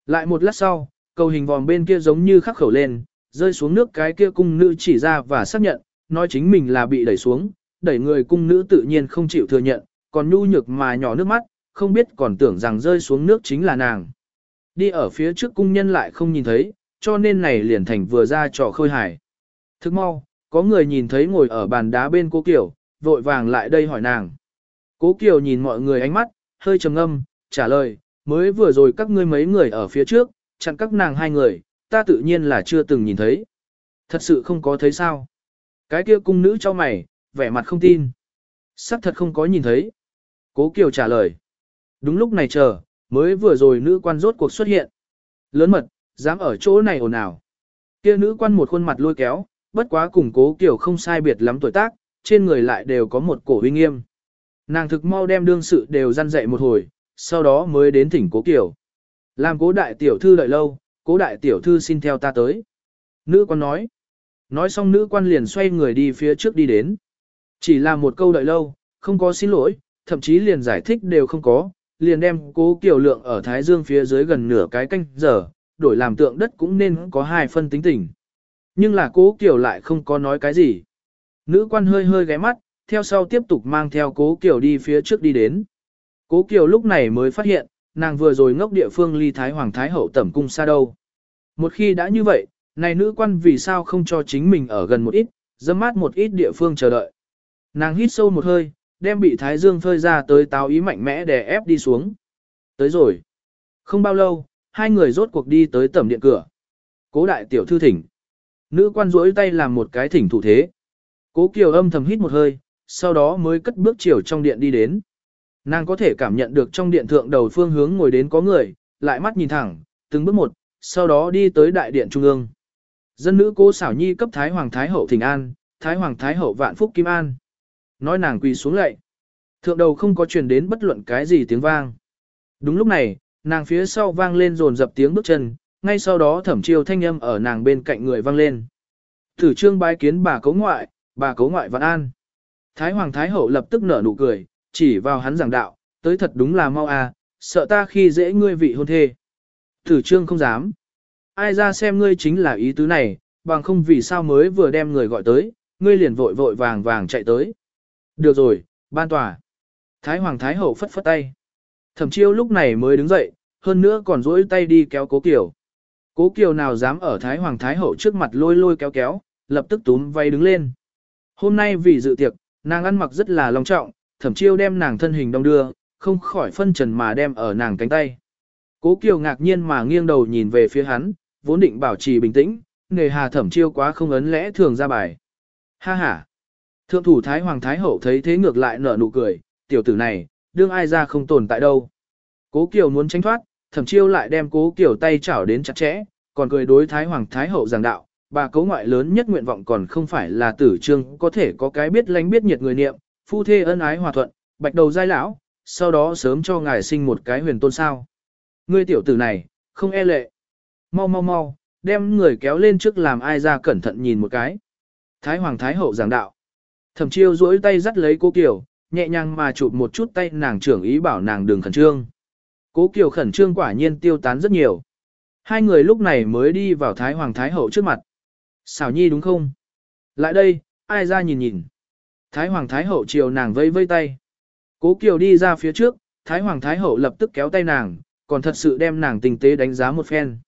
S1: Lại một lát sau, cầu hình vòm bên kia giống như khắc khẩu lên, rơi xuống nước cái kia cung nữ chỉ ra và xác nhận, nói chính mình là bị đẩy xuống, đẩy người cung nữ tự nhiên không chịu thừa nhận, còn nhu nhược mà nhỏ nước mắt, không biết còn tưởng rằng rơi xuống nước chính là nàng. Đi ở phía trước cung nhân lại không nhìn thấy, cho nên này liền thành vừa ra trò khơi hải. Thức mau, có người nhìn thấy ngồi ở bàn đá bên cố Kiều, vội vàng lại đây hỏi nàng. Cố Kiều nhìn mọi người ánh mắt, hơi trầm ngâm, trả lời, mới vừa rồi các ngươi mấy người ở phía trước, chặn các nàng hai người, ta tự nhiên là chưa từng nhìn thấy. Thật sự không có thấy sao. Cái kia cung nữ cho mày, vẻ mặt không tin. Sắc thật không có nhìn thấy. Cố Kiều trả lời. Đúng lúc này chờ, mới vừa rồi nữ quan rốt cuộc xuất hiện. Lớn mật, dám ở chỗ này ồn ào. Kia nữ quan một khuôn mặt lôi kéo, bất quá cùng cố kiểu không sai biệt lắm tuổi tác, trên người lại đều có một cổ uy nghiêm. Nàng thực mau đem đương sự đều răn dậy một hồi, sau đó mới đến thỉnh cố kiểu. Làm cố đại tiểu thư đợi lâu, cố đại tiểu thư xin theo ta tới. Nữ quan nói. Nói xong nữ quan liền xoay người đi phía trước đi đến. Chỉ là một câu đợi lâu, không có xin lỗi, thậm chí liền giải thích đều không có, liền đem cố Kiều lượng ở Thái Dương phía dưới gần nửa cái canh giờ, đổi làm tượng đất cũng nên có hai phân tính tình. Nhưng là cố Kiều lại không có nói cái gì. Nữ quan hơi hơi ghé mắt, theo sau tiếp tục mang theo cố Kiều đi phía trước đi đến. Cố Kiều lúc này mới phát hiện, nàng vừa rồi ngốc địa phương ly Thái Hoàng Thái Hậu tẩm cung xa đâu. Một khi đã như vậy, này nữ quan vì sao không cho chính mình ở gần một ít, dâm mát một ít địa phương chờ đợi. Nàng hít sâu một hơi, đem bị Thái Dương phơi ra tới táo ý mạnh mẽ để ép đi xuống. Tới rồi. Không bao lâu, hai người rốt cuộc đi tới tầm điện cửa. Cố đại tiểu thư thỉnh. Nữ quan rỗi tay làm một cái thỉnh thủ thế. Cố Kiều âm thầm hít một hơi, sau đó mới cất bước chiều trong điện đi đến. Nàng có thể cảm nhận được trong điện thượng đầu phương hướng ngồi đến có người, lại mắt nhìn thẳng, từng bước một, sau đó đi tới đại điện trung ương. Dân nữ cố xảo nhi cấp Thái Hoàng Thái Hậu Thịnh An, Thái Hoàng Thái Hậu Vạn Phúc Kim An. Nói nàng quỳ xuống lạy. Thượng đầu không có truyền đến bất luận cái gì tiếng vang. Đúng lúc này, nàng phía sau vang lên rồn dập tiếng bước chân, ngay sau đó thẩm chiêu thanh âm ở nàng bên cạnh người vang lên. Thử trương bái kiến bà cấu ngoại, bà cấu ngoại vạn an. Thái Hoàng Thái Hậu lập tức nở nụ cười, chỉ vào hắn giảng đạo, tới thật đúng là mau à, sợ ta khi dễ ngươi vị hôn thê. Thử trương không dám. Ai ra xem ngươi chính là ý tứ này, bằng không vì sao mới vừa đem người gọi tới, ngươi liền vội vội vàng vàng chạy tới. Được rồi, ban tòa. Thái Hoàng Thái Hậu phất phất tay. Thẩm chiêu lúc này mới đứng dậy, hơn nữa còn duỗi tay đi kéo cố kiều. Cố kiều nào dám ở Thái Hoàng Thái Hậu trước mặt lôi lôi kéo kéo, lập tức túm vay đứng lên. Hôm nay vì dự tiệc, nàng ăn mặc rất là long trọng, thẩm chiêu đem nàng thân hình đông đưa, không khỏi phân trần mà đem ở nàng cánh tay. Cố kiều ngạc nhiên mà nghiêng đầu nhìn về phía hắn, vốn định bảo trì bình tĩnh, nghề hà thẩm chiêu quá không ấn lẽ thường ra bài. Ha ha! Thượng thủ Thái Hoàng Thái Hậu thấy thế ngược lại nở nụ cười, tiểu tử này, đương ai ra không tồn tại đâu. Cố Kiều muốn tránh thoát, thẩm chiêu lại đem Cố Kiều tay chảo đến chặt chẽ, còn cười đối Thái Hoàng Thái Hậu giảng đạo, bà cấu ngoại lớn nhất nguyện vọng còn không phải là tử trương có thể có cái biết lánh biết nhiệt người niệm, phu thê ân ái hòa thuận, bạch đầu giai lão, sau đó sớm cho ngài sinh một cái huyền tôn sao. Ngươi tiểu tử này, không e lệ. Mau mau mau, đem người kéo lên trước làm ai ra cẩn thận nhìn một cái. Thái Hoàng Thái Hậu giảng đạo. Thẩm chiêu duỗi tay dắt lấy cô Kiều, nhẹ nhàng mà chụp một chút tay nàng trưởng ý bảo nàng đừng khẩn trương. Cố Kiều khẩn trương quả nhiên tiêu tán rất nhiều. Hai người lúc này mới đi vào Thái Hoàng Thái Hậu trước mặt. Xảo nhi đúng không? Lại đây, ai ra nhìn nhìn. Thái Hoàng Thái Hậu chiều nàng vây vây tay. Cố Kiều đi ra phía trước, Thái Hoàng Thái Hậu lập tức kéo tay nàng, còn thật sự đem nàng tình tế đánh giá một phen.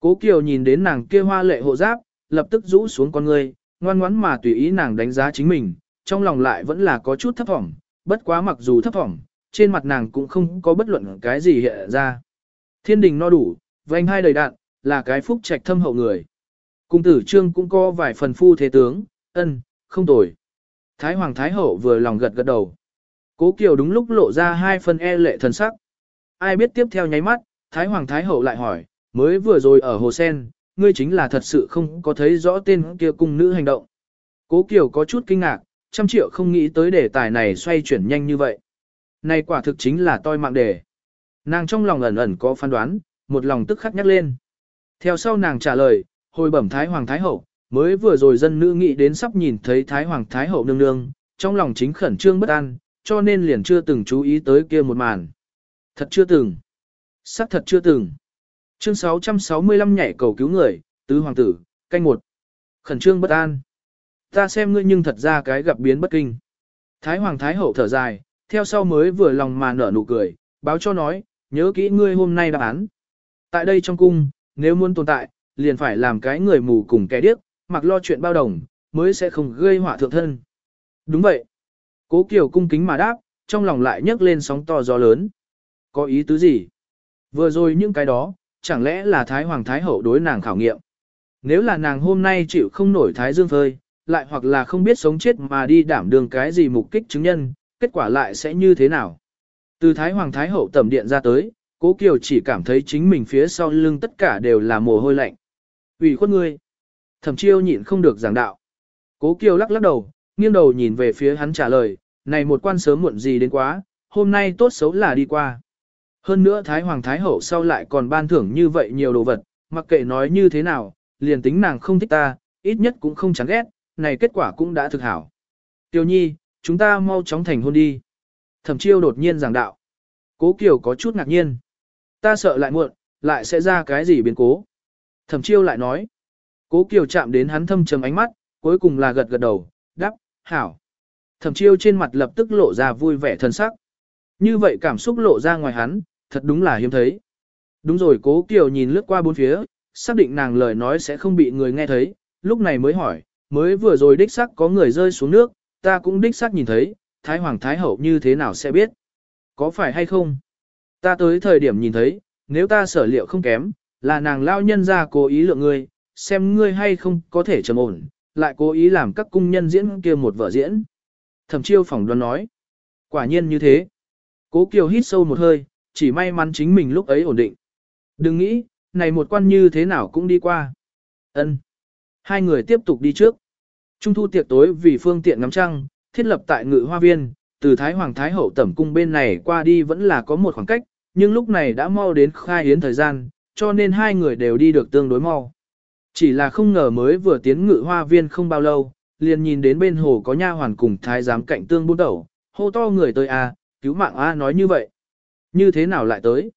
S1: Cố Kiều nhìn đến nàng kia hoa lệ hộ giáp, lập tức rũ xuống con người, ngoan ngoãn mà tùy ý nàng đánh giá chính mình, trong lòng lại vẫn là có chút thấp thỏm, bất quá mặc dù thấp thỏm, trên mặt nàng cũng không có bất luận cái gì hiện ra. Thiên đình no đủ, vành hai đầy đạn, là cái phúc trạch thâm hậu người. Cung tử trương cũng có vài phần phu thế tướng, ân, không tồi. Thái hoàng thái hậu vừa lòng gật gật đầu. Cố Kiều đúng lúc lộ ra hai phần e lệ thần sắc. Ai biết tiếp theo nháy mắt, Thái hoàng thái hậu lại hỏi, mới vừa rồi ở hồ sen, ngươi chính là thật sự không có thấy rõ tên kia cung nữ hành động. Cố Kiều có chút kinh ngạc, trăm triệu không nghĩ tới đề tài này xoay chuyển nhanh như vậy. Này quả thực chính là toi mạng đề. Nàng trong lòng ẩn ẩn có phán đoán, một lòng tức khắc nhắc lên. Theo sau nàng trả lời, hồi bẩm Thái Hoàng Thái Hậu, mới vừa rồi dân nữ nghĩ đến sắp nhìn thấy Thái Hoàng Thái Hậu nương nương, trong lòng chính khẩn trương bất an, cho nên liền chưa từng chú ý tới kia một màn. Thật chưa từng. Sắc thật chưa từng. Chương 665 nhảy cầu cứu người, tứ hoàng tử, canh một. Khẩn trương bất an. Ta xem ngươi nhưng thật ra cái gặp biến bất kinh. Thái hoàng thái hậu thở dài, theo sau mới vừa lòng mà nở nụ cười, báo cho nói, nhớ kỹ ngươi hôm nay đáp án. Tại đây trong cung, nếu muốn tồn tại, liền phải làm cái người mù cùng kẻ điếc, mặc lo chuyện bao đồng, mới sẽ không gây họa thượng thân. Đúng vậy. Cố Kiều cung kính mà đáp, trong lòng lại nhấc lên sóng to gió lớn. Có ý tứ gì? Vừa rồi những cái đó, chẳng lẽ là Thái Hoàng Thái Hậu đối nàng khảo nghiệm? Nếu là nàng hôm nay chịu không nổi Thái Dương phơi, lại hoặc là không biết sống chết mà đi đảm đường cái gì mục kích chứng nhân, kết quả lại sẽ như thế nào? Từ Thái Hoàng Thái Hậu tầm điện ra tới, Cố Kiều chỉ cảm thấy chính mình phía sau lưng tất cả đều là mồ hôi lạnh. ủy khuất ngươi. Thẩm chiêu nhịn không được giảng đạo. Cố Kiều lắc lắc đầu, nghiêng đầu nhìn về phía hắn trả lời, này một quan sớm muộn gì đến quá, hôm nay tốt xấu là đi qua. Hơn nữa Thái Hoàng Thái Hậu sau lại còn ban thưởng như vậy nhiều đồ vật, mặc kệ nói như thế nào, liền tính nàng không thích ta, ít nhất cũng không chán ghét, này kết quả cũng đã thực hảo. Tiểu nhi, chúng ta mau chóng thành hôn đi. Thẩm chiêu đột nhiên giảng đạo. Cố Kiều có chút ngạc nhiên. Ta sợ lại muộn, lại sẽ ra cái gì biến cố. Thẩm chiêu lại nói. Cố Kiều chạm đến hắn thâm trầm ánh mắt, cuối cùng là gật gật đầu, đáp, hảo. Thẩm chiêu trên mặt lập tức lộ ra vui vẻ thân sắc. Như vậy cảm xúc lộ ra ngoài hắn, thật đúng là hiếm thấy. Đúng rồi cố Kiều nhìn lướt qua bốn phía, xác định nàng lời nói sẽ không bị người nghe thấy, lúc này mới hỏi, mới vừa rồi đích xác có người rơi xuống nước, ta cũng đích xác nhìn thấy, Thái Hoàng Thái Hậu như thế nào sẽ biết. Có phải hay không? Ta tới thời điểm nhìn thấy, nếu ta sở liệu không kém, là nàng lao nhân ra cố ý lượng ngươi, xem ngươi hay không có thể trầm ổn, lại cố ý làm các cung nhân diễn kia một vở diễn. Thẩm chiêu phỏng đoán nói. Quả nhiên như thế. Cố Kiều hít sâu một hơi, chỉ may mắn chính mình lúc ấy ổn định. Đừng nghĩ, này một quan như thế nào cũng đi qua. Ân. Hai người tiếp tục đi trước. Trung thu tiệc tối vì phương tiện ngắm trăng, thiết lập tại ngự hoa viên, từ Thái Hoàng Thái Hậu tẩm cung bên này qua đi vẫn là có một khoảng cách, nhưng lúc này đã mau đến khai hiến thời gian, cho nên hai người đều đi được tương đối mau. Chỉ là không ngờ mới vừa tiến ngự hoa viên không bao lâu, liền nhìn đến bên hồ có nha hoàn cùng thái giám cạnh tương buôn đầu, hô to người tới a, cứu mạng a nói như vậy. Như thế nào lại tới?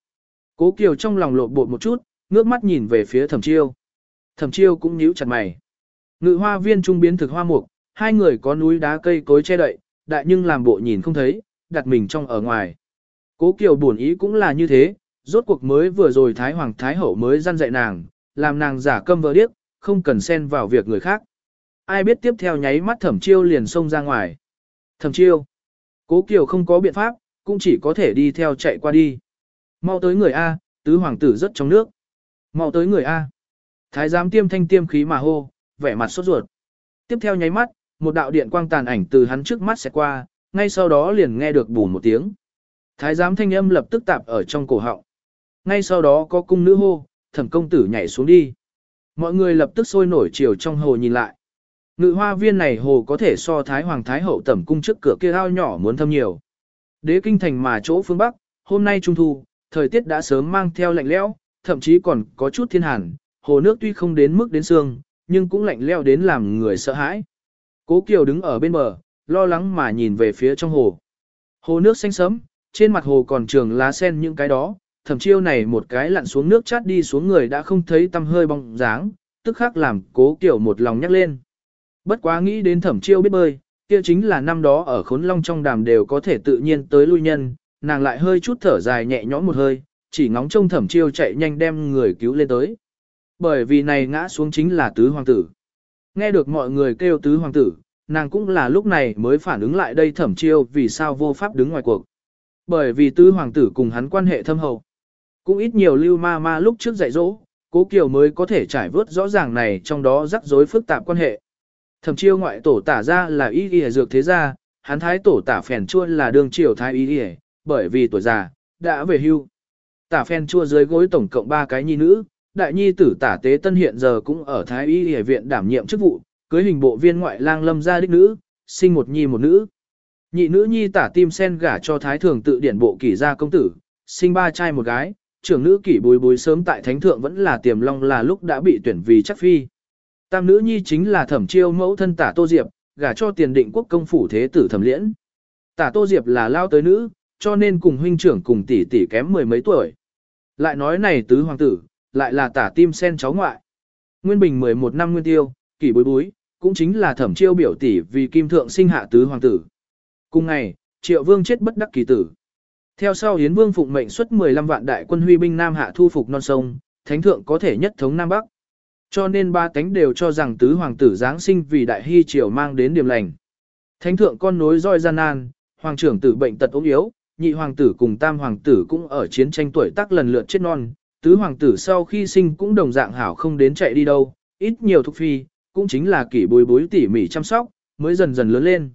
S1: Cố Kiều trong lòng lộn bột một chút, ngước mắt nhìn về phía Thẩm Chiêu. Thẩm Chiêu cũng nhíu chặt mày. Ngự hoa viên trung biến thực hoa mục, hai người có núi đá cây cối che đậy, đại nhưng làm bộ nhìn không thấy, đặt mình trong ở ngoài. Cố Kiều buồn ý cũng là như thế, rốt cuộc mới vừa rồi Thái Hoàng Thái Hậu mới gian dạy nàng, làm nàng giả câm vỡ điếc, không cần xen vào việc người khác. Ai biết tiếp theo nháy mắt thẩm chiêu liền xông ra ngoài. Thẩm chiêu. Cố Kiều không có biện pháp, cũng chỉ có thể đi theo chạy qua đi. Mau tới người A, tứ hoàng tử rất trong nước. Mau tới người A. Thái giám tiêm thanh tiêm khí mà hô, vẻ mặt sốt ruột. Tiếp theo nháy mắt, một đạo điện quang tàn ảnh từ hắn trước mắt sẽ qua, ngay sau đó liền nghe được bùn một tiếng. Thái giám thanh âm lập tức tạp ở trong cổ họng. Ngay sau đó có cung nữ hô, thẩm công tử nhảy xuống đi. Mọi người lập tức sôi nổi chiều trong hồ nhìn lại. Ngự hoa viên này hồ có thể so Thái Hoàng Thái Hậu tẩm cung trước cửa kia ao nhỏ muốn thâm nhiều. Đế kinh thành mà chỗ phương Bắc, hôm nay trung thu, thời tiết đã sớm mang theo lạnh lẽo, thậm chí còn có chút thiên hàn, hồ nước tuy không đến mức đến sương nhưng cũng lạnh lẽo đến làm người sợ hãi. Cố Kiều đứng ở bên bờ, lo lắng mà nhìn về phía trong hồ. Hồ nước xanh sẫm, trên mặt hồ còn trường lá sen những cái đó, thẩm chiêu này một cái lặn xuống nước chát đi xuống người đã không thấy tâm hơi bóng dáng, tức khắc làm cố Kiều một lòng nhắc lên. Bất quá nghĩ đến thẩm chiêu biết bơi, kia chính là năm đó ở khốn long trong đàm đều có thể tự nhiên tới lui nhân, nàng lại hơi chút thở dài nhẹ nhõm một hơi, chỉ ngóng trông thẩm chiêu chạy nhanh đem người cứu lên tới. Bởi vì này ngã xuống chính là tứ hoàng tử. Nghe được mọi người kêu tứ hoàng tử, nàng cũng là lúc này mới phản ứng lại đây thẩm chiêu vì sao vô pháp đứng ngoài cuộc. Bởi vì tứ hoàng tử cùng hắn quan hệ thâm hậu. Cũng ít nhiều lưu ma ma lúc trước dạy dỗ, cố kiều mới có thể trải vớt rõ ràng này trong đó rắc rối phức tạp quan hệ. Thẩm chiêu ngoại tổ tả ra là y y dược thế gia, hắn thái tổ tả phèn chua là đường triều thái y y, bởi vì tuổi già, đã về hưu. Tả phèn chua dưới gối tổng cộng 3 cái nhi nữ, đại nhi tử tả tế tân hiện giờ cũng ở thái y y viện đảm nhiệm chức vụ, cưới hình bộ viên ngoại lang lâm gia đích nữ, sinh một nhi một nữ. Nhị nữ nhi tả tim sen gả cho thái thường tự điển bộ kỷ gia công tử, sinh ba trai một gái, trưởng nữ kỷ bối bối sớm tại thánh thượng vẫn là tiềm long là lúc đã bị tuyển vì chắc phi. Tam nữ nhi chính là thẩm chiêu mẫu thân tả tô diệp, gả cho tiền định quốc công phủ thế tử thẩm liễn. Tả tô diệp là lao tới nữ, cho nên cùng huynh trưởng cùng tỷ tỷ kém mười mấy tuổi. Lại nói này tứ hoàng tử, lại là tả tim sen cháu ngoại. Nguyên bình 11 năm nguyên tiêu, kỷ bối bối, cũng chính là thẩm chiêu biểu tỷ vì kim thượng sinh hạ tứ hoàng tử. Cùng ngày, triệu vương chết bất đắc kỳ tử. Theo sau Hiến Vương phụng mệnh xuất 15 vạn đại quân huy binh Nam Hạ thu phục non sông, thánh thượng có thể nhất thống Nam Bắc. Cho nên ba tánh đều cho rằng tứ hoàng tử Giáng sinh vì đại hy triều mang đến điểm lành. Thánh thượng con nối roi gian nan, hoàng trưởng tử bệnh tật ốm yếu, nhị hoàng tử cùng tam hoàng tử cũng ở chiến tranh tuổi tác lần lượt chết non, tứ hoàng tử sau khi sinh cũng đồng dạng hảo không đến chạy đi đâu, ít nhiều thuộc phi, cũng chính là kỷ bối bối tỉ mỉ chăm sóc, mới dần dần lớn lên.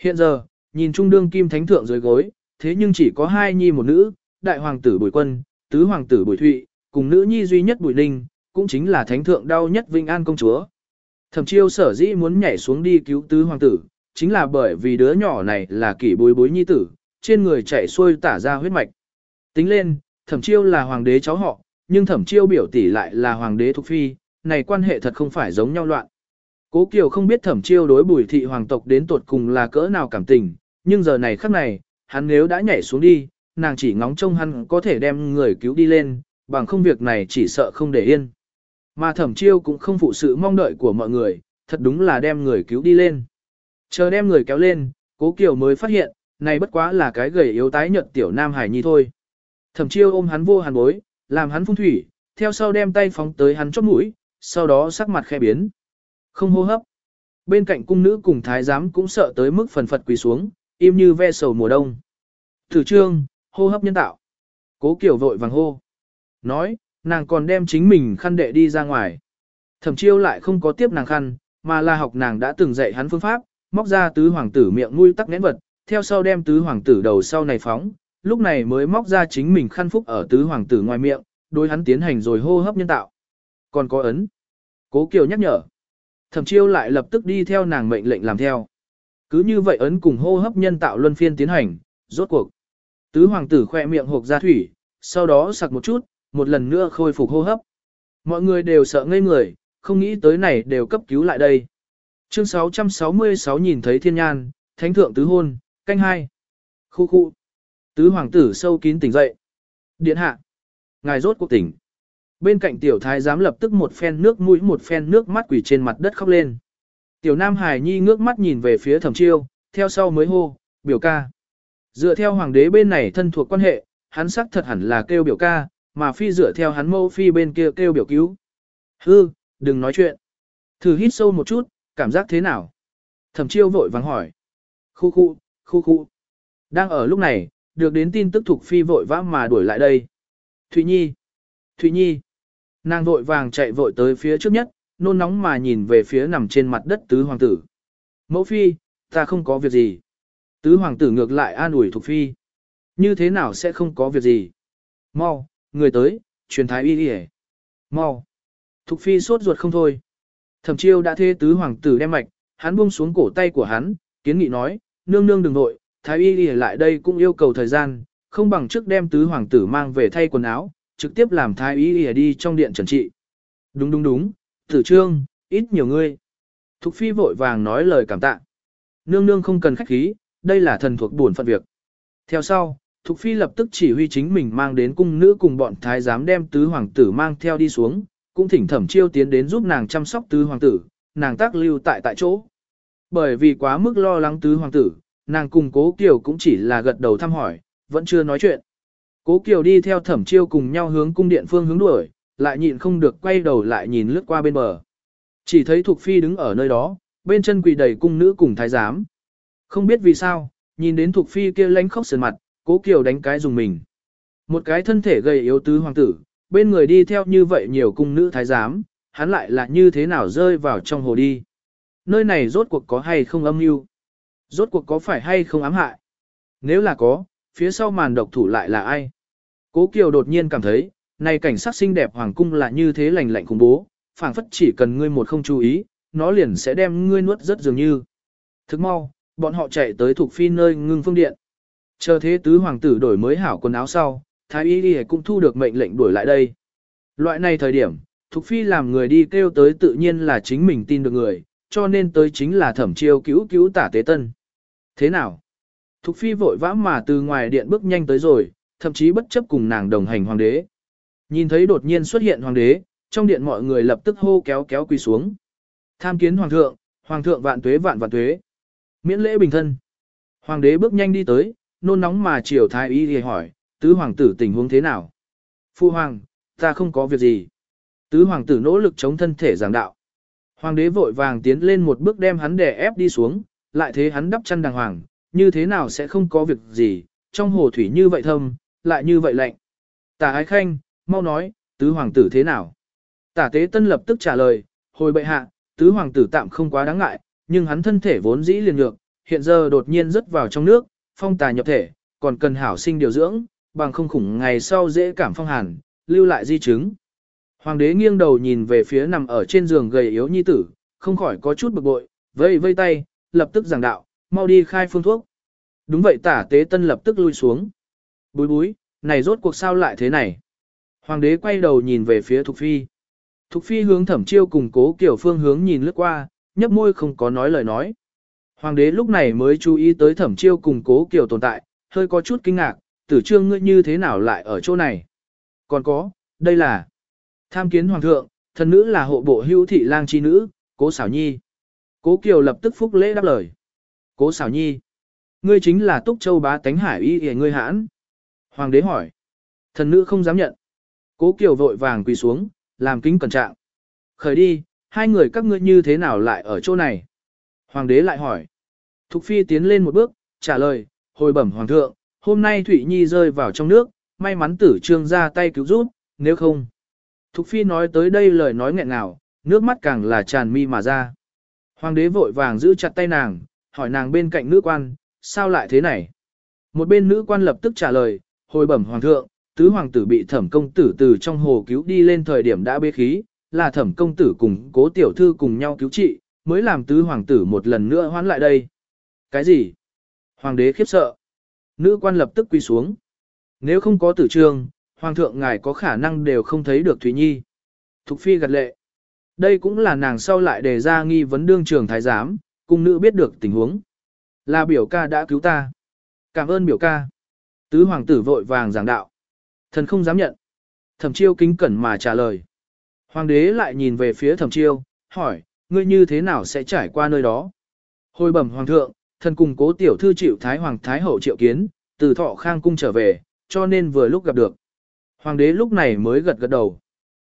S1: Hiện giờ, nhìn trung đương kim thánh thượng dưới gối, thế nhưng chỉ có hai nhi một nữ, đại hoàng tử Bùi Quân, tứ hoàng tử Bùi Thụy, cùng nữ nhi duy nhất Bùi Ninh, cũng chính là thánh thượng đau nhất Vinh An công chúa. Thẩm chiêu sở dĩ muốn nhảy xuống đi cứu tứ hoàng tử, chính là bởi vì đứa nhỏ này là kỷ bối bối nhi tử, trên người chạy xuôi tả ra huyết mạch. Tính lên, thẩm chiêu là hoàng đế cháu họ, nhưng thẩm chiêu biểu tỷ lại là hoàng đế thuộc phi, này quan hệ thật không phải giống nhau loạn. Cố Kiều không biết thẩm chiêu đối bùi thị hoàng tộc đến tột cùng là cỡ nào cảm tình, nhưng giờ này khắc này, hắn nếu đã nhảy xuống đi, nàng chỉ ngóng trông hắn có thể đem người cứu đi lên, bằng không việc này chỉ sợ không để yên. Mà thẩm chiêu cũng không phụ sự mong đợi của mọi người, thật đúng là đem người cứu đi lên. Chờ đem người kéo lên, cố kiều mới phát hiện, này bất quá là cái gầy yếu tái nhợt tiểu nam hải nhi thôi. Thẩm chiêu ôm hắn vô hàn bối, làm hắn phun thủy, theo sau đem tay phóng tới hắn chóp mũi, sau đó sắc mặt khẽ biến. Không hô hấp. Bên cạnh cung nữ cùng thái giám cũng sợ tới mức phần phật quỳ xuống, im như ve sầu mùa đông. Thử trương, hô hấp nhân tạo. Cố kiểu vội vàng hô. Nói, nàng còn đem chính mình khăn đệ đi ra ngoài. Thẩm chiêu lại không có tiếp nàng khăn, mà là học nàng đã từng dạy hắn phương pháp, móc ra tứ hoàng tử miệng nuôi tắc nghẽn vật, theo sau đem tứ hoàng tử đầu sau này phóng, lúc này mới móc ra chính mình khăn phúc ở tứ hoàng tử ngoài miệng, đối hắn tiến hành rồi hô hấp nhân tạo. Còn có ấn. Cố Kiều nhắc nhở. Thẩm chiêu lại lập tức đi theo nàng mệnh lệnh làm theo. Cứ như vậy ấn cùng hô hấp nhân tạo luân phiên tiến hành, rốt cuộc. Tứ hoàng tử khoe miệng hộp ra thủy, sau đó sặc một chút, một lần nữa khôi phục hô hấp. Mọi người đều sợ ngây người, không nghĩ tới này đều cấp cứu lại đây. Chương 666 nhìn thấy thiên nhan, thánh thượng tứ hôn, canh hai. Khu khu. Tứ hoàng tử sâu kín tỉnh dậy. Điện hạ. Ngài rốt cuộc tỉnh. Bên cạnh tiểu thái giám lập tức một phen nước mũi một phen nước mắt quỷ trên mặt đất khóc lên. Tiểu nam hải nhi ngước mắt nhìn về phía thẩm chiêu, theo sau mới hô, biểu ca. Dựa theo hoàng đế bên này thân thuộc quan hệ, hắn sắc thật hẳn là kêu biểu ca, mà phi dựa theo hắn mâu phi bên kia kêu biểu cứu. Hư, đừng nói chuyện. Thử hít sâu một chút, cảm giác thế nào? Thẩm chiêu vội vàng hỏi. Khu khu, khu khu. Đang ở lúc này, được đến tin tức thuộc phi vội vã mà đuổi lại đây. Thụy Nhi. Thụy Nhi. Nàng vội vàng chạy vội tới phía trước nhất, nôn nóng mà nhìn về phía nằm trên mặt đất tứ hoàng tử. Mẫu phi, ta không có việc gì. Tứ hoàng tử ngược lại an ủi thuộc phi. Như thế nào sẽ không có việc gì? Mau, người tới, truyền thái y đi Mau. Thục phi sốt ruột không thôi. Thẩm chiêu đã thê tứ hoàng tử đem mạch, hắn buông xuống cổ tay của hắn, kiến nghị nói, nương nương đừng nội, thái y đi lại đây cũng yêu cầu thời gian, không bằng trước đem tứ hoàng tử mang về thay quần áo, trực tiếp làm thái y đi đi trong điện trần trị. Đúng đúng đúng, tử trương, ít nhiều ngươi. Thục phi vội vàng nói lời cảm tạ. Nương nương không cần khách khí, đây là thần thuộc buồn phận việc. Theo sau, Thục Phi lập tức chỉ huy chính mình mang đến cung nữ cùng bọn thái giám đem tứ hoàng tử mang theo đi xuống, cũng thỉnh thẩm chiêu tiến đến giúp nàng chăm sóc tứ hoàng tử, nàng tác lưu tại tại chỗ. Bởi vì quá mức lo lắng tứ hoàng tử, nàng cùng cố kiều cũng chỉ là gật đầu thăm hỏi, vẫn chưa nói chuyện. Cố kiều đi theo thẩm chiêu cùng nhau hướng cung điện phương hướng đuổi, lại nhịn không được quay đầu lại nhìn lướt qua bên bờ. Chỉ thấy Thục Phi đứng ở nơi đó, bên chân quỳ đầy cung nữ cùng thái giám. Không biết vì sao, nhìn đến Thục Phi kia lánh khóc sườn mặt, cố kiều đánh cái dùng mình. Một cái thân thể gầy yếu tứ hoàng tử, bên người đi theo như vậy nhiều cung nữ thái giám, hắn lại là như thế nào rơi vào trong hồ đi. Nơi này rốt cuộc có hay không âm mưu Rốt cuộc có phải hay không ám hại? Nếu là có, phía sau màn độc thủ lại là ai? Cố Kiều đột nhiên cảm thấy, này cảnh sát xinh đẹp hoàng cung là như thế lành lạnh khủng bố, phảng phất chỉ cần ngươi một không chú ý, nó liền sẽ đem ngươi nuốt rất dường như. Thức mau, bọn họ chạy tới thuộc phi nơi ngưng phương điện. Chờ thế tứ hoàng tử đổi mới hảo quần áo sau, thái y đi cũng thu được mệnh lệnh đuổi lại đây. Loại này thời điểm, thuộc Phi làm người đi kêu tới tự nhiên là chính mình tin được người, cho nên tới chính là thẩm chiêu cứu cứu tả tế tân. Thế nào? Thục Phi vội vã mà từ ngoài điện bước nhanh tới rồi, thậm chí bất chấp cùng nàng đồng hành hoàng đế. Nhìn thấy đột nhiên xuất hiện hoàng đế, trong điện mọi người lập tức hô kéo kéo quỳ xuống. Tham kiến hoàng thượng, hoàng thượng vạn tuế vạn vạn tuế. Miễn lễ bình thân. Hoàng đế bước nhanh đi tới, nôn nóng mà triều thái y thì hỏi, tứ hoàng tử tình huống thế nào? Phu hoàng, ta không có việc gì. Tứ hoàng tử nỗ lực chống thân thể giảng đạo. Hoàng đế vội vàng tiến lên một bước đem hắn đè ép đi xuống, lại thế hắn đắp chân đàng hoàng, như thế nào sẽ không có việc gì, trong hồ thủy như vậy thâm, lại như vậy lạnh. Tả ái khanh, mau nói, tứ hoàng tử thế nào? Tả tế tân lập tức trả lời, hồi bệ hạ, tứ hoàng tử tạm không quá đáng ngại, nhưng hắn thân thể vốn dĩ liền ngược, hiện giờ đột nhiên rớt vào trong nước, phong tà nhập thể, còn cần hảo sinh điều dưỡng, bằng không khủng ngày sau dễ cảm phong hàn, lưu lại di chứng. Hoàng đế nghiêng đầu nhìn về phía nằm ở trên giường gầy yếu nhi tử, không khỏi có chút bực bội, vây vây tay, lập tức giảng đạo, mau đi khai phương thuốc. Đúng vậy tả tế tân lập tức lui xuống. Búi búi, này rốt cuộc sao lại thế này? Hoàng đế quay đầu nhìn về phía Thục Phi. Thục Phi hướng thẩm chiêu cùng cố kiểu phương hướng nhìn lướt qua, nhấp môi không có nói lời nói. Hoàng đế lúc này mới chú ý tới thẩm chiêu cùng cố kiểu tồn tại, hơi có chút kinh ngạc, tử trương ngươi như thế nào lại ở chỗ này? Còn có, đây là tham kiến hoàng thượng, thần nữ là hộ bộ hữu thị lang chi nữ, cố xảo nhi. Cố Kiều lập tức phúc lễ đáp lời. Cố xảo nhi, ngươi chính là túc châu bá tánh hải y hề ngươi hãn. Hoàng đế hỏi. Thần nữ không dám nhận. Cố Kiều vội vàng quỳ xuống, làm kính cẩn trạng. Khởi đi, hai người các ngươi như thế nào lại ở chỗ này? Hoàng đế lại hỏi. Thục phi tiến lên một bước, trả lời, hồi bẩm hoàng thượng, hôm nay Thụy Nhi rơi vào trong nước, may mắn tử trương ra tay cứu giúp, nếu không. Thục phi nói tới đây lời nói nghẹn ngào, nước mắt càng là tràn mi mà ra. Hoàng đế vội vàng giữ chặt tay nàng, hỏi nàng bên cạnh nữ quan, sao lại thế này? Một bên nữ quan lập tức trả lời, hồi bẩm hoàng thượng, tứ hoàng tử bị thẩm công tử từ trong hồ cứu đi lên thời điểm đã bế khí, là thẩm công tử cùng cố tiểu thư cùng nhau cứu trị, mới làm tứ hoàng tử một lần nữa hoán lại đây. Cái gì? Hoàng đế khiếp sợ. Nữ quan lập tức quy xuống. Nếu không có tử trương, hoàng thượng ngài có khả năng đều không thấy được Thúy Nhi. Thục phi gật lệ. Đây cũng là nàng sau lại đề ra nghi vấn đương trường thái giám, cung nữ biết được tình huống. Là biểu ca đã cứu ta. Cảm ơn biểu ca. Tứ hoàng tử vội vàng giảng đạo. Thần không dám nhận. Thẩm chiêu kính cẩn mà trả lời. Hoàng đế lại nhìn về phía thẩm chiêu, hỏi, ngươi như thế nào sẽ trải qua nơi đó? Hồi bẩm hoàng thượng, thần cùng cố tiểu thư chịu thái hoàng thái hậu triệu kiến, từ thọ khang cung trở về, cho nên vừa lúc gặp được. Hoàng đế lúc này mới gật gật đầu.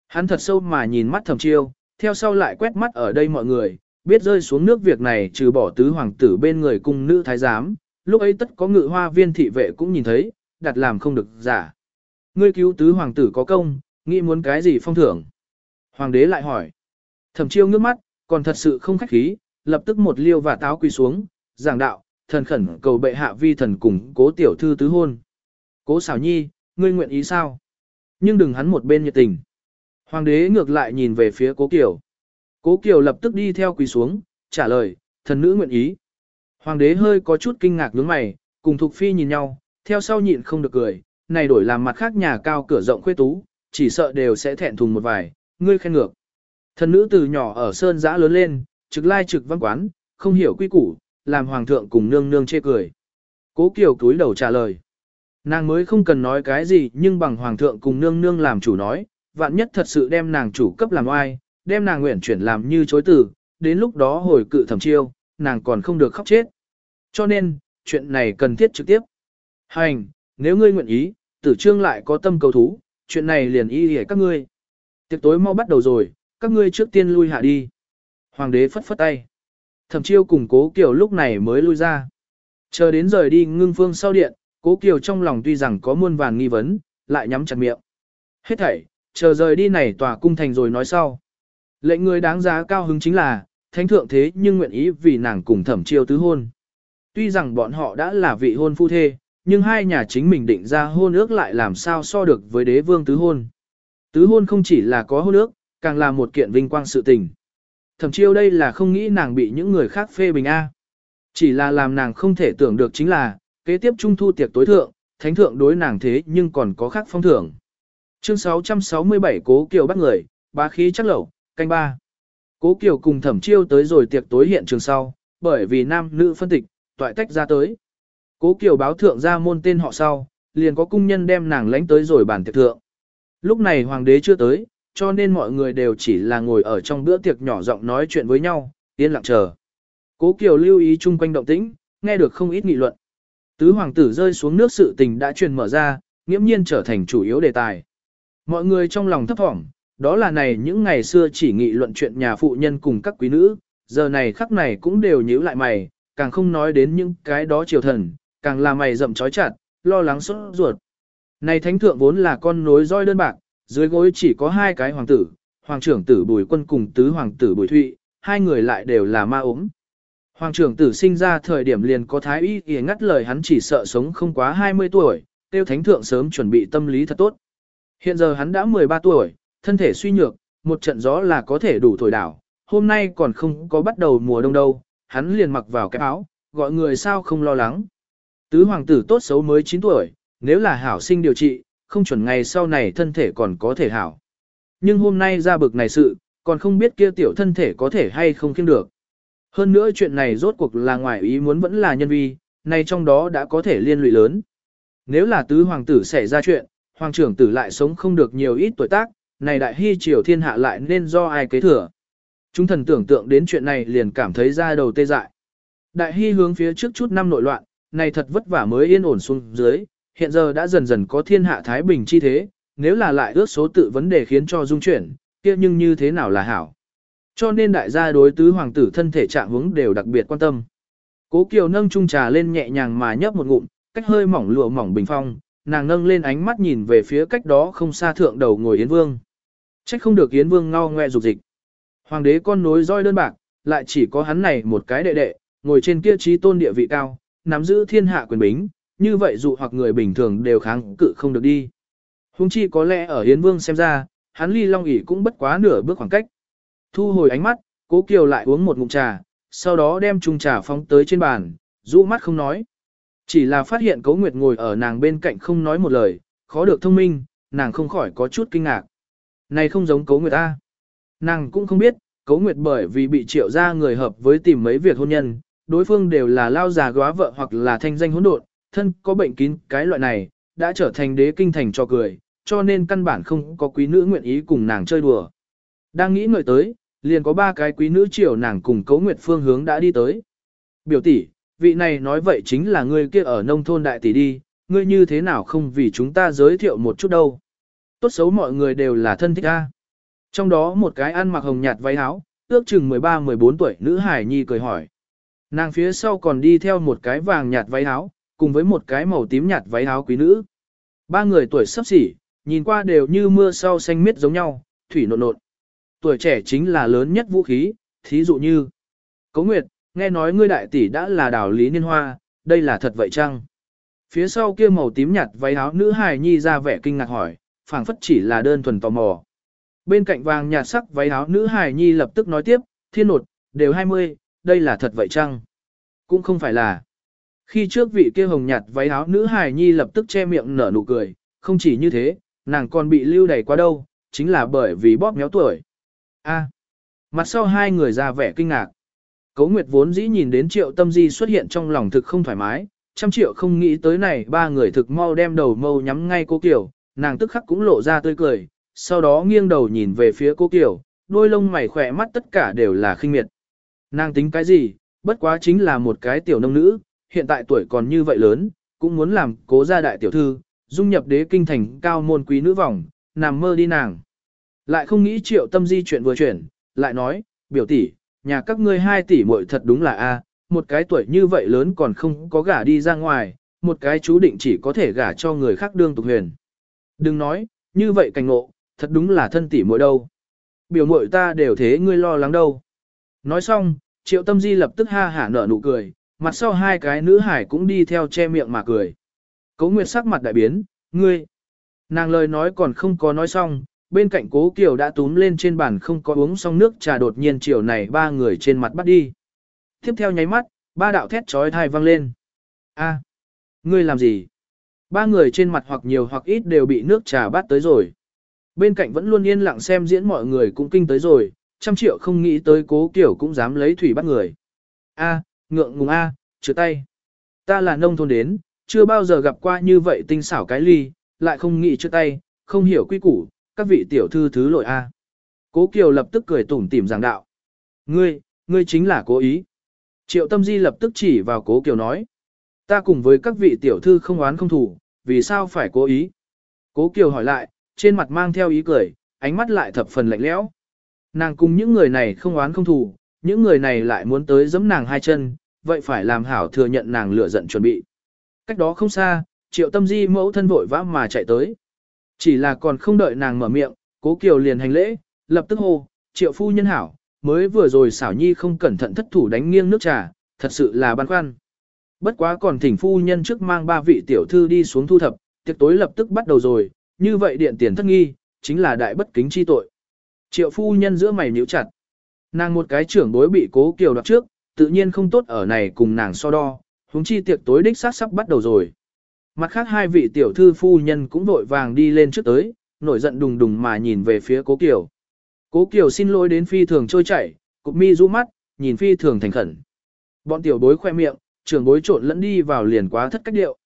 S1: Hắn thật sâu mà nhìn mắt thẩm chiêu, theo sau lại quét mắt ở đây mọi người, biết rơi xuống nước việc này trừ bỏ tứ hoàng tử bên người cung nữ thái giám, lúc ấy tất có ngự hoa viên thị vệ cũng nhìn thấy, đặt làm không được giả. Ngươi cứu tứ hoàng tử có công, nghĩ muốn cái gì phong thưởng? Hoàng đế lại hỏi. Thẩm chiêu ngước mắt, còn thật sự không khách khí, lập tức một liêu và táo quỳ xuống, giảng đạo, thần khẩn cầu bệ hạ vi thần cùng cố tiểu thư tứ hôn. Cố xảo nhi, ngươi nguyện ý sao? Nhưng đừng hắn một bên nhiệt tình. Hoàng đế ngược lại nhìn về phía cố kiều. Cố kiều lập tức đi theo quỳ xuống, trả lời, thần nữ nguyện ý. Hoàng đế hơi có chút kinh ngạc nhướng mày, cùng Thục Phi nhìn nhau, theo sau nhịn không được cười, này đổi làm mặt khác nhà cao cửa rộng khuê tú, chỉ sợ đều sẽ thẹn thùng một vài, ngươi khen ngược. Thần nữ từ nhỏ ở sơn giã lớn lên, trực lai trực văn quán, không hiểu quy củ, làm hoàng thượng cùng nương nương chê cười. Cố Kiều cúi đầu trả lời. Nàng mới không cần nói cái gì nhưng bằng hoàng thượng cùng nương nương làm chủ nói, vạn nhất thật sự đem nàng chủ cấp làm oai, đem nàng nguyện chuyển làm như chối từ, đến lúc đó hồi cự thẩm chiêu, nàng còn không được khóc chết. Cho nên, chuyện này cần thiết trực tiếp. Hành, nếu ngươi nguyện ý, tử trương lại có tâm cầu thú, chuyện này liền y hề các ngươi. Tiệc tối mau bắt đầu rồi, các ngươi trước tiên lui hạ đi. Hoàng đế phất phất tay. Thẩm chiêu cùng cố kiểu lúc này mới lui ra. Chờ đến rời đi ngưng phương sau điện, cố kiều trong lòng tuy rằng có muôn vàn nghi vấn, lại nhắm chặt miệng. Hết thảy, chờ rời đi này tòa cung thành rồi nói sau. Lệnh người đáng giá cao hứng chính là, thánh thượng thế nhưng nguyện ý vì nàng cùng thẩm chiêu tứ hôn. Tuy rằng bọn họ đã là vị hôn phu thê, nhưng hai nhà chính mình định ra hôn ước lại làm sao so được với đế vương tứ hôn. Tứ hôn không chỉ là có hôn ước, càng là một kiện vinh quang sự tình. Thẩm chiêu đây là không nghĩ nàng bị những người khác phê bình A. Chỉ là làm nàng không thể tưởng được chính là, kế tiếp trung thu tiệc tối thượng, thánh thượng đối nàng thế nhưng còn có khác phong thưởng. Chương 667 Cố Kiều bắt người, bá khí chắc lẩu, canh ba. Cố Kiều cùng thẩm chiêu tới rồi tiệc tối hiện trường sau, bởi vì nam nữ phân tịch, toại tách ra tới. Cố Kiều báo thượng ra môn tên họ sau, liền có cung nhân đem nàng lãnh tới rồi bàn tiệc thượng. Lúc này hoàng đế chưa tới, cho nên mọi người đều chỉ là ngồi ở trong bữa tiệc nhỏ giọng nói chuyện với nhau, yên lặng chờ. Cố Kiều lưu ý chung quanh động tĩnh, nghe được không ít nghị luận. Tứ hoàng tử rơi xuống nước sự tình đã truyền mở ra, nghiễm nhiên trở thành chủ yếu đề tài. Mọi người trong lòng thấp thỏm, đó là này những ngày xưa chỉ nghị luận chuyện nhà phụ nhân cùng các quý nữ, giờ này khắc này cũng đều nhíu lại mày, càng không nói đến những cái đó triều thần, càng là mày rậm trói chặt, lo lắng sốt ruột. Này thánh thượng vốn là con nối roi đơn bạc, dưới gối chỉ có hai cái hoàng tử, hoàng trưởng tử Bùi Quân cùng tứ hoàng tử Bùi Thụy, hai người lại đều là ma ốm. Hoàng trưởng tử sinh ra thời điểm liền có thái y y ngắt lời hắn chỉ sợ sống không quá 20 tuổi, tiêu thánh thượng sớm chuẩn bị tâm lý thật tốt. Hiện giờ hắn đã 13 tuổi, thân thể suy nhược, một trận gió là có thể đủ thổi đảo, hôm nay còn không có bắt đầu mùa đông đâu, hắn liền mặc vào cái áo, gọi người sao không lo lắng. Tứ hoàng tử tốt xấu mới 9 tuổi, nếu là hảo sinh điều trị, không chuẩn ngày sau này thân thể còn có thể hảo. Nhưng hôm nay ra bực này sự, còn không biết kia tiểu thân thể có thể hay không kiêm được. Hơn nữa chuyện này rốt cuộc là ngoài ý muốn vẫn là nhân vi, này trong đó đã có thể liên lụy lớn. Nếu là tứ hoàng tử xảy ra chuyện, hoàng trưởng tử lại sống không được nhiều ít tuổi tác, này đại hy triều thiên hạ lại nên do ai kế thừa. Chúng thần tưởng tượng đến chuyện này liền cảm thấy ra đầu tê dại. Đại hy hướng phía trước chút năm nội loạn, này thật vất vả mới yên ổn xuống dưới, hiện giờ đã dần dần có thiên hạ thái bình chi thế, nếu là lại ước số tự vấn đề khiến cho dung chuyển, kia nhưng như thế nào là hảo. Cho nên đại gia đối tứ hoàng tử thân thể trạng hướng đều đặc biệt quan tâm. Cố Kiều nâng chung trà lên nhẹ nhàng mà nhấp một ngụm, cách hơi mỏng lụa mỏng bình phong, nàng nâng lên ánh mắt nhìn về phía cách đó không xa thượng đầu ngồi Yến Vương. Trách không được Yến Vương ngao ngoe dục dịch. Hoàng đế con nối roi đơn bạc, lại chỉ có hắn này một cái đệ đệ, ngồi trên kia trí tôn địa vị cao, nắm giữ thiên hạ quyền bính, như vậy dụ hoặc người bình thường đều kháng cự không được đi. Hùng chi có lẽ ở Yến Vương xem ra, hắn ly long ỉ cũng bất quá nửa bước khoảng cách. Thu hồi ánh mắt, cố Kiều lại uống một ngụm trà, sau đó đem chung trà phóng tới trên bàn, rũ mắt không nói. Chỉ là phát hiện Cố Nguyệt ngồi ở nàng bên cạnh không nói một lời, khó được thông minh, nàng không khỏi có chút kinh ngạc. Này không giống Cố Nguyệt ta. Nàng cũng không biết, Cố Nguyệt bởi vì bị triệu ra người hợp với tìm mấy việc hôn nhân, đối phương đều là lao già góa vợ hoặc là thanh danh hỗn độn, thân có bệnh kín cái loại này, đã trở thành đế kinh thành cho cười, cho nên căn bản không có quý nữ nguyện ý cùng nàng chơi đùa. Đang nghĩ người tới, liền có ba cái quý nữ triều nàng cùng Cấu Nguyệt phương hướng đã đi tới. Biểu tỷ, vị này nói vậy chính là ngươi kia ở nông thôn đại tỷ đi, ngươi như thế nào không vì chúng ta giới thiệu một chút đâu. Tốt xấu mọi người đều là thân thích a. Trong đó một cái ăn mặc hồng nhạt váy áo, ước chừng 13-14 tuổi nữ hải nhi cười hỏi. Nàng phía sau còn đi theo một cái vàng nhạt váy áo, cùng với một cái màu tím nhạt váy áo quý nữ. Ba người tuổi sắp xỉ, nhìn qua đều như mưa sau xanh miết giống nhau, thủy nộn nộn. Tuổi trẻ chính là lớn nhất vũ khí, thí dụ như. Cấu Nguyệt, nghe nói ngươi đại tỷ đã là đảo lý niên hoa, đây là thật vậy chăng? Phía sau kia màu tím nhạt váy áo nữ hài nhi ra vẻ kinh ngạc hỏi, phảng phất chỉ là đơn thuần tò mò. Bên cạnh vàng nhạt sắc váy áo nữ hài nhi lập tức nói tiếp, thiên nột, đều 20, đây là thật vậy chăng? Cũng không phải là. Khi trước vị kia hồng nhạt váy áo nữ hài nhi lập tức che miệng nở nụ cười, không chỉ như thế, nàng còn bị lưu đày quá đâu, chính là bởi vì bóp méo tuổi. A. mặt sau hai người ra vẻ kinh ngạc. Cấu Nguyệt vốn dĩ nhìn đến triệu tâm di xuất hiện trong lòng thực không thoải mái, trăm triệu không nghĩ tới này ba người thực mau đem đầu mâu nhắm ngay cô Kiều, nàng tức khắc cũng lộ ra tươi cười, sau đó nghiêng đầu nhìn về phía cô Kiều, đôi lông mày khỏe mắt tất cả đều là khinh miệt. Nàng tính cái gì, bất quá chính là một cái tiểu nông nữ, hiện tại tuổi còn như vậy lớn, cũng muốn làm cố gia đại tiểu thư, dung nhập đế kinh thành cao môn quý nữ vòng, nằm mơ đi nàng. Lại không nghĩ triệu tâm di chuyện vừa chuyển, lại nói, biểu tỷ, nhà các ngươi hai tỷ muội thật đúng là a, một cái tuổi như vậy lớn còn không có gả đi ra ngoài, một cái chú định chỉ có thể gả cho người khác đương tục huyền. Đừng nói, như vậy cảnh ngộ, thật đúng là thân tỷ muội đâu. Biểu muội ta đều thế ngươi lo lắng đâu. Nói xong, triệu tâm di lập tức ha hả nở nụ cười, mặt sau hai cái nữ hải cũng đi theo che miệng mà cười. cấu Nguyệt sắc mặt đại biến, ngươi. Nàng lời nói còn không có nói xong, bên cạnh cố Kiều đã túm lên trên bàn không có uống xong nước trà đột nhiên chiều này ba người trên mặt bắt đi. Tiếp theo nháy mắt, ba đạo thét trói thai vang lên. A, ngươi làm gì? Ba người trên mặt hoặc nhiều hoặc ít đều bị nước trà bắt tới rồi. Bên cạnh vẫn luôn yên lặng xem diễn mọi người cũng kinh tới rồi, trăm triệu không nghĩ tới cố Kiều cũng dám lấy thủy bắt người. A, ngượng ngùng A, à, chữa tay. Ta là nông thôn đến, chưa bao giờ gặp qua như vậy tinh xảo cái ly, lại không nghĩ chữa tay, không hiểu quy củ, các vị tiểu thư thứ lội A. Cố Kiều lập tức cười tủm tỉm giảng đạo. Ngươi, ngươi chính là cố ý. Triệu Tâm Di lập tức chỉ vào Cố Kiều nói. Ta cùng với các vị tiểu thư không oán không thủ, vì sao phải cố ý? Cố Kiều hỏi lại, trên mặt mang theo ý cười, ánh mắt lại thập phần lạnh lẽo. Nàng cùng những người này không oán không thủ, những người này lại muốn tới giẫm nàng hai chân, vậy phải làm hảo thừa nhận nàng lửa giận chuẩn bị. Cách đó không xa, triệu tâm di mẫu thân vội vã mà chạy tới. Chỉ là còn không đợi nàng mở miệng, cố kiều liền hành lễ, lập tức hô, triệu phu nhân hảo, mới vừa rồi xảo nhi không cẩn thận thất thủ đánh nghiêng nước trà, thật sự là băn khoăn. Bất quá còn thỉnh phu nhân trước mang ba vị tiểu thư đi xuống thu thập, tiệc tối lập tức bắt đầu rồi, như vậy điện tiền thất nghi, chính là đại bất kính chi tội. Triệu phu nhân giữa mày nhíu chặt. Nàng một cái trưởng bối bị cố kiều đoạt trước, tự nhiên không tốt ở này cùng nàng so đo, huống chi tiệc tối đích sát sắp bắt đầu rồi. Mặt khác hai vị tiểu thư phu nhân cũng vội vàng đi lên trước tới, nổi giận đùng đùng mà nhìn về phía cố kiều. Cố kiều xin lỗi đến phi thường trôi chảy, cục mi rũ mắt, nhìn phi thường thành khẩn. Bọn tiểu bối khoe miệng, trưởng bối trộn lẫn đi vào liền quá thất cách điệu.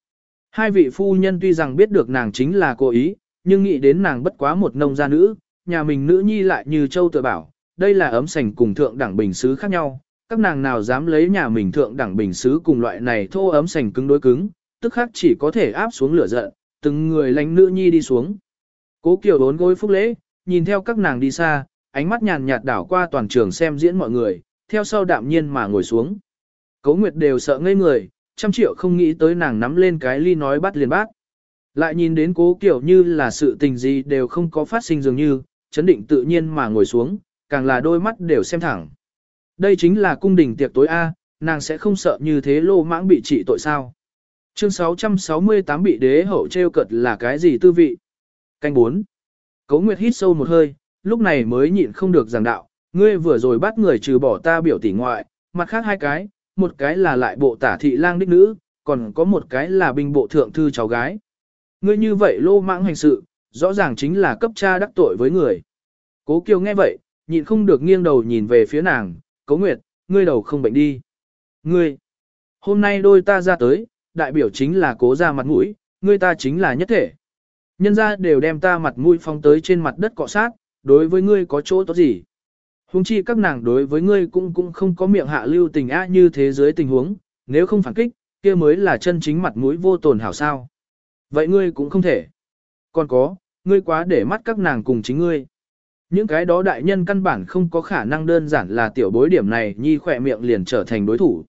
S1: Hai vị phu nhân tuy rằng biết được nàng chính là cố ý, nhưng nghĩ đến nàng bất quá một nông gia nữ, nhà mình nữ nhi lại như châu tự bảo, đây là ấm sành cùng thượng đẳng bình xứ khác nhau, các nàng nào dám lấy nhà mình thượng đẳng bình xứ cùng loại này thô ấm sành cứng đối cứng, tức khác chỉ có thể áp xuống lửa giận, từng người lánh nữ nhi đi xuống. Cố Kiều đốn gối phúc lễ, nhìn theo các nàng đi xa, ánh mắt nhàn nhạt đảo qua toàn trường xem diễn mọi người, theo sau đạm nhiên mà ngồi xuống. Cố Nguyệt đều sợ ngây người, trăm triệu không nghĩ tới nàng nắm lên cái ly nói bắt liền bát. Lại nhìn đến cố Kiều như là sự tình gì đều không có phát sinh dường như, chấn định tự nhiên mà ngồi xuống, càng là đôi mắt đều xem thẳng. Đây chính là cung đình tiệc tối A, nàng sẽ không sợ như thế lô mãng bị trị tội sao. Chương 668 bị đế hậu treo cật là cái gì tư vị? Canh 4. Cấu Nguyệt hít sâu một hơi, lúc này mới nhịn không được giảng đạo, ngươi vừa rồi bắt người trừ bỏ ta biểu tỷ ngoại, mặt khác hai cái, một cái là lại bộ tả thị lang đích nữ, còn có một cái là binh bộ thượng thư cháu gái. Ngươi như vậy lô mãng hành sự, rõ ràng chính là cấp cha đắc tội với người. Cố Kiều nghe vậy, nhịn không được nghiêng đầu nhìn về phía nàng, Cố Nguyệt, ngươi đầu không bệnh đi. Ngươi, hôm nay đôi ta ra tới, đại biểu chính là cố ra mặt mũi, ngươi ta chính là nhất thể. Nhân ra đều đem ta mặt mũi phong tới trên mặt đất cọ sát, đối với ngươi có chỗ tốt gì. Hùng chi các nàng đối với ngươi cũng cũng không có miệng hạ lưu tình á như thế giới tình huống, nếu không phản kích, kia mới là chân chính mặt mũi vô tồn hảo sao. Vậy ngươi cũng không thể. Còn có, ngươi quá để mắt các nàng cùng chính ngươi. Những cái đó đại nhân căn bản không có khả năng đơn giản là tiểu bối điểm này nhi khỏe miệng liền trở thành đối thủ.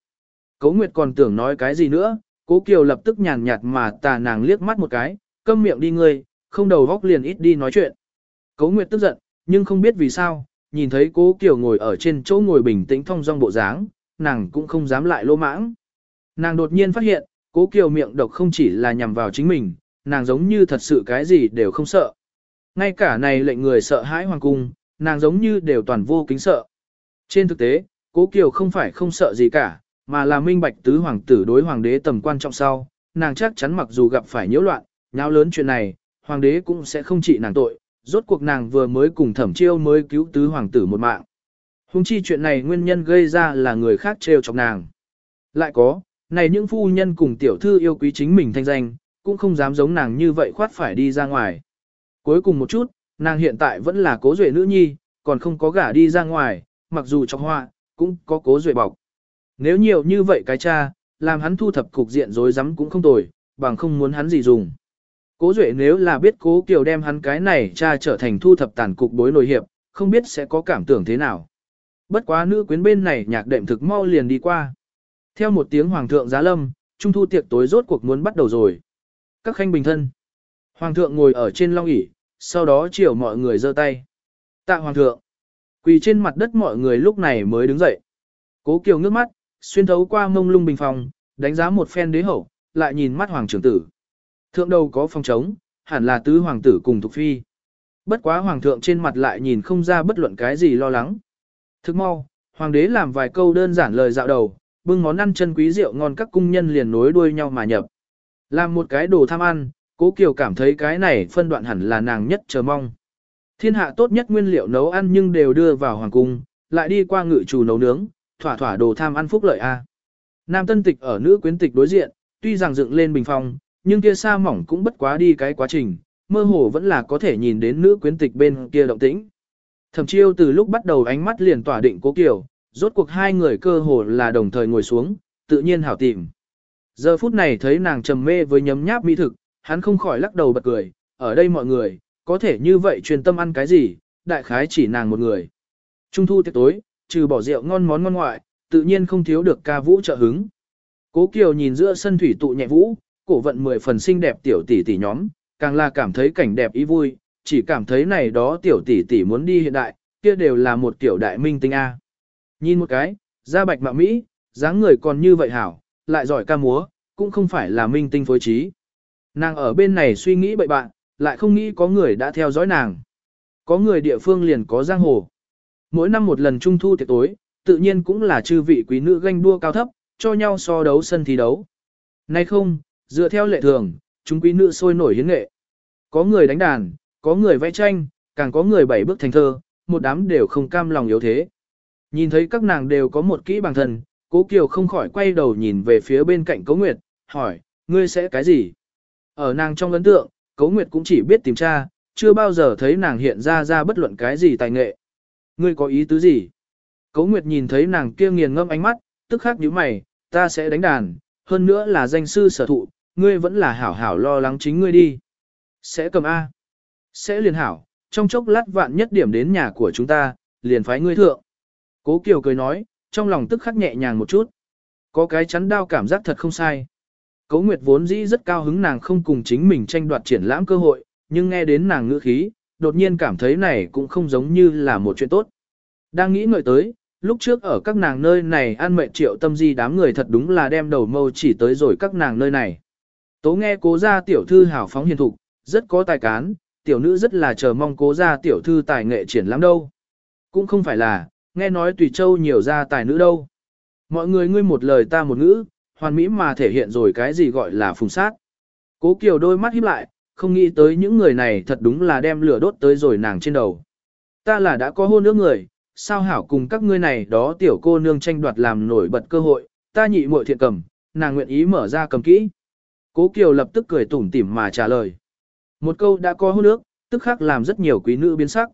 S1: Cố Nguyệt còn tưởng nói cái gì nữa, Cố Kiều lập tức nhàn nhạt mà tà nàng liếc mắt một cái, câm miệng đi ngươi, không đầu góc liền ít đi nói chuyện. Cố Nguyệt tức giận, nhưng không biết vì sao, nhìn thấy Cố Kiều ngồi ở trên chỗ ngồi bình tĩnh thong dong bộ dáng, nàng cũng không dám lại lô mãng. Nàng đột nhiên phát hiện, Cố Kiều miệng độc không chỉ là nhằm vào chính mình, nàng giống như thật sự cái gì đều không sợ. Ngay cả này lệnh người sợ hãi hoàng cung, nàng giống như đều toàn vô kính sợ. Trên thực tế, Cố Kiều không phải không sợ gì cả, mà là minh bạch tứ hoàng tử đối hoàng đế tầm quan trọng sau, nàng chắc chắn mặc dù gặp phải nhiễu loạn, nháo lớn chuyện này, hoàng đế cũng sẽ không trị nàng tội, rốt cuộc nàng vừa mới cùng thẩm chiêu mới cứu tứ hoàng tử một mạng. Hùng chi chuyện này nguyên nhân gây ra là người khác trêu chọc nàng. Lại có, này những phu nhân cùng tiểu thư yêu quý chính mình thanh danh, cũng không dám giống nàng như vậy khoát phải đi ra ngoài. Cuối cùng một chút, nàng hiện tại vẫn là cố duệ nữ nhi, còn không có gả đi ra ngoài, mặc dù trong hoa, cũng có cố duệ bọc. Nếu nhiều như vậy cái cha, làm hắn thu thập cục diện rối rắm cũng không tồi, bằng không muốn hắn gì dùng. Cố Duệ nếu là biết cố Kiều đem hắn cái này cha trở thành thu thập tàn cục bối nổi hiệp, không biết sẽ có cảm tưởng thế nào. Bất quá nữ quyến bên này nhạc đệm thực mau liền đi qua. Theo một tiếng hoàng thượng giá lâm, trung thu tiệc tối rốt cuộc muốn bắt đầu rồi. Các khanh bình thân. Hoàng thượng ngồi ở trên long ỷ, sau đó chiều mọi người giơ tay. Tạ hoàng thượng. Quỳ trên mặt đất mọi người lúc này mới đứng dậy. Cố Kiều ngước mắt, xuyên thấu qua mông lung bình phòng, đánh giá một phen đế hậu, lại nhìn mắt hoàng trưởng tử. Thượng đầu có phòng trống, hẳn là tứ hoàng tử cùng thuộc phi. Bất quá hoàng thượng trên mặt lại nhìn không ra bất luận cái gì lo lắng. Thức mau, hoàng đế làm vài câu đơn giản lời dạo đầu, bưng món ăn chân quý rượu ngon các cung nhân liền nối đuôi nhau mà nhập. Làm một cái đồ tham ăn, cố kiều cảm thấy cái này phân đoạn hẳn là nàng nhất chờ mong. Thiên hạ tốt nhất nguyên liệu nấu ăn nhưng đều đưa vào hoàng cung, lại đi qua ngự chủ nấu nướng, thỏa thỏa đồ tham ăn phúc lợi a. Nam tân tịch ở nữ quyến tịch đối diện, tuy rằng dựng lên bình phong, nhưng kia xa mỏng cũng bất quá đi cái quá trình, mơ hồ vẫn là có thể nhìn đến nữ quyến tịch bên kia động tĩnh. Thẩm chiêu từ lúc bắt đầu ánh mắt liền tỏa định cố kiểu, rốt cuộc hai người cơ hồ là đồng thời ngồi xuống, tự nhiên hảo tìm. Giờ phút này thấy nàng trầm mê với nhấm nháp mỹ thực, hắn không khỏi lắc đầu bật cười, ở đây mọi người, có thể như vậy truyền tâm ăn cái gì, đại khái chỉ nàng một người. Trung thu tiệc tối, trừ bỏ rượu ngon món ngon ngoại, tự nhiên không thiếu được ca vũ trợ hứng. Cố Kiều nhìn giữa sân thủy tụ nhẹ vũ, cổ vận mười phần xinh đẹp tiểu tỷ tỷ nhóm, càng là cảm thấy cảnh đẹp ý vui, chỉ cảm thấy này đó tiểu tỷ tỷ muốn đi hiện đại, kia đều là một tiểu đại minh tinh A. Nhìn một cái, da bạch mạ Mỹ, dáng người còn như vậy hảo, lại giỏi ca múa, cũng không phải là minh tinh phối trí. Nàng ở bên này suy nghĩ bậy bạn, lại không nghĩ có người đã theo dõi nàng. Có người địa phương liền có giang hồ. Mỗi năm một lần trung thu tiệc tối, tự nhiên cũng là chư vị quý nữ ganh đua cao thấp, cho nhau so đấu sân thi đấu. Nay không, dựa theo lệ thường, chúng quý nữ sôi nổi hiến nghệ. Có người đánh đàn, có người vẽ tranh, càng có người bảy bước thành thơ, một đám đều không cam lòng yếu thế. Nhìn thấy các nàng đều có một kỹ bằng thần, cố Kiều không khỏi quay đầu nhìn về phía bên cạnh Cố Nguyệt, hỏi, ngươi sẽ cái gì? Ở nàng trong ấn tượng, Cố Nguyệt cũng chỉ biết tìm tra, chưa bao giờ thấy nàng hiện ra ra bất luận cái gì tài nghệ. Ngươi có ý tứ gì? Cố Nguyệt nhìn thấy nàng kia nghiền ngâm ánh mắt, tức khắc nhíu mày, ta sẽ đánh đàn, hơn nữa là danh sư sở thụ, ngươi vẫn là hảo hảo lo lắng chính ngươi đi. Sẽ cầm A. Sẽ liền hảo, trong chốc lát vạn nhất điểm đến nhà của chúng ta, liền phái ngươi thượng. Cố Kiều cười nói, trong lòng tức khắc nhẹ nhàng một chút. Có cái chắn đau cảm giác thật không sai. Cố Nguyệt vốn dĩ rất cao hứng nàng không cùng chính mình tranh đoạt triển lãm cơ hội, nhưng nghe đến nàng ngữ khí, đột nhiên cảm thấy này cũng không giống như là một chuyện tốt. Đang nghĩ ngợi tới, lúc trước ở các nàng nơi này an mệnh triệu tâm di đám người thật đúng là đem đầu mâu chỉ tới rồi các nàng nơi này. Tố nghe cố gia tiểu thư hảo phóng hiền thục, rất có tài cán, tiểu nữ rất là chờ mong cố gia tiểu thư tài nghệ triển lắm đâu. Cũng không phải là, nghe nói tùy châu nhiều gia tài nữ đâu. Mọi người ngươi một lời ta một ngữ, hoàn mỹ mà thể hiện rồi cái gì gọi là phùng sát. Cố Kiều đôi mắt híp lại, không nghĩ tới những người này thật đúng là đem lửa đốt tới rồi nàng trên đầu. Ta là đã có hôn ước người, sao hảo cùng các ngươi này đó tiểu cô nương tranh đoạt làm nổi bật cơ hội, ta nhị muội thiện cầm, nàng nguyện ý mở ra cầm kỹ. Cố Kiều lập tức cười tủm tỉm mà trả lời. Một câu đã có hôn ước, tức khắc làm rất nhiều quý nữ biến sắc.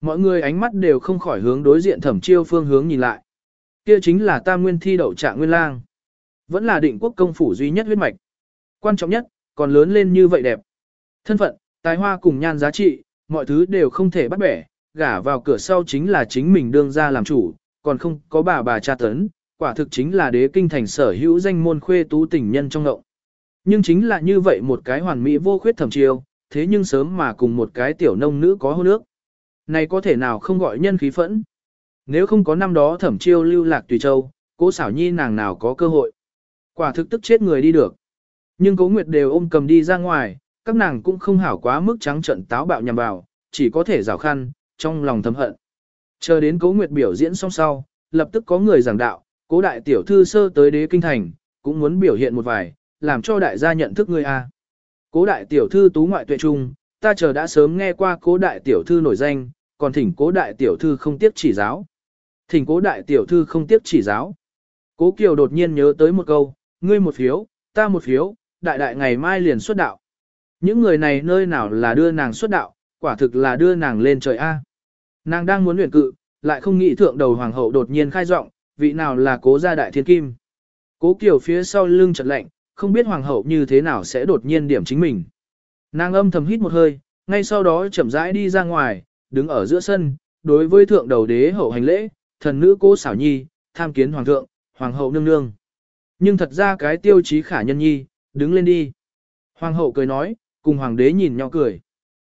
S1: Mọi người ánh mắt đều không khỏi hướng đối diện thẩm chiêu phương hướng nhìn lại. Kia chính là tam nguyên thi đậu trạng nguyên lang. Vẫn là định quốc công phủ duy nhất huyết mạch. Quan trọng nhất, còn lớn lên như vậy đẹp. Thân phận, tài hoa cùng nhan giá trị, mọi thứ đều không thể bắt bẻ, gả vào cửa sau chính là chính mình đương ra làm chủ, còn không có bà bà cha tấn, quả thực chính là đế kinh thành sở hữu danh môn khuê tú tình nhân trong ngậu. Nhưng chính là như vậy một cái hoàn mỹ vô khuyết thẩm chiêu, thế nhưng sớm mà cùng một cái tiểu nông nữ có hôn nước, Này có thể nào không gọi nhân khí phẫn? Nếu không có năm đó thẩm chiêu lưu lạc tùy châu, cố xảo nhi nàng nào có cơ hội. Quả thực tức chết người đi được. Nhưng cố nguyệt đều ôm cầm đi ra ngoài, các nàng cũng không hảo quá mức trắng trận táo bạo nhằm vào, chỉ có thể rào khăn, trong lòng thầm hận. Chờ đến cố nguyệt biểu diễn xong sau, lập tức có người giảng đạo, cố đại tiểu thư sơ tới đế kinh thành, cũng muốn biểu hiện một vài, làm cho đại gia nhận thức người A. Cố đại tiểu thư tú ngoại tuệ trung, ta chờ đã sớm nghe qua cố đại tiểu thư nổi danh, còn thỉnh cố đại tiểu thư không tiếp chỉ giáo. Thỉnh cố đại tiểu thư không tiếp chỉ giáo. Cố Kiều đột nhiên nhớ tới một câu, ngươi một phiếu, ta một phiếu, đại đại ngày mai liền xuất đạo. Những người này nơi nào là đưa nàng xuất đạo, quả thực là đưa nàng lên trời A. Nàng đang muốn luyện cự, lại không nghĩ thượng đầu hoàng hậu đột nhiên khai giọng, vị nào là cố gia đại thiên kim. Cố Kiều phía sau lưng chợt lạnh, không biết hoàng hậu như thế nào sẽ đột nhiên điểm chính mình. Nàng âm thầm hít một hơi, ngay sau đó chậm rãi đi ra ngoài, đứng ở giữa sân, đối với thượng đầu đế hậu hành lễ, thần nữ cố xảo nhi, tham kiến hoàng thượng, hoàng hậu nương nương. Nhưng thật ra cái tiêu chí khả nhân nhi, đứng lên đi. Hoàng hậu cười nói, cùng hoàng đế nhìn nhau cười.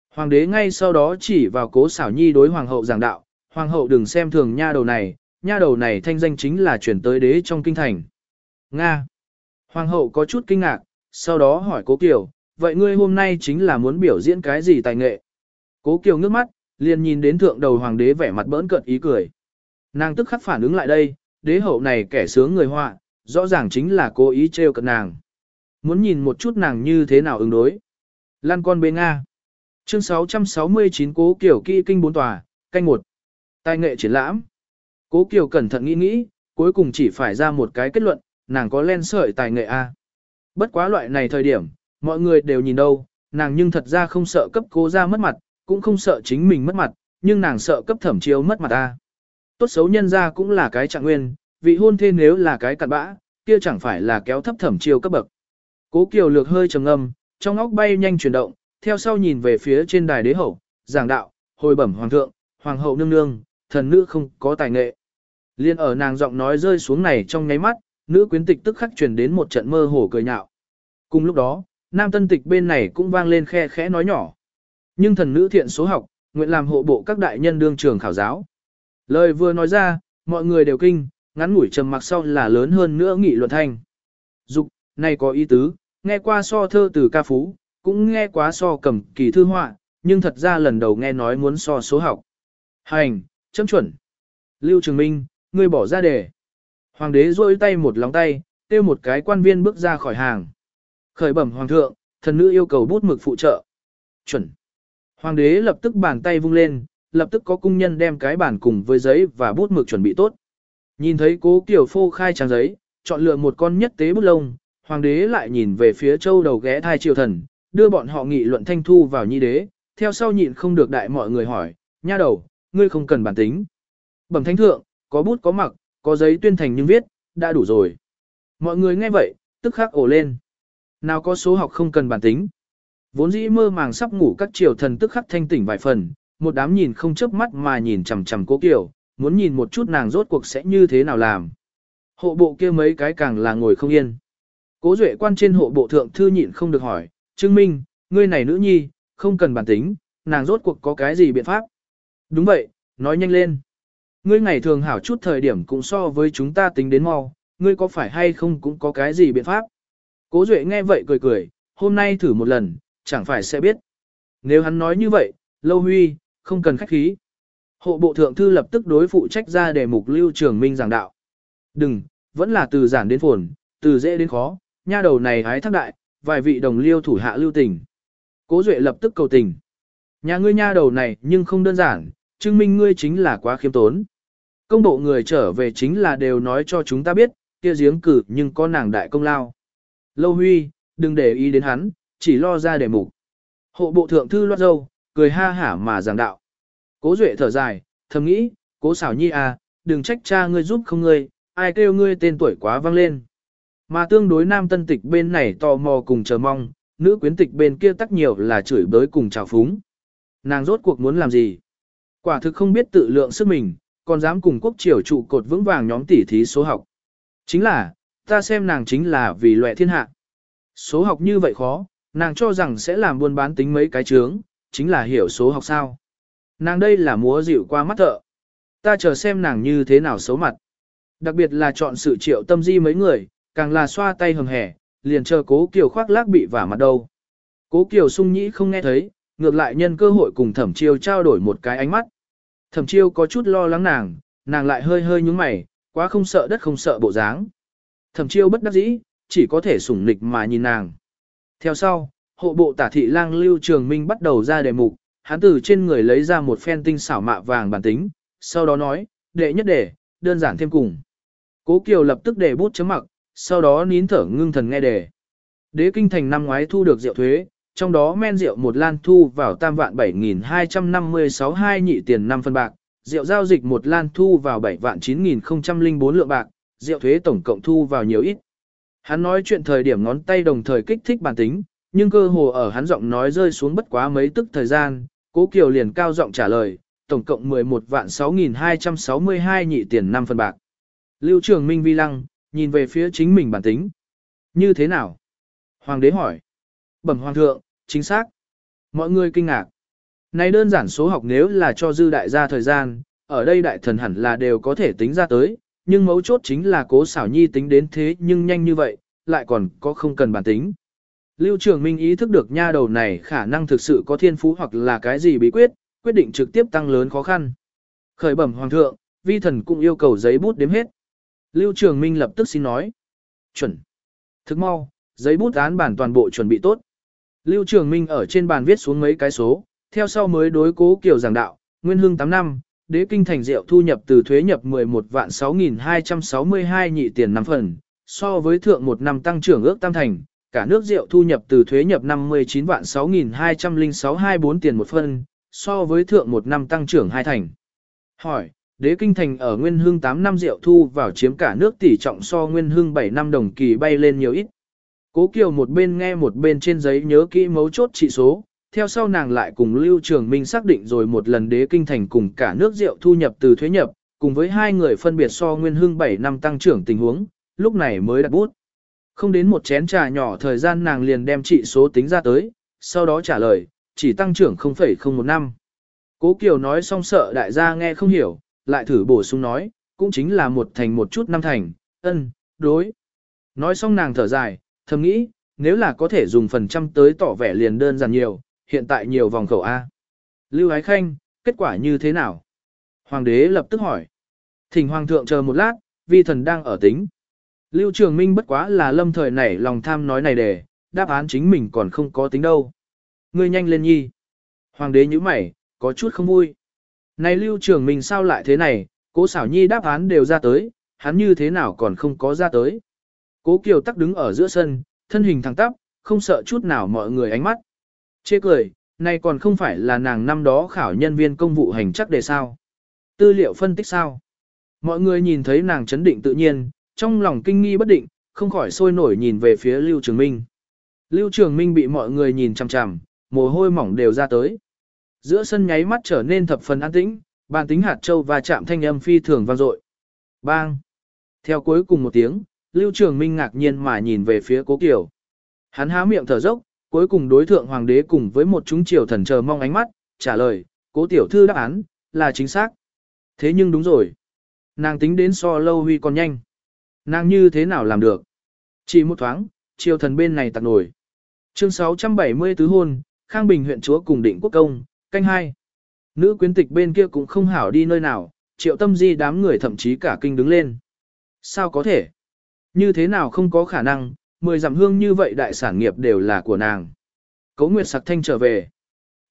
S1: Hoàng đế ngay sau đó chỉ vào cố xảo nhi đối hoàng hậu giảng đạo, hoàng hậu đừng xem thường nha đầu này, nha đầu này thanh danh chính là chuyển tới đế trong kinh thành. Nga. Hoàng hậu có chút kinh ngạc, sau đó hỏi cố Kiều, vậy ngươi hôm nay chính là muốn biểu diễn cái gì tài nghệ? Cố Kiều ngước mắt, liền nhìn đến thượng đầu hoàng đế vẻ mặt bỡn cợt ý cười. Nàng tức khắc phản ứng lại đây, đế hậu này kẻ sướng người họa, rõ ràng chính là cố ý trêu cợt nàng. Muốn nhìn một chút nàng như thế nào ứng đối. Lan con bê Nga. Chương 669 Cố Kiều Kỹ Kinh bốn tòa, canh một. Tài nghệ triển lãm. Cố Kiều cẩn thận nghĩ nghĩ, cuối cùng chỉ phải ra một cái kết luận, nàng có len sợi tài nghệ A. Bất quá loại này thời điểm, mọi người đều nhìn đâu, nàng nhưng thật ra không sợ cấp cố ra mất mặt, cũng không sợ chính mình mất mặt, nhưng nàng sợ cấp thẩm chiếu mất mặt A. Tốt xấu nhân ra cũng là cái trạng nguyên, vị hôn thê nếu là cái cặn bã, kia chẳng phải là kéo thấp thẩm chiêu cấp bậc. Cố Kiều lược hơi trầm ngâm, trong óc bay nhanh chuyển động, theo sau nhìn về phía trên đài đế hậu, giảng đạo, hồi bẩm hoàng thượng, hoàng hậu nương nương, thần nữ không có tài nghệ. Liên ở nàng giọng nói rơi xuống này trong nháy mắt, nữ quyến tịch tức khắc truyền đến một trận mơ hồ cười nhạo. Cùng lúc đó, nam tân tịch bên này cũng vang lên khe khẽ nói nhỏ. Nhưng thần nữ thiện số học, nguyện làm hộ bộ các đại nhân đương trường khảo giáo. Lời vừa nói ra, mọi người đều kinh, ngắn ngủi trầm mặc sau là lớn hơn nữa nghị luận thanh. Dục, này có ý tứ, nghe qua so thơ từ ca phú, cũng nghe quá so cầm kỳ thư họa, nhưng thật ra lần đầu nghe nói muốn so số học. Hành, chấm chuẩn. Lưu Trường Minh, ngươi bỏ ra đề. Hoàng đế rôi tay một lóng tay, tiêu một cái quan viên bước ra khỏi hàng. Khởi bẩm hoàng thượng, thần nữ yêu cầu bút mực phụ trợ. Chuẩn. Hoàng đế lập tức bàn tay vung lên, lập tức có cung nhân đem cái bản cùng với giấy và bút mực chuẩn bị tốt. Nhìn thấy cố kiểu phô khai trang giấy, chọn lựa một con nhất tế bút lông, hoàng đế lại nhìn về phía châu đầu ghé thai triều thần, đưa bọn họ nghị luận thanh thu vào nhi đế, theo sau nhịn không được đại mọi người hỏi, nha đầu, ngươi không cần bản tính. Bẩm thánh thượng, có bút có mặc, có giấy tuyên thành nhưng viết, đã đủ rồi. Mọi người nghe vậy, tức khắc ổ lên. Nào có số học không cần bản tính. Vốn dĩ mơ màng sắp ngủ các triều thần tức khắc thanh tỉnh vài phần, một đám nhìn không chớp mắt mà nhìn chằm chằm cố kiều, muốn nhìn một chút nàng rốt cuộc sẽ như thế nào làm. Hộ bộ kia mấy cái càng là ngồi không yên. Cố duệ quan trên hộ bộ thượng thư nhịn không được hỏi, Trương Minh, ngươi này nữ nhi, không cần bản tính, nàng rốt cuộc có cái gì biện pháp. Đúng vậy, nói nhanh lên. Ngươi ngày thường hảo chút thời điểm cũng so với chúng ta tính đến mau, ngươi có phải hay không cũng có cái gì biện pháp. Cố Duệ nghe vậy cười cười, hôm nay thử một lần, chẳng phải sẽ biết. Nếu hắn nói như vậy, Lâu Huy, không cần khách khí. Hộ bộ thượng thư lập tức đối phụ trách ra đề mục lưu trường minh giảng đạo. Đừng, vẫn là từ giản đến phồn, từ dễ đến khó, nha đầu này hái thác đại, vài vị đồng liêu thủ hạ lưu tình. Cố Duệ lập tức cầu tình. Nhà ngươi nha đầu này nhưng không đơn giản, chứng minh ngươi chính là quá khiêm tốn. Công bộ người trở về chính là đều nói cho chúng ta biết, kia giếng cử nhưng có nàng đại công lao. Lâu Huy, đừng để ý đến hắn, chỉ lo ra để mục. Hộ bộ thượng thư loát dâu, cười ha hả mà giảng đạo. Cố Duệ thở dài, thầm nghĩ, cố xảo nhi à, đừng trách cha ngươi giúp không ngươi, ai kêu ngươi tên tuổi quá vang lên. Mà tương đối nam tân tịch bên này tò mò cùng chờ mong, nữ quyến tịch bên kia tắc nhiều là chửi bới cùng chào phúng. Nàng rốt cuộc muốn làm gì? Quả thực không biết tự lượng sức mình, còn dám cùng quốc triều trụ cột vững vàng nhóm tỉ thí số học. Chính là, ta xem nàng chính là vì loại thiên hạ. Số học như vậy khó, nàng cho rằng sẽ làm buôn bán tính mấy cái chướng, chính là hiểu số học sao. Nàng đây là múa dịu qua mắt thợ. Ta chờ xem nàng như thế nào xấu mặt. Đặc biệt là chọn sự triệu tâm di mấy người, càng là xoa tay hầm hẻ, liền chờ cố kiều khoác lác bị vả mặt đâu. Cố kiều sung nhĩ không nghe thấy, ngược lại nhân cơ hội cùng thẩm chiêu trao đổi một cái ánh mắt. Thẩm chiêu có chút lo lắng nàng, nàng lại hơi hơi nhúng mày, quá không sợ đất không sợ bộ dáng. Thẩm chiêu bất đắc dĩ, chỉ có thể sủng nịch mà nhìn nàng. Theo sau, hộ bộ tả thị lang lưu trường minh bắt đầu ra đề mục, hắn từ trên người lấy ra một phen tinh xảo mạ vàng bản tính, sau đó nói, đệ nhất đề, đơn giản thêm cùng. Cố Kiều lập tức để bút chấm mặc, sau đó nín thở ngưng thần nghe đề. Đế kinh thành năm ngoái thu được rượu thuế, trong đó men rượu một lan thu vào tam vạn 7.256 hai nhị tiền 5 phân bạc, rượu giao dịch một lan thu vào 7 vạn 9.004 lượng bạc, rượu thuế tổng cộng thu vào nhiều ít. Hắn nói chuyện thời điểm ngón tay đồng thời kích thích bản tính, nhưng cơ hồ ở hắn giọng nói rơi xuống bất quá mấy tức thời gian, cố kiều liền cao giọng trả lời, tổng cộng 11 vạn 6.262 nhị tiền 5 phân bạc. Lưu trường Minh Vi Lăng, nhìn về phía chính mình bản tính. Như thế nào? Hoàng đế hỏi. Bẩm hoàng thượng, chính xác. Mọi người kinh ngạc. Này đơn giản số học nếu là cho dư đại gia thời gian, ở đây đại thần hẳn là đều có thể tính ra tới, nhưng mấu chốt chính là cố xảo nhi tính đến thế nhưng nhanh như vậy, lại còn có không cần bản tính. Lưu Trường Minh ý thức được nha đầu này khả năng thực sự có thiên phú hoặc là cái gì bí quyết, quyết định trực tiếp tăng lớn khó khăn. Khởi bẩm hoàng thượng, vi thần cũng yêu cầu giấy bút đếm hết. Lưu Trường Minh lập tức xin nói. Chuẩn. Thức mau, giấy bút án bản toàn bộ chuẩn bị tốt. Lưu Trường Minh ở trên bàn viết xuống mấy cái số, theo sau mới đối cố kiểu giảng đạo, nguyên hương 8 năm, đế kinh thành rượu thu nhập từ thuế nhập 11 vạn 6.262 nhị tiền 5 phần, so với thượng một năm tăng trưởng ước tam thành, cả nước rượu thu nhập từ thuế nhập 59 vạn 6.20624 tiền một phân, so với thượng một năm tăng trưởng hai thành. Hỏi, đế kinh thành ở nguyên hương 8 năm rượu thu vào chiếm cả nước tỷ trọng so nguyên hương 7 năm đồng kỳ bay lên nhiều ít. Cố Kiều một bên nghe một bên trên giấy nhớ kỹ mấu chốt trị số, theo sau nàng lại cùng Lưu Trường Minh xác định rồi một lần đế kinh thành cùng cả nước rượu thu nhập từ thuế nhập, cùng với hai người phân biệt so nguyên hương 7 năm tăng trưởng tình huống, lúc này mới đặt bút. Không đến một chén trà nhỏ thời gian nàng liền đem trị số tính ra tới, sau đó trả lời, chỉ tăng trưởng 0,01 năm. Cố Kiều nói xong sợ đại gia nghe không hiểu, lại thử bổ sung nói, cũng chính là một thành một chút năm thành, ân, đối. Nói xong nàng thở dài, thầm nghĩ, nếu là có thể dùng phần trăm tới tỏ vẻ liền đơn giản nhiều, hiện tại nhiều vòng khẩu A. Lưu Ái Khanh, kết quả như thế nào? Hoàng đế lập tức hỏi. Thỉnh Hoàng thượng chờ một lát, vi thần đang ở tính. Lưu Trường Minh bất quá là lâm thời nảy lòng tham nói này để, đáp án chính mình còn không có tính đâu. Ngươi nhanh lên nhi. Hoàng đế nhíu mày, có chút không vui. Này Lưu Trường Minh sao lại thế này, cố xảo nhi đáp án đều ra tới, hắn như thế nào còn không có ra tới. Cố Kiều tắc đứng ở giữa sân, thân hình thẳng tắp, không sợ chút nào mọi người ánh mắt. Chê cười, nay còn không phải là nàng năm đó khảo nhân viên công vụ hành chắc đề sao. Tư liệu phân tích sao. Mọi người nhìn thấy nàng chấn định tự nhiên, trong lòng kinh nghi bất định, không khỏi sôi nổi nhìn về phía Lưu Trường Minh. Lưu Trường Minh bị mọi người nhìn chằm chằm, mồ hôi mỏng đều ra tới. Giữa sân nháy mắt trở nên thập phần an tĩnh, bàn tính hạt châu và chạm thanh âm phi thường vang dội. Bang! Theo cuối cùng một tiếng, Lưu Trường Minh ngạc nhiên mà nhìn về phía Cố Kiều. Hắn há miệng thở dốc, cuối cùng đối thượng hoàng đế cùng với một chúng triều thần chờ mong ánh mắt, trả lời, Cố tiểu thư đáp án là chính xác. Thế nhưng đúng rồi. Nàng tính đến so lâu huy còn nhanh. Nàng như thế nào làm được? Chỉ một thoáng, triều thần bên này tặc nổi. Chương 670 tứ hôn, Khang Bình huyện chúa cùng định quốc công, canh hai. Nữ quyến tịch bên kia cũng không hảo đi nơi nào, triệu tâm di đám người thậm chí cả kinh đứng lên. Sao có thể? Như thế nào không có khả năng, mười dặm hương như vậy đại sản nghiệp đều là của nàng. Cấu Nguyệt sặc thanh trở về.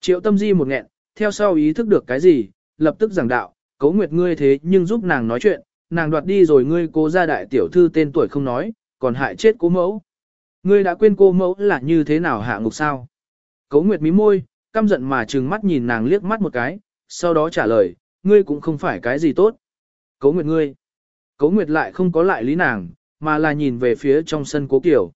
S1: Triệu tâm di một nghẹn, theo sau ý thức được cái gì, lập tức giảng đạo, Cấu Nguyệt ngươi thế nhưng giúp nàng nói chuyện, nàng đoạt đi rồi ngươi cố ra đại tiểu thư tên tuổi không nói, còn hại chết cố mẫu. Ngươi đã quên cô mẫu là như thế nào hạ ngục sao? Cấu Nguyệt mí môi, căm giận mà trừng mắt nhìn nàng liếc mắt một cái, sau đó trả lời, ngươi cũng không phải cái gì tốt. Cấu Nguyệt ngươi. Cấu Nguyệt lại không có lại lý nàng, mà là nhìn về phía trong sân cố Kiều.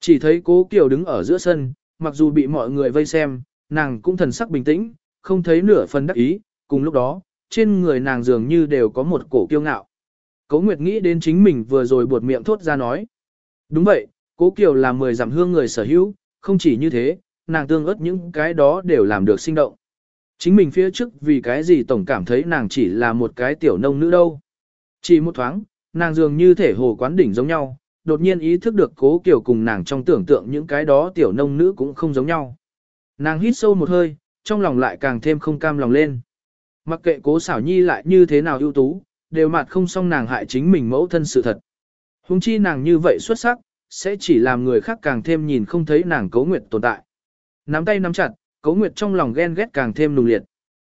S1: Chỉ thấy cố Kiều đứng ở giữa sân, mặc dù bị mọi người vây xem, nàng cũng thần sắc bình tĩnh, không thấy nửa phần đắc ý, cùng lúc đó, trên người nàng dường như đều có một cổ kiêu ngạo. Cố Nguyệt nghĩ đến chính mình vừa rồi buột miệng thốt ra nói. Đúng vậy, Cố Kiều là mười giảm hương người sở hữu, không chỉ như thế, nàng tương ớt những cái đó đều làm được sinh động. Chính mình phía trước vì cái gì tổng cảm thấy nàng chỉ là một cái tiểu nông nữ đâu. Chỉ một thoáng, nàng dường như thể hồ quán đỉnh giống nhau, đột nhiên ý thức được cố kiểu cùng nàng trong tưởng tượng những cái đó tiểu nông nữ cũng không giống nhau. Nàng hít sâu một hơi, trong lòng lại càng thêm không cam lòng lên. Mặc kệ cố xảo nhi lại như thế nào ưu tú, đều mặt không xong nàng hại chính mình mẫu thân sự thật. Hùng chi nàng như vậy xuất sắc, sẽ chỉ làm người khác càng thêm nhìn không thấy nàng cấu nguyệt tồn tại. Nắm tay nắm chặt, cấu nguyệt trong lòng ghen ghét càng thêm nùng liệt.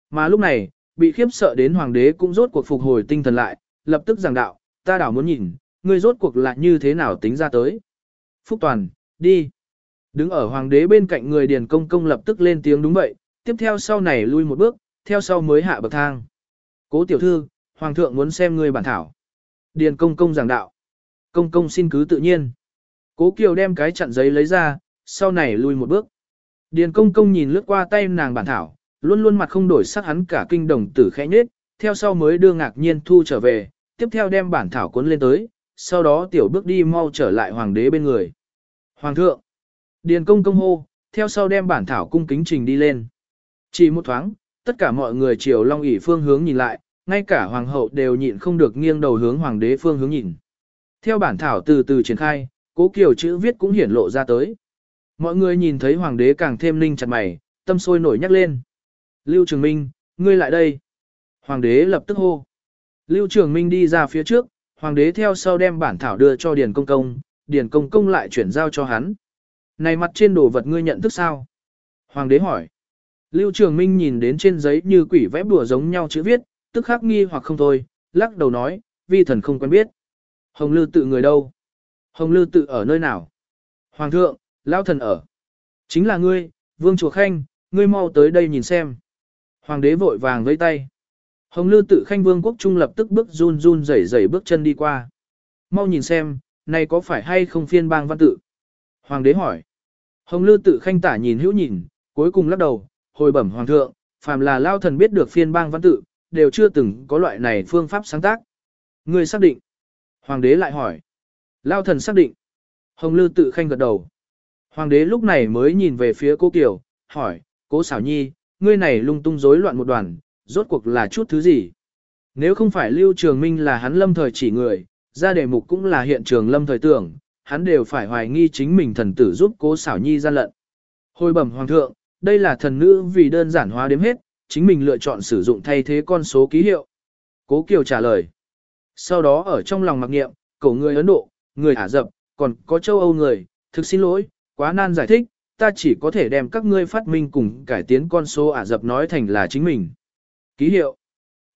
S1: Mà lúc này, bị khiếp sợ đến hoàng đế cũng rốt cuộc phục hồi tinh thần lại, lập tức giảng đạo, ta đảo muốn nhìn, ngươi rốt cuộc lại như thế nào tính ra tới. Phúc Toàn, đi. Đứng ở hoàng đế bên cạnh người điền công công lập tức lên tiếng đúng vậy, tiếp theo sau này lui một bước, theo sau mới hạ bậc thang. Cố tiểu thư, hoàng thượng muốn xem ngươi bản thảo. Điền công công giảng đạo. Công công xin cứ tự nhiên. Cố Kiều đem cái chặn giấy lấy ra, sau này lui một bước. Điền công công nhìn lướt qua tay nàng bản thảo, luôn luôn mặt không đổi sắc hắn cả kinh đồng tử khẽ nhết, theo sau mới đưa ngạc nhiên thu trở về, tiếp theo đem bản thảo cuốn lên tới, sau đó tiểu bước đi mau trở lại hoàng đế bên người. Hoàng thượng! Điền công công hô, theo sau đem bản thảo cung kính trình đi lên. Chỉ một thoáng, tất cả mọi người chiều long ỷ phương hướng nhìn lại, ngay cả hoàng hậu đều nhịn không được nghiêng đầu hướng hoàng đế phương hướng nhìn. Theo bản thảo từ từ triển khai, cố kiểu chữ viết cũng hiển lộ ra tới. Mọi người nhìn thấy hoàng đế càng thêm ninh chặt mày, tâm sôi nổi nhắc lên. Lưu Trường Minh, ngươi lại đây. Hoàng đế lập tức hô. Lưu Trường Minh đi ra phía trước, hoàng đế theo sau đem bản thảo đưa cho Điền Công Công, Điền Công Công lại chuyển giao cho hắn. Này mặt trên đồ vật ngươi nhận thức sao? Hoàng đế hỏi. Lưu Trường Minh nhìn đến trên giấy như quỷ vẽ bùa giống nhau chữ viết, tức khắc nghi hoặc không thôi, lắc đầu nói, vi thần không quen biết. Hồng Lư tự người đâu? Hồng Lư tự ở nơi nào? Hoàng thượng, Lão thần ở. Chính là ngươi, Vương Chùa Khanh, ngươi mau tới đây nhìn xem. Hoàng đế vội vàng vẫy tay. Hồng Lư tự khanh vương quốc trung lập tức bước run run rẩy rẩy bước chân đi qua. Mau nhìn xem, này có phải hay không phiên bang văn tự? Hoàng đế hỏi. Hồng Lư tự khanh tả nhìn hữu nhìn, cuối cùng lắc đầu, hồi bẩm hoàng thượng, phàm là lao thần biết được phiên bang văn tự, đều chưa từng có loại này phương pháp sáng tác. Ngươi xác định. Hoàng đế lại hỏi. Lao thần xác định. Hồng Lư tự khanh gật đầu. Hoàng đế lúc này mới nhìn về phía cô Kiều, hỏi, cố xảo nhi, ngươi này lung tung rối loạn một đoàn, rốt cuộc là chút thứ gì? Nếu không phải Lưu Trường Minh là hắn lâm thời chỉ người, ra đề mục cũng là hiện trường lâm thời tưởng, hắn đều phải hoài nghi chính mình thần tử giúp cố xảo nhi gian lận. Hồi bẩm hoàng thượng, đây là thần nữ vì đơn giản hóa đếm hết, chính mình lựa chọn sử dụng thay thế con số ký hiệu. Cố Kiều trả lời. Sau đó ở trong lòng mặc nghiệm, cổ người Ấn Độ, người Ả Rập, còn có châu Âu người, thực xin lỗi, quá nan giải thích, ta chỉ có thể đem các ngươi phát minh cùng cải tiến con số Ả dập nói thành là chính mình. Ký hiệu.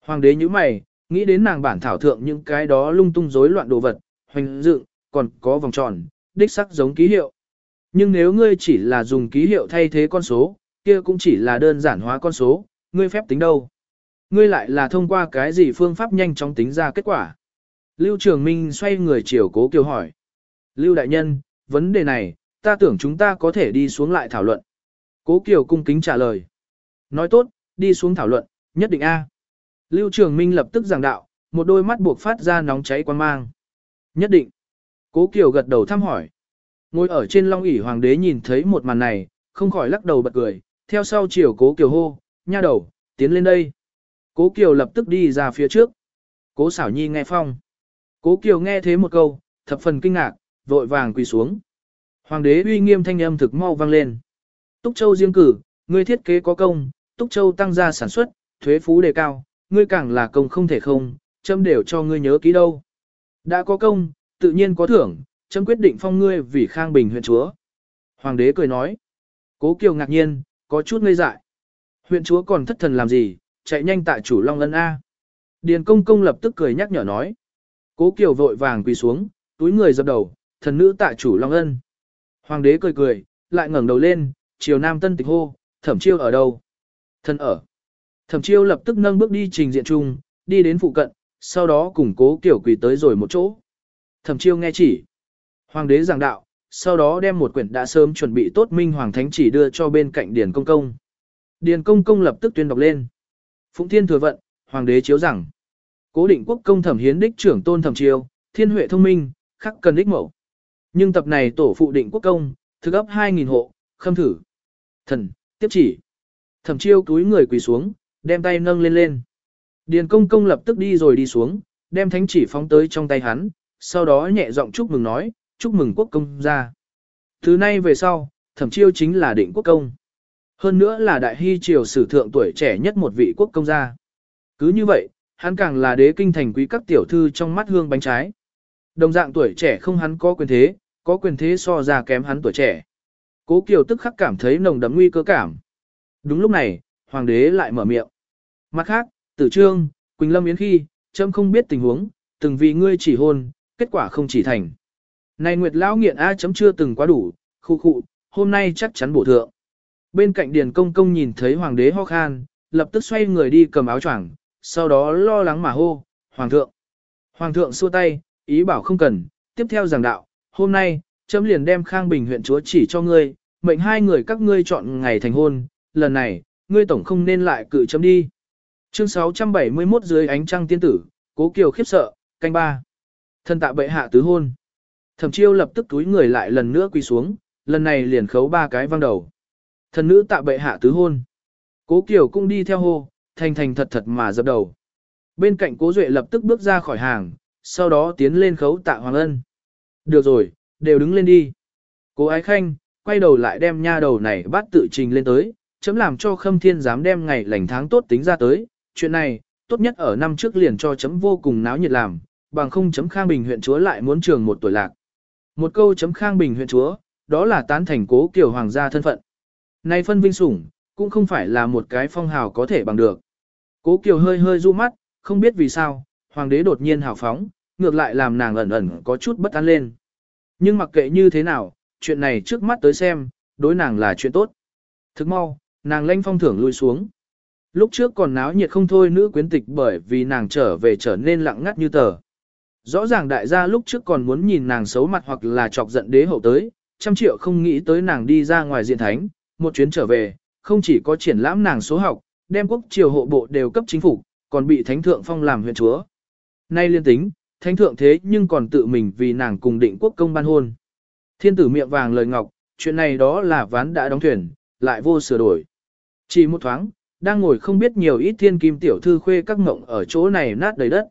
S1: Hoàng đế như mày, nghĩ đến nàng bản thảo thượng những cái đó lung tung rối loạn đồ vật, hoành dựng, còn có vòng tròn, đích sắc giống ký hiệu. Nhưng nếu ngươi chỉ là dùng ký hiệu thay thế con số, kia cũng chỉ là đơn giản hóa con số, ngươi phép tính đâu? Ngươi lại là thông qua cái gì phương pháp nhanh chóng tính ra kết quả? Lưu Trường Minh xoay người chiều cố kiều hỏi. Lưu Đại Nhân, vấn đề này, ta tưởng chúng ta có thể đi xuống lại thảo luận. Cố Kiều cung kính trả lời. Nói tốt, đi xuống thảo luận, nhất định A. Lưu Trường Minh lập tức giảng đạo, một đôi mắt buộc phát ra nóng cháy quan mang. Nhất định. Cố Kiều gật đầu thăm hỏi. Ngồi ở trên long ỷ hoàng đế nhìn thấy một màn này, không khỏi lắc đầu bật cười, theo sau chiều cố Kiều hô, nha đầu, tiến lên đây. Cố Kiều lập tức đi ra phía trước. Cố xảo nhi nghe phong. Cố Kiều nghe thế một câu, thập phần kinh ngạc, vội vàng quỳ xuống. Hoàng đế uy nghiêm thanh âm thực mau vang lên. Túc Châu riêng cử, ngươi thiết kế có công, Túc Châu tăng gia sản xuất, thuế phú đề cao, ngươi càng là công không thể không, châm đều cho ngươi nhớ kỹ đâu. Đã có công, tự nhiên có thưởng, châm quyết định phong ngươi vì khang bình huyện chúa. Hoàng đế cười nói. Cố Kiều ngạc nhiên, có chút ngây dại. Huyện chúa còn thất thần làm gì, chạy nhanh tại chủ Long Ân A. Điền công công lập tức cười nhắc nhở nói. Cố Kiều vội vàng quỳ xuống, túi người dập đầu, thần nữ tại chủ Long Ân. Hoàng đế cười cười, lại ngẩng đầu lên, chiều nam tân tịch hô, thẩm chiêu ở đâu? Thần ở. Thẩm chiêu lập tức nâng bước đi trình diện chung, đi đến phụ cận, sau đó củng cố kiểu quỳ tới rồi một chỗ. Thẩm chiêu nghe chỉ. Hoàng đế giảng đạo, sau đó đem một quyển đã sớm chuẩn bị tốt minh hoàng thánh chỉ đưa cho bên cạnh Điền Công Công. Điền Công Công lập tức tuyên đọc lên. Phụng Thiên thừa vận, Hoàng đế chiếu rằng. Cố định quốc công thẩm hiến đích trưởng tôn thẩm chiêu, thiên huệ thông minh, khắc cần đích mẫu. Nhưng tập này tổ phụ định quốc công, thực ấp 2.000 hộ, khâm thử. Thần, tiếp chỉ. Thẩm chiêu túi người quỳ xuống, đem tay nâng lên lên. Điền công công lập tức đi rồi đi xuống, đem thánh chỉ phóng tới trong tay hắn, sau đó nhẹ giọng chúc mừng nói, chúc mừng quốc công ra. Thứ nay về sau, thẩm chiêu chính là định quốc công. Hơn nữa là đại hy triều sử thượng tuổi trẻ nhất một vị quốc công gia. Cứ như vậy, hắn càng là đế kinh thành quý các tiểu thư trong mắt hương bánh trái. Đồng dạng tuổi trẻ không hắn có quyền thế, có quyền thế so ra kém hắn tuổi trẻ. Cố Kiều tức khắc cảm thấy nồng đậm nguy cơ cảm. Đúng lúc này, hoàng đế lại mở miệng. Mặt khác, tử trương, Quỳnh Lâm Yến khi, châm không biết tình huống, từng vì ngươi chỉ hôn, kết quả không chỉ thành. Này Nguyệt Lão nghiện A chấm chưa từng quá đủ, khu khu, hôm nay chắc chắn bổ thượng. Bên cạnh Điền Công Công nhìn thấy hoàng đế ho khan, lập tức xoay người đi cầm áo choàng, sau đó lo lắng mà hô, Hoàng thượng. Hoàng thượng xua tay, ý bảo không cần, tiếp theo giảng đạo, hôm nay, chấm liền đem Khang Bình huyện chúa chỉ cho ngươi, mệnh hai người các ngươi chọn ngày thành hôn, lần này, ngươi tổng không nên lại cự chấm đi. Chương 671 dưới ánh trăng tiên tử, cố kiều khiếp sợ, canh ba. Thân tạ bệ hạ tứ hôn. Thẩm chiêu lập tức túi người lại lần nữa quỳ xuống, lần này liền khấu ba cái văng đầu. Thần nữ tạ bệ hạ tứ hôn. Cố kiều cũng đi theo hô, thành thành thật thật mà dập đầu. Bên cạnh cố duệ lập tức bước ra khỏi hàng, sau đó tiến lên khấu tạ hoàng ân. Được rồi, đều đứng lên đi. Cố ái khanh, quay đầu lại đem nha đầu này bắt tự trình lên tới, chấm làm cho khâm thiên dám đem ngày lành tháng tốt tính ra tới. Chuyện này, tốt nhất ở năm trước liền cho chấm vô cùng náo nhiệt làm, bằng không chấm khang bình huyện chúa lại muốn trường một tuổi lạc. Một câu chấm khang bình huyện chúa, đó là tán thành cố kiểu hoàng gia thân phận. Nay phân vinh sủng, cũng không phải là một cái phong hào có thể bằng được. Cố Kiều hơi hơi du mắt, không biết vì sao, hoàng đế đột nhiên hào phóng, ngược lại làm nàng ẩn ẩn có chút bất an lên. Nhưng mặc kệ như thế nào, chuyện này trước mắt tới xem, đối nàng là chuyện tốt. Thức mau, nàng lanh phong thưởng lui xuống. Lúc trước còn náo nhiệt không thôi nữ quyến tịch bởi vì nàng trở về trở nên lặng ngắt như tờ. Rõ ràng đại gia lúc trước còn muốn nhìn nàng xấu mặt hoặc là chọc giận đế hậu tới, trăm triệu không nghĩ tới nàng đi ra ngoài diện thánh, một chuyến trở về, không chỉ có triển lãm nàng số học, đem quốc triều hộ bộ đều cấp chính phủ, còn bị thánh thượng phong làm huyện chúa. Nay liên tính, thánh thượng thế nhưng còn tự mình vì nàng cùng định quốc công ban hôn. Thiên tử miệng vàng lời ngọc, chuyện này đó là ván đã đóng thuyền, lại vô sửa đổi. Chỉ một thoáng, đang ngồi không biết nhiều ít thiên kim tiểu thư khuê các ngộng ở chỗ này nát đầy đất.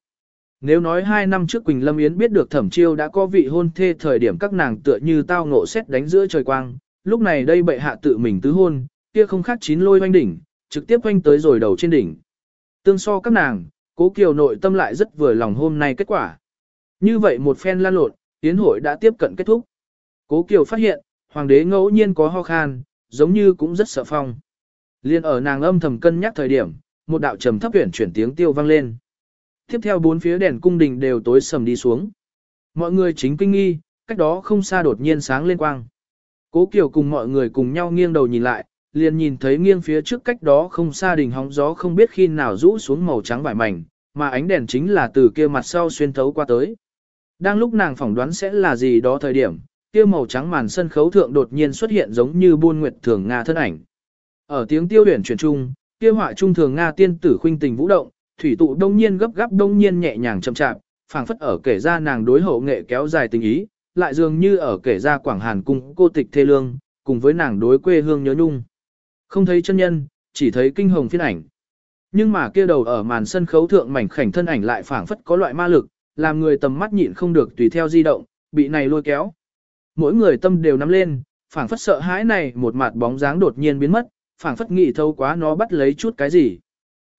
S1: Nếu nói hai năm trước Quỳnh Lâm Yến biết được thẩm chiêu đã có vị hôn thê thời điểm các nàng tựa như tao ngộ xét đánh giữa trời quang, lúc này đây bệ hạ tự mình tứ hôn, kia không khác chín lôi oanh đỉnh, trực tiếp oanh tới rồi đầu trên đỉnh. Tương so các nàng, cố kiều nội tâm lại rất vừa lòng hôm nay kết quả. Như vậy một phen lan lột, tiến hội đã tiếp cận kết thúc. Cố kiều phát hiện, hoàng đế ngẫu nhiên có ho khan, giống như cũng rất sợ phong. Liên ở nàng âm thầm cân nhắc thời điểm, một đạo trầm thấp huyền chuyển tiếng tiêu vang lên. Tiếp theo bốn phía đèn cung đình đều tối sầm đi xuống. Mọi người chính kinh nghi, cách đó không xa đột nhiên sáng lên quang. Cố Kiều cùng mọi người cùng nhau nghiêng đầu nhìn lại, liền nhìn thấy nghiêng phía trước cách đó không xa đỉnh hóng gió không biết khi nào rũ xuống màu trắng vải mảnh, mà ánh đèn chính là từ kia mặt sau xuyên thấu qua tới. Đang lúc nàng phỏng đoán sẽ là gì đó thời điểm, kia màu trắng màn sân khấu thượng đột nhiên xuất hiện giống như buôn nguyệt thường Nga thân ảnh. Ở tiếng tiêu điển truyền trung, kia họa trung thường Nga tiên tử khuynh tình vũ động, thủy tụ đông nhiên gấp gáp đông nhiên nhẹ nhàng chậm chạp, phảng phất ở kể ra nàng đối hậu nghệ kéo dài tình ý, lại dường như ở kể ra Quảng Hàn cung cô tịch thê lương, cùng với nàng đối quê hương nhớ nhung. Không thấy chân nhân, chỉ thấy kinh hồng phiên ảnh. Nhưng mà kia đầu ở màn sân khấu thượng mảnh khảnh thân ảnh lại phảng phất có loại ma lực, làm người tầm mắt nhịn không được tùy theo di động, bị này lôi kéo. Mỗi người tâm đều nắm lên, phảng phất sợ hãi này một mặt bóng dáng đột nhiên biến mất, phảng phất nghĩ thâu quá nó bắt lấy chút cái gì.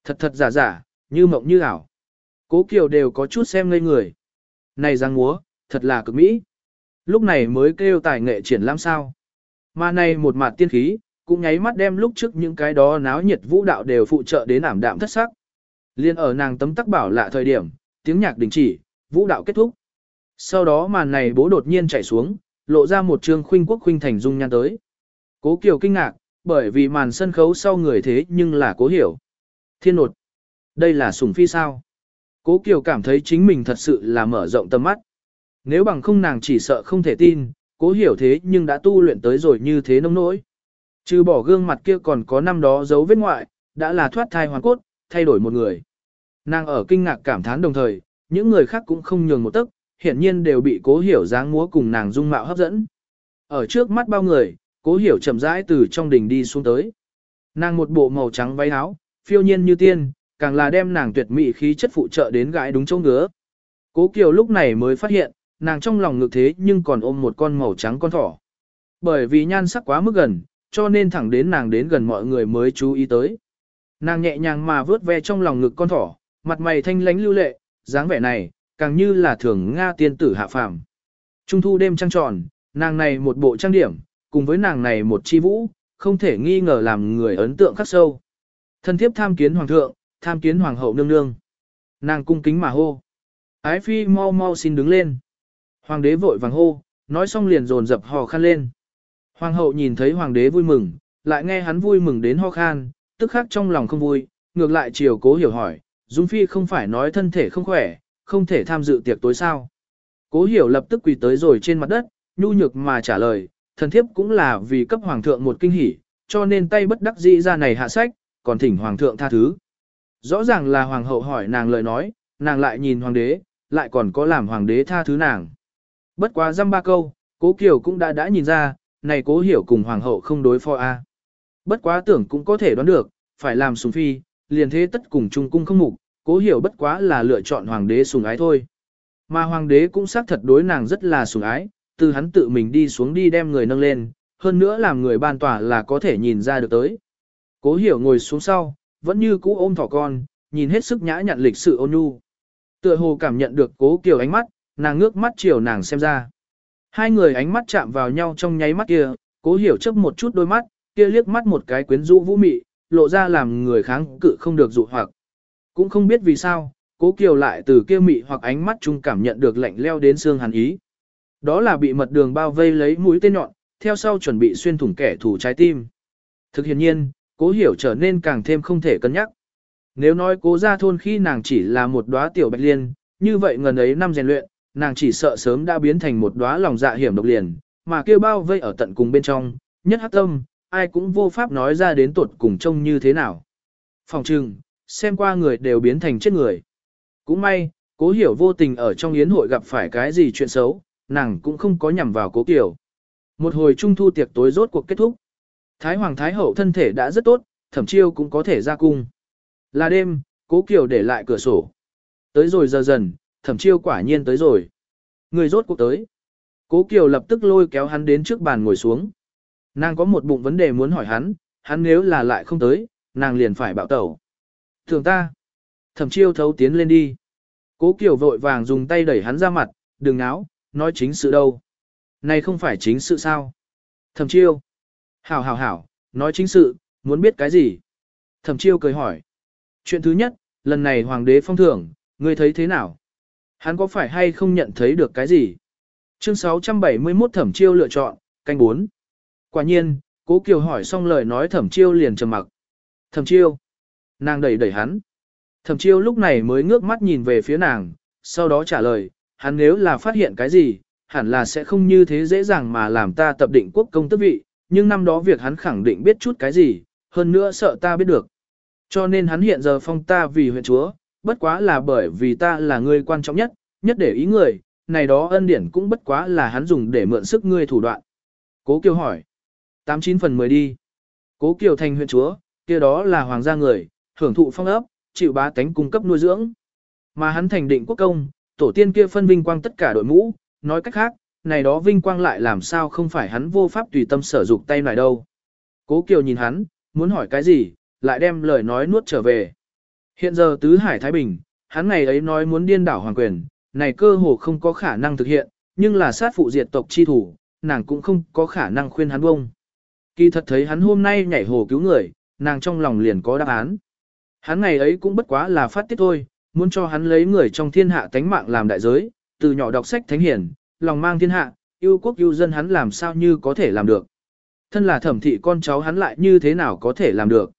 S1: Thật thật giả giả, như mộng như ảo. Cố Kiều đều có chút xem ngây người. Này giang múa, thật là cực mỹ. Lúc này mới kêu tài nghệ triển lãm sao. Mà này một mặt tiên khí, cũng nháy mắt đem lúc trước những cái đó náo nhiệt vũ đạo đều phụ trợ đến ảm đạm thất sắc. Liên ở nàng tấm tắc bảo lạ thời điểm, tiếng nhạc đình chỉ, vũ đạo kết thúc. Sau đó màn này bố đột nhiên chạy xuống, lộ ra một trường khuynh quốc khuynh thành dung nhan tới. Cố Kiều kinh ngạc, bởi vì màn sân khấu sau người thế nhưng là cố hiểu. Thiên nột. Đây là sủng phi sao? Cố Kiều cảm thấy chính mình thật sự là mở rộng tầm mắt. Nếu bằng không nàng chỉ sợ không thể tin, cố hiểu thế nhưng đã tu luyện tới rồi như thế nông nỗi. Trừ bỏ gương mặt kia còn có năm đó dấu vết ngoại, đã là thoát thai hoàn cốt, thay đổi một người. Nàng ở kinh ngạc cảm thán đồng thời, những người khác cũng không nhường một tấc, hiển nhiên đều bị cố hiểu dáng múa cùng nàng dung mạo hấp dẫn. Ở trước mắt bao người, cố hiểu chậm rãi từ trong đỉnh đi xuống tới. Nàng một bộ màu trắng váy áo, phiêu nhiên như tiên, càng là đem nàng tuyệt mỹ khí chất phụ trợ đến gãi đúng chỗ ngứa. Cố Kiều lúc này mới phát hiện, nàng trong lòng ngực thế nhưng còn ôm một con màu trắng con thỏ. Bởi vì nhan sắc quá mức gần, cho nên thẳng đến nàng đến gần mọi người mới chú ý tới. Nàng nhẹ nhàng mà vớt ve trong lòng ngực con thỏ, mặt mày thanh lánh lưu lệ, dáng vẻ này, càng như là thường Nga tiên tử hạ phàm. Trung thu đêm trăng tròn, nàng này một bộ trang điểm, cùng với nàng này một chi vũ, không thể nghi ngờ làm người ấn tượng khắc sâu. Thân thiếp tham kiến hoàng thượng, tham kiến hoàng hậu nương nương. Nàng cung kính mà hô. Ái phi mau mau xin đứng lên. Hoàng đế vội vàng hô, nói xong liền dồn dập hò khăn lên. Hoàng hậu nhìn thấy hoàng đế vui mừng, lại nghe hắn vui mừng đến ho khan, tức khắc trong lòng không vui, ngược lại chiều cố hiểu hỏi, Dung Phi không phải nói thân thể không khỏe, không thể tham dự tiệc tối sao. Cố hiểu lập tức quỳ tới rồi trên mặt đất, nhu nhược mà trả lời, thần thiếp cũng là vì cấp hoàng thượng một kinh hỉ, cho nên tay bất đắc dĩ ra này hạ sách, còn thỉnh hoàng thượng tha thứ. Rõ ràng là hoàng hậu hỏi nàng lời nói, nàng lại nhìn hoàng đế, lại còn có làm hoàng đế tha thứ nàng. Bất quá dăm ba câu, cố kiều cũng đã đã nhìn ra, này cố hiểu cùng hoàng hậu không đối phó a. Bất quá tưởng cũng có thể đoán được, phải làm sùng phi, liền thế tất cùng trung cung không mục, cố hiểu bất quá là lựa chọn hoàng đế sùng ái thôi. Mà hoàng đế cũng xác thật đối nàng rất là sùng ái, từ hắn tự mình đi xuống đi đem người nâng lên, hơn nữa làm người ban tỏa là có thể nhìn ra được tới. Cố hiểu ngồi xuống sau, vẫn như cũ ôm thỏ con, nhìn hết sức nhã nhặn lịch sự ôn nhu. Tựa hồ cảm nhận được cố kiểu ánh mắt, nàng ngước mắt chiều nàng xem ra. Hai người ánh mắt chạm vào nhau trong nháy mắt kia, cố hiểu chấp một chút đôi mắt, kia liếc mắt một cái quyến rũ vũ mị, lộ ra làm người kháng cự không được dụ hoặc. Cũng không biết vì sao, cố kiều lại từ kia mị hoặc ánh mắt chung cảm nhận được lạnh leo đến xương hàn ý. Đó là bị mật đường bao vây lấy mũi tên nhọn, theo sau chuẩn bị xuyên thủng kẻ thù trái tim. Thực hiện nhiên, cố hiểu trở nên càng thêm không thể cân nhắc. Nếu nói cố ra thôn khi nàng chỉ là một đóa tiểu bạch liên, như vậy ngần ấy năm rèn luyện, nàng chỉ sợ sớm đã biến thành một đóa lòng dạ hiểm độc liền, mà kêu bao vây ở tận cùng bên trong, nhất hắc tâm, ai cũng vô pháp nói ra đến tuột cùng trông như thế nào. Phòng trừng, xem qua người đều biến thành chết người. Cũng may, cố hiểu vô tình ở trong yến hội gặp phải cái gì chuyện xấu, nàng cũng không có nhằm vào cố kiểu. Một hồi trung thu tiệc tối rốt cuộc kết thúc. Thái Hoàng Thái Hậu thân thể đã rất tốt, thẩm chiêu cũng có thể ra cung. Là đêm, cố kiểu để lại cửa sổ. Tới rồi giờ dần, thẩm chiêu quả nhiên tới rồi. Người rốt cuộc tới. Cố kiều lập tức lôi kéo hắn đến trước bàn ngồi xuống. Nàng có một bụng vấn đề muốn hỏi hắn, hắn nếu là lại không tới, nàng liền phải bạo tẩu. Thường ta. Thẩm chiêu thấu tiến lên đi. Cố kiều vội vàng dùng tay đẩy hắn ra mặt, đừng náo, nói chính sự đâu. Này không phải chính sự sao? Thẩm chiêu. Hảo hảo hảo, nói chính sự, muốn biết cái gì? Thẩm chiêu cười hỏi. Chuyện thứ nhất, lần này hoàng đế phong thưởng, ngươi thấy thế nào? Hắn có phải hay không nhận thấy được cái gì? Chương 671 thẩm chiêu lựa chọn, canh 4. Quả nhiên, cố kiều hỏi xong lời nói thẩm chiêu liền trầm mặc. Thẩm chiêu. Nàng đẩy đẩy hắn. Thẩm chiêu lúc này mới ngước mắt nhìn về phía nàng, sau đó trả lời, hắn nếu là phát hiện cái gì, hẳn là sẽ không như thế dễ dàng mà làm ta tập định quốc công tước vị, nhưng năm đó việc hắn khẳng định biết chút cái gì, hơn nữa sợ ta biết được. Cho nên hắn hiện giờ phong ta vì huyện chúa, bất quá là bởi vì ta là người quan trọng nhất, nhất để ý người, này đó ân điển cũng bất quá là hắn dùng để mượn sức ngươi thủ đoạn. Cố Kiều hỏi. 89 phần 10 đi. Cố Kiều thành huyện chúa, kia đó là hoàng gia người, hưởng thụ phong ấp, chịu bá tánh cung cấp nuôi dưỡng. Mà hắn thành định quốc công, tổ tiên kia phân vinh quang tất cả đội mũ, nói cách khác, này đó vinh quang lại làm sao không phải hắn vô pháp tùy tâm sở dục tay lại đâu. Cố Kiều nhìn hắn, muốn hỏi cái gì, lại đem lời nói nuốt trở về. Hiện giờ tứ hải Thái Bình, hắn ngày ấy nói muốn điên đảo hoàng quyền, này cơ hồ không có khả năng thực hiện, nhưng là sát phụ diệt tộc chi thủ, nàng cũng không có khả năng khuyên hắn bông. Kỳ thật thấy hắn hôm nay nhảy hồ cứu người, nàng trong lòng liền có đáp án. Hắn ngày ấy cũng bất quá là phát tiết thôi, muốn cho hắn lấy người trong thiên hạ tánh mạng làm đại giới, từ nhỏ đọc sách thánh hiển, lòng mang thiên hạ, yêu quốc yêu dân hắn làm sao như có thể làm được. Thân là thẩm thị con cháu hắn lại như thế nào có thể làm được.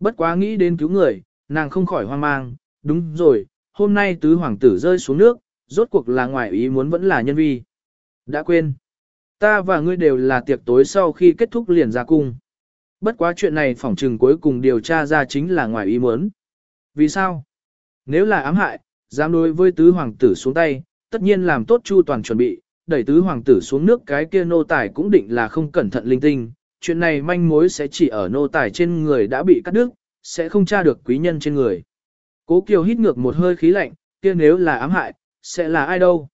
S1: Bất quá nghĩ đến cứu người, nàng không khỏi hoang mang, đúng rồi, hôm nay tứ hoàng tử rơi xuống nước, rốt cuộc là ngoại ý muốn vẫn là nhân vi. Đã quên. Ta và ngươi đều là tiệc tối sau khi kết thúc liền ra cung. Bất quá chuyện này phỏng trừng cuối cùng điều tra ra chính là ngoài ý muốn. Vì sao? Nếu là ám hại, dám đối với tứ hoàng tử xuống tay, tất nhiên làm tốt chu toàn chuẩn bị, đẩy tứ hoàng tử xuống nước cái kia nô tài cũng định là không cẩn thận linh tinh. Chuyện này manh mối sẽ chỉ ở nô tài trên người đã bị cắt đứt, sẽ không tra được quý nhân trên người. Cố Kiều hít ngược một hơi khí lạnh, kia nếu là ám hại, sẽ là ai đâu?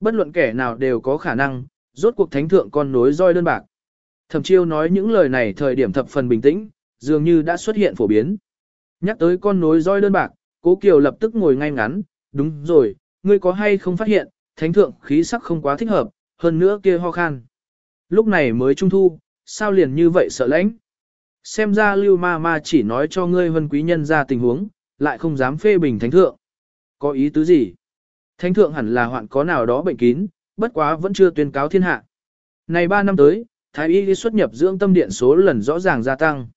S1: Bất luận kẻ nào đều có khả năng, rốt cuộc thánh thượng con nối roi đơn bạc. Thẩm chiêu nói những lời này thời điểm thập phần bình tĩnh, dường như đã xuất hiện phổ biến. Nhắc tới con nối roi đơn bạc, cố Kiều lập tức ngồi ngay ngắn, đúng rồi, ngươi có hay không phát hiện, thánh thượng khí sắc không quá thích hợp, hơn nữa kia ho khan. Lúc này mới trung thu, sao liền như vậy sợ lãnh? Xem ra lưu ma ma chỉ nói cho ngươi vân quý nhân ra tình huống, lại không dám phê bình thánh thượng. Có ý tứ gì? Thánh thượng hẳn là hoạn có nào đó bệnh kín, bất quá vẫn chưa tuyên cáo thiên hạ. Này 3 năm tới, Thái y xuất nhập dưỡng tâm điện số lần rõ ràng gia tăng.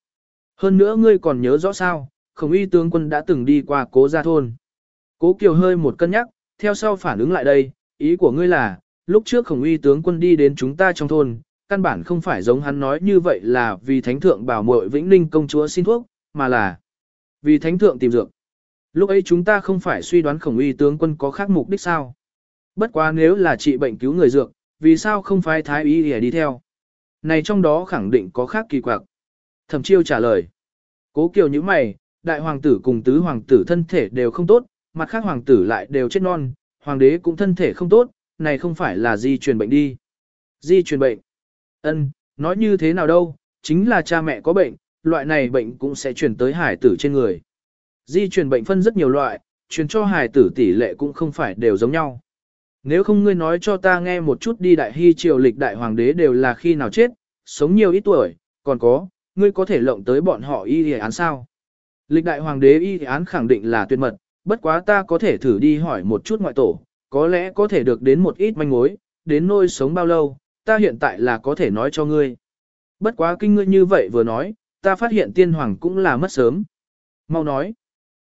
S1: Hơn nữa ngươi còn nhớ rõ sao, khổng y tướng quân đã từng đi qua cố gia thôn. Cố Kiều hơi một cân nhắc, theo sau phản ứng lại đây, ý của ngươi là, lúc trước khổng y tướng quân đi đến chúng ta trong thôn, căn bản không phải giống hắn nói như vậy là vì thánh thượng bảo muội vĩnh ninh công chúa xin thuốc, mà là vì thánh thượng tìm dược. Lúc ấy chúng ta không phải suy đoán khổng y tướng quân có khác mục đích sao. Bất quá nếu là trị bệnh cứu người dược, vì sao không phái thái y để đi theo. Này trong đó khẳng định có khác kỳ quặc. Thẩm chiêu trả lời. Cố kiều như mày, đại hoàng tử cùng tứ hoàng tử thân thể đều không tốt, mặt khác hoàng tử lại đều chết non, hoàng đế cũng thân thể không tốt, này không phải là di truyền bệnh đi. Di truyền bệnh. Ân, nói như thế nào đâu, chính là cha mẹ có bệnh, loại này bệnh cũng sẽ truyền tới hải tử trên người. Di truyền bệnh phân rất nhiều loại, truyền cho hải tử tỷ lệ cũng không phải đều giống nhau. Nếu không ngươi nói cho ta nghe một chút đi đại hy triều lịch đại hoàng đế đều là khi nào chết, sống nhiều ít tuổi, còn có, ngươi có thể lộng tới bọn họ y y án sao? Lịch đại hoàng đế y án khẳng định là tuyệt mật, bất quá ta có thể thử đi hỏi một chút ngoại tổ, có lẽ có thể được đến một ít manh mối, đến nôi sống bao lâu, ta hiện tại là có thể nói cho ngươi. Bất quá kinh ngươi như vậy vừa nói, ta phát hiện tiên hoàng cũng là mất sớm. Mau nói.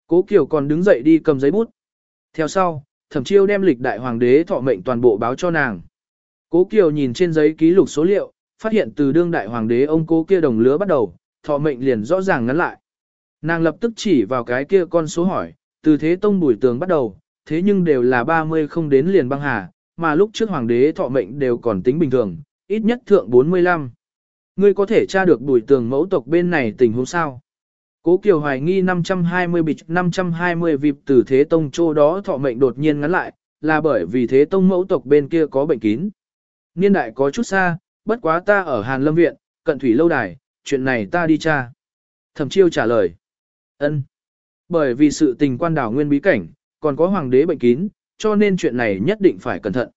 S1: Cố Kiều còn đứng dậy đi cầm giấy bút. Theo sau, thẩm chiêu đem lịch đại hoàng đế thọ mệnh toàn bộ báo cho nàng. Cố Kiều nhìn trên giấy ký lục số liệu, phát hiện từ đương đại hoàng đế ông cố kia đồng lứa bắt đầu, thọ mệnh liền rõ ràng ngắn lại. Nàng lập tức chỉ vào cái kia con số hỏi, từ thế tông bùi tường bắt đầu, thế nhưng đều là 30 không đến liền băng hà, mà lúc trước hoàng đế thọ mệnh đều còn tính bình thường, ít nhất thượng 45. Ngươi có thể tra được bùi tường mẫu tộc bên này tình huống sao? Cố Kiều hoài nghi 520 bịch 520 vịp từ thế tông chỗ đó thọ mệnh đột nhiên ngắn lại, là bởi vì thế tông mẫu tộc bên kia có bệnh kín. Niên đại có chút xa, bất quá ta ở Hàn Lâm Viện, cận thủy lâu đài, chuyện này ta đi tra. Thẩm chiêu trả lời. ân Bởi vì sự tình quan đảo nguyên bí cảnh, còn có hoàng đế bệnh kín, cho nên chuyện này nhất định phải cẩn thận.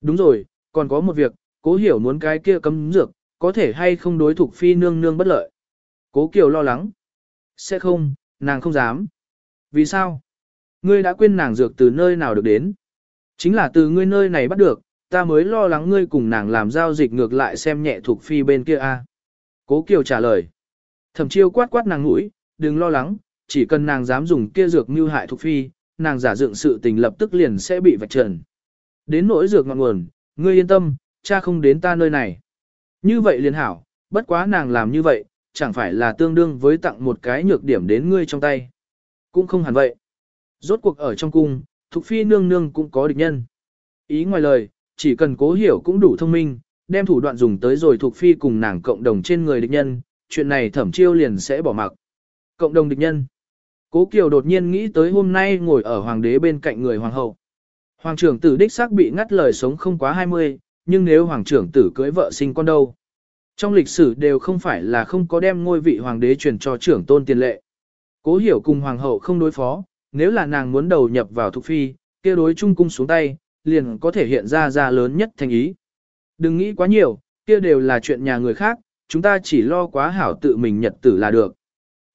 S1: Đúng rồi, còn có một việc, cố hiểu muốn cái kia cấm dược, có thể hay không đối thủ phi nương nương bất lợi. Cố Kiều lo lắng. Sẽ không, nàng không dám. Vì sao? Ngươi đã quên nàng dược từ nơi nào được đến. Chính là từ ngươi nơi này bắt được, ta mới lo lắng ngươi cùng nàng làm giao dịch ngược lại xem nhẹ thuộc phi bên kia a. Cố Kiều trả lời. Thẩm chiêu quát quát nàng mũi, đừng lo lắng, chỉ cần nàng dám dùng kia dược mưu hại thuộc phi, nàng giả dựng sự tình lập tức liền sẽ bị vạch trần. Đến nỗi dược ngọn nguồn, ngươi yên tâm, cha không đến ta nơi này. Như vậy liền hảo, bất quá nàng làm như vậy, chẳng phải là tương đương với tặng một cái nhược điểm đến ngươi trong tay. Cũng không hẳn vậy. Rốt cuộc ở trong cung, Thục Phi nương nương cũng có địch nhân. Ý ngoài lời, chỉ cần cố hiểu cũng đủ thông minh, đem thủ đoạn dùng tới rồi Thục Phi cùng nàng cộng đồng trên người địch nhân, chuyện này thẩm chiêu liền sẽ bỏ mặc. Cộng đồng địch nhân. Cố Kiều đột nhiên nghĩ tới hôm nay ngồi ở hoàng đế bên cạnh người hoàng hậu. Hoàng trưởng tử đích xác bị ngắt lời sống không quá 20, nhưng nếu hoàng trưởng tử cưới vợ sinh con đâu. Trong lịch sử đều không phải là không có đem ngôi vị hoàng đế truyền cho trưởng tôn tiền lệ. Cố hiểu cùng hoàng hậu không đối phó, nếu là nàng muốn đầu nhập vào thục phi, kia đối trung cung xuống tay, liền có thể hiện ra ra lớn nhất thành ý. Đừng nghĩ quá nhiều, kia đều là chuyện nhà người khác, chúng ta chỉ lo quá hảo tự mình nhật tử là được.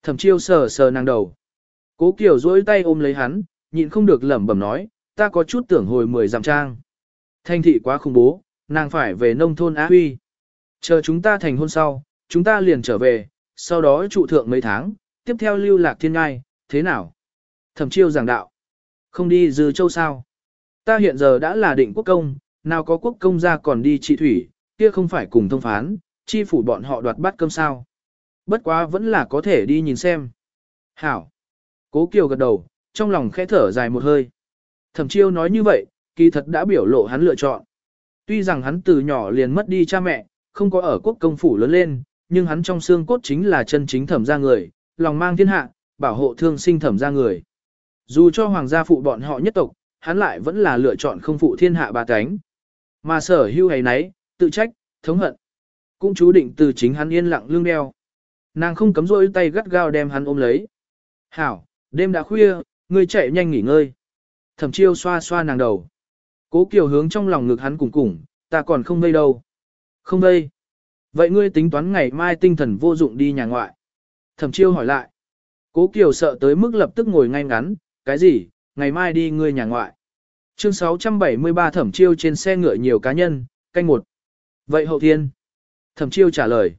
S1: Thẩm chiêu sờ sờ nàng đầu. Cố Kiều duỗi tay ôm lấy hắn, nhịn không được lẩm bẩm nói, ta có chút tưởng hồi mười dặm trang. Thanh thị quá khủng bố, nàng phải về nông thôn Á Huy. Chờ chúng ta thành hôn sau, chúng ta liền trở về, sau đó trụ thượng mấy tháng, tiếp theo lưu lạc thiên ngai, thế nào? Thẩm chiêu giảng đạo. Không đi dư châu sao? Ta hiện giờ đã là định quốc công, nào có quốc công ra còn đi trị thủy, kia không phải cùng thông phán, chi phủ bọn họ đoạt bắt cơm sao. Bất quá vẫn là có thể đi nhìn xem. Hảo. Cố Kiều gật đầu, trong lòng khẽ thở dài một hơi. Thẩm chiêu nói như vậy, kỳ thật đã biểu lộ hắn lựa chọn. Tuy rằng hắn từ nhỏ liền mất đi cha mẹ, không có ở quốc công phủ lớn lên, nhưng hắn trong xương cốt chính là chân chính thẩm gia người, lòng mang thiên hạ, bảo hộ thương sinh thẩm gia người. Dù cho hoàng gia phụ bọn họ nhất tộc, hắn lại vẫn là lựa chọn không phụ thiên hạ ba cánh. Mà sở hưu hay nấy, tự trách, thống hận. Cũng chú định từ chính hắn yên lặng lương đeo. Nàng không cấm rôi tay gắt gao đem hắn ôm lấy. Hảo, đêm đã khuya, ngươi chạy nhanh nghỉ ngơi. Thẩm chiêu xoa xoa nàng đầu. Cố Kiều hướng trong lòng ngực hắn cùng cùng, ta còn không ngây đâu. Không đây. Vậy ngươi tính toán ngày mai tinh thần vô dụng đi nhà ngoại. Thẩm chiêu hỏi lại. Cố Kiều sợ tới mức lập tức ngồi ngay ngắn, cái gì, ngày mai đi ngươi nhà ngoại. Chương 673 thẩm chiêu trên xe ngựa nhiều cá nhân, canh một. Vậy hậu thiên. Thẩm chiêu trả lời.